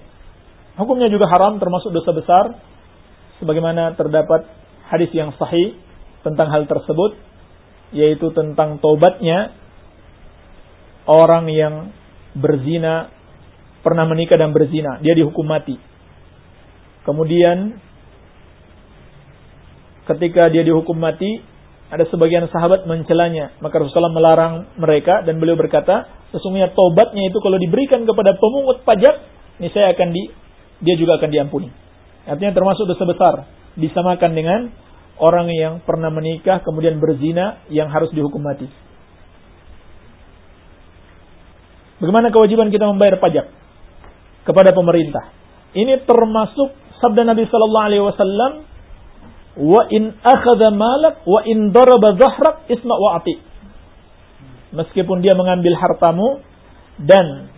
Hukumnya juga haram termasuk dosa besar. Sebagaimana terdapat hadis yang sahih tentang hal tersebut yaitu tentang tobatnya orang yang berzina pernah menikah dan berzina dia dihukum mati. Kemudian ketika dia dihukum mati ada sebagian sahabat mencelanya maka Rasulullah melarang mereka dan beliau berkata Sesungguhnya tobatnya itu kalau diberikan kepada pemungut pajak, ini saya akan di, dia juga akan diampuni. Artinya termasuk dosa besar. Disamakan dengan orang yang pernah menikah kemudian berzina yang harus dihukum mati. Bagaimana kewajiban kita membayar pajak kepada pemerintah? Ini termasuk sabda Nabi Sallallahu Alaihi Wasallam, wa in akhadha malak wa in daraba zahrak isma wa ati meskipun dia mengambil hartamu dan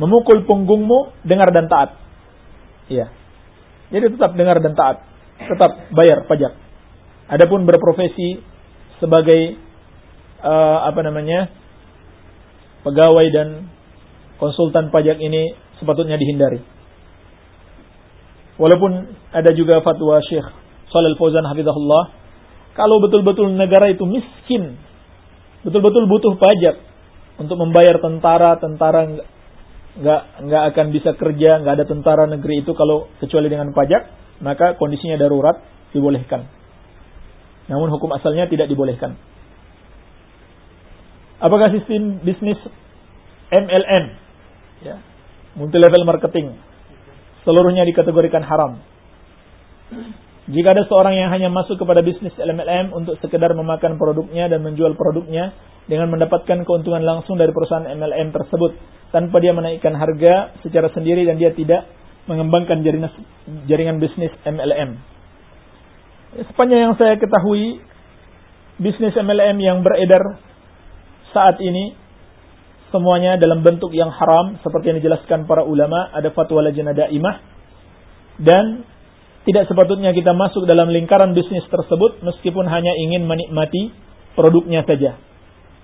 memukul punggungmu, dengar dan taat. Iya. Jadi tetap dengar dan taat, tetap bayar pajak. Adapun berprofesi sebagai uh, apa namanya? pegawai dan konsultan pajak ini sepatutnya dihindari. Walaupun ada juga fatwa Syekh Shalal Fauzan hafizahullah, kalau betul-betul negara itu miskin betul-betul butuh pajak untuk membayar tentara, tentara nggak nggak akan bisa kerja, nggak ada tentara negeri itu kalau kecuali dengan pajak, maka kondisinya darurat dibolehkan. Namun hukum asalnya tidak dibolehkan. Apakah sistem bisnis MLM, ya, multi level marketing, seluruhnya dikategorikan haram? Jika ada seorang yang hanya masuk kepada bisnis MLM untuk sekedar memakan produknya dan menjual produknya dengan mendapatkan keuntungan langsung dari perusahaan MLM tersebut tanpa dia menaikkan harga secara sendiri dan dia tidak mengembangkan jaringan, bisnis MLM. Sepanjang yang saya ketahui, bisnis MLM yang beredar saat ini semuanya dalam bentuk yang haram seperti yang dijelaskan para ulama, ada fatwa lajnah daimah dan tidak sepatutnya kita masuk dalam lingkaran bisnis tersebut meskipun hanya ingin menikmati produknya saja.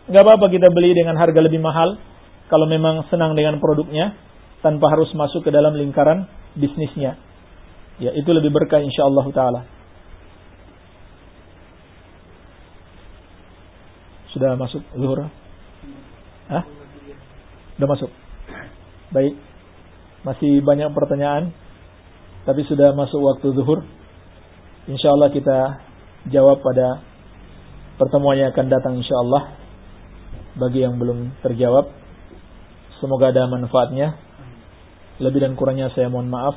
Gak apa-apa kita beli dengan harga lebih mahal kalau memang senang dengan produknya tanpa harus masuk ke dalam lingkaran bisnisnya. Ya, itu lebih berkah insyaallah taala. Sudah masuk zuhur? Hah? Sudah masuk. Baik. Masih banyak pertanyaan tapi sudah masuk waktu zuhur. Insyaallah kita jawab pada pertemuan yang akan datang insyaallah. Bagi yang belum terjawab, semoga ada manfaatnya. Lebih dan kurangnya saya mohon maaf.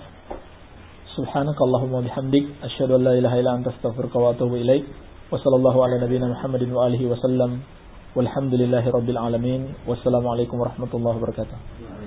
Subhanakallahumma bihamdik asyhadu an la ilaha illa anta astaghfiruka wa atubu ilaik. Wa sallallahu ala Muhammadin wa alihi wasallam. Walhamdulillahi alamin. Wassalamualaikum warahmatullahi wabarakatuh.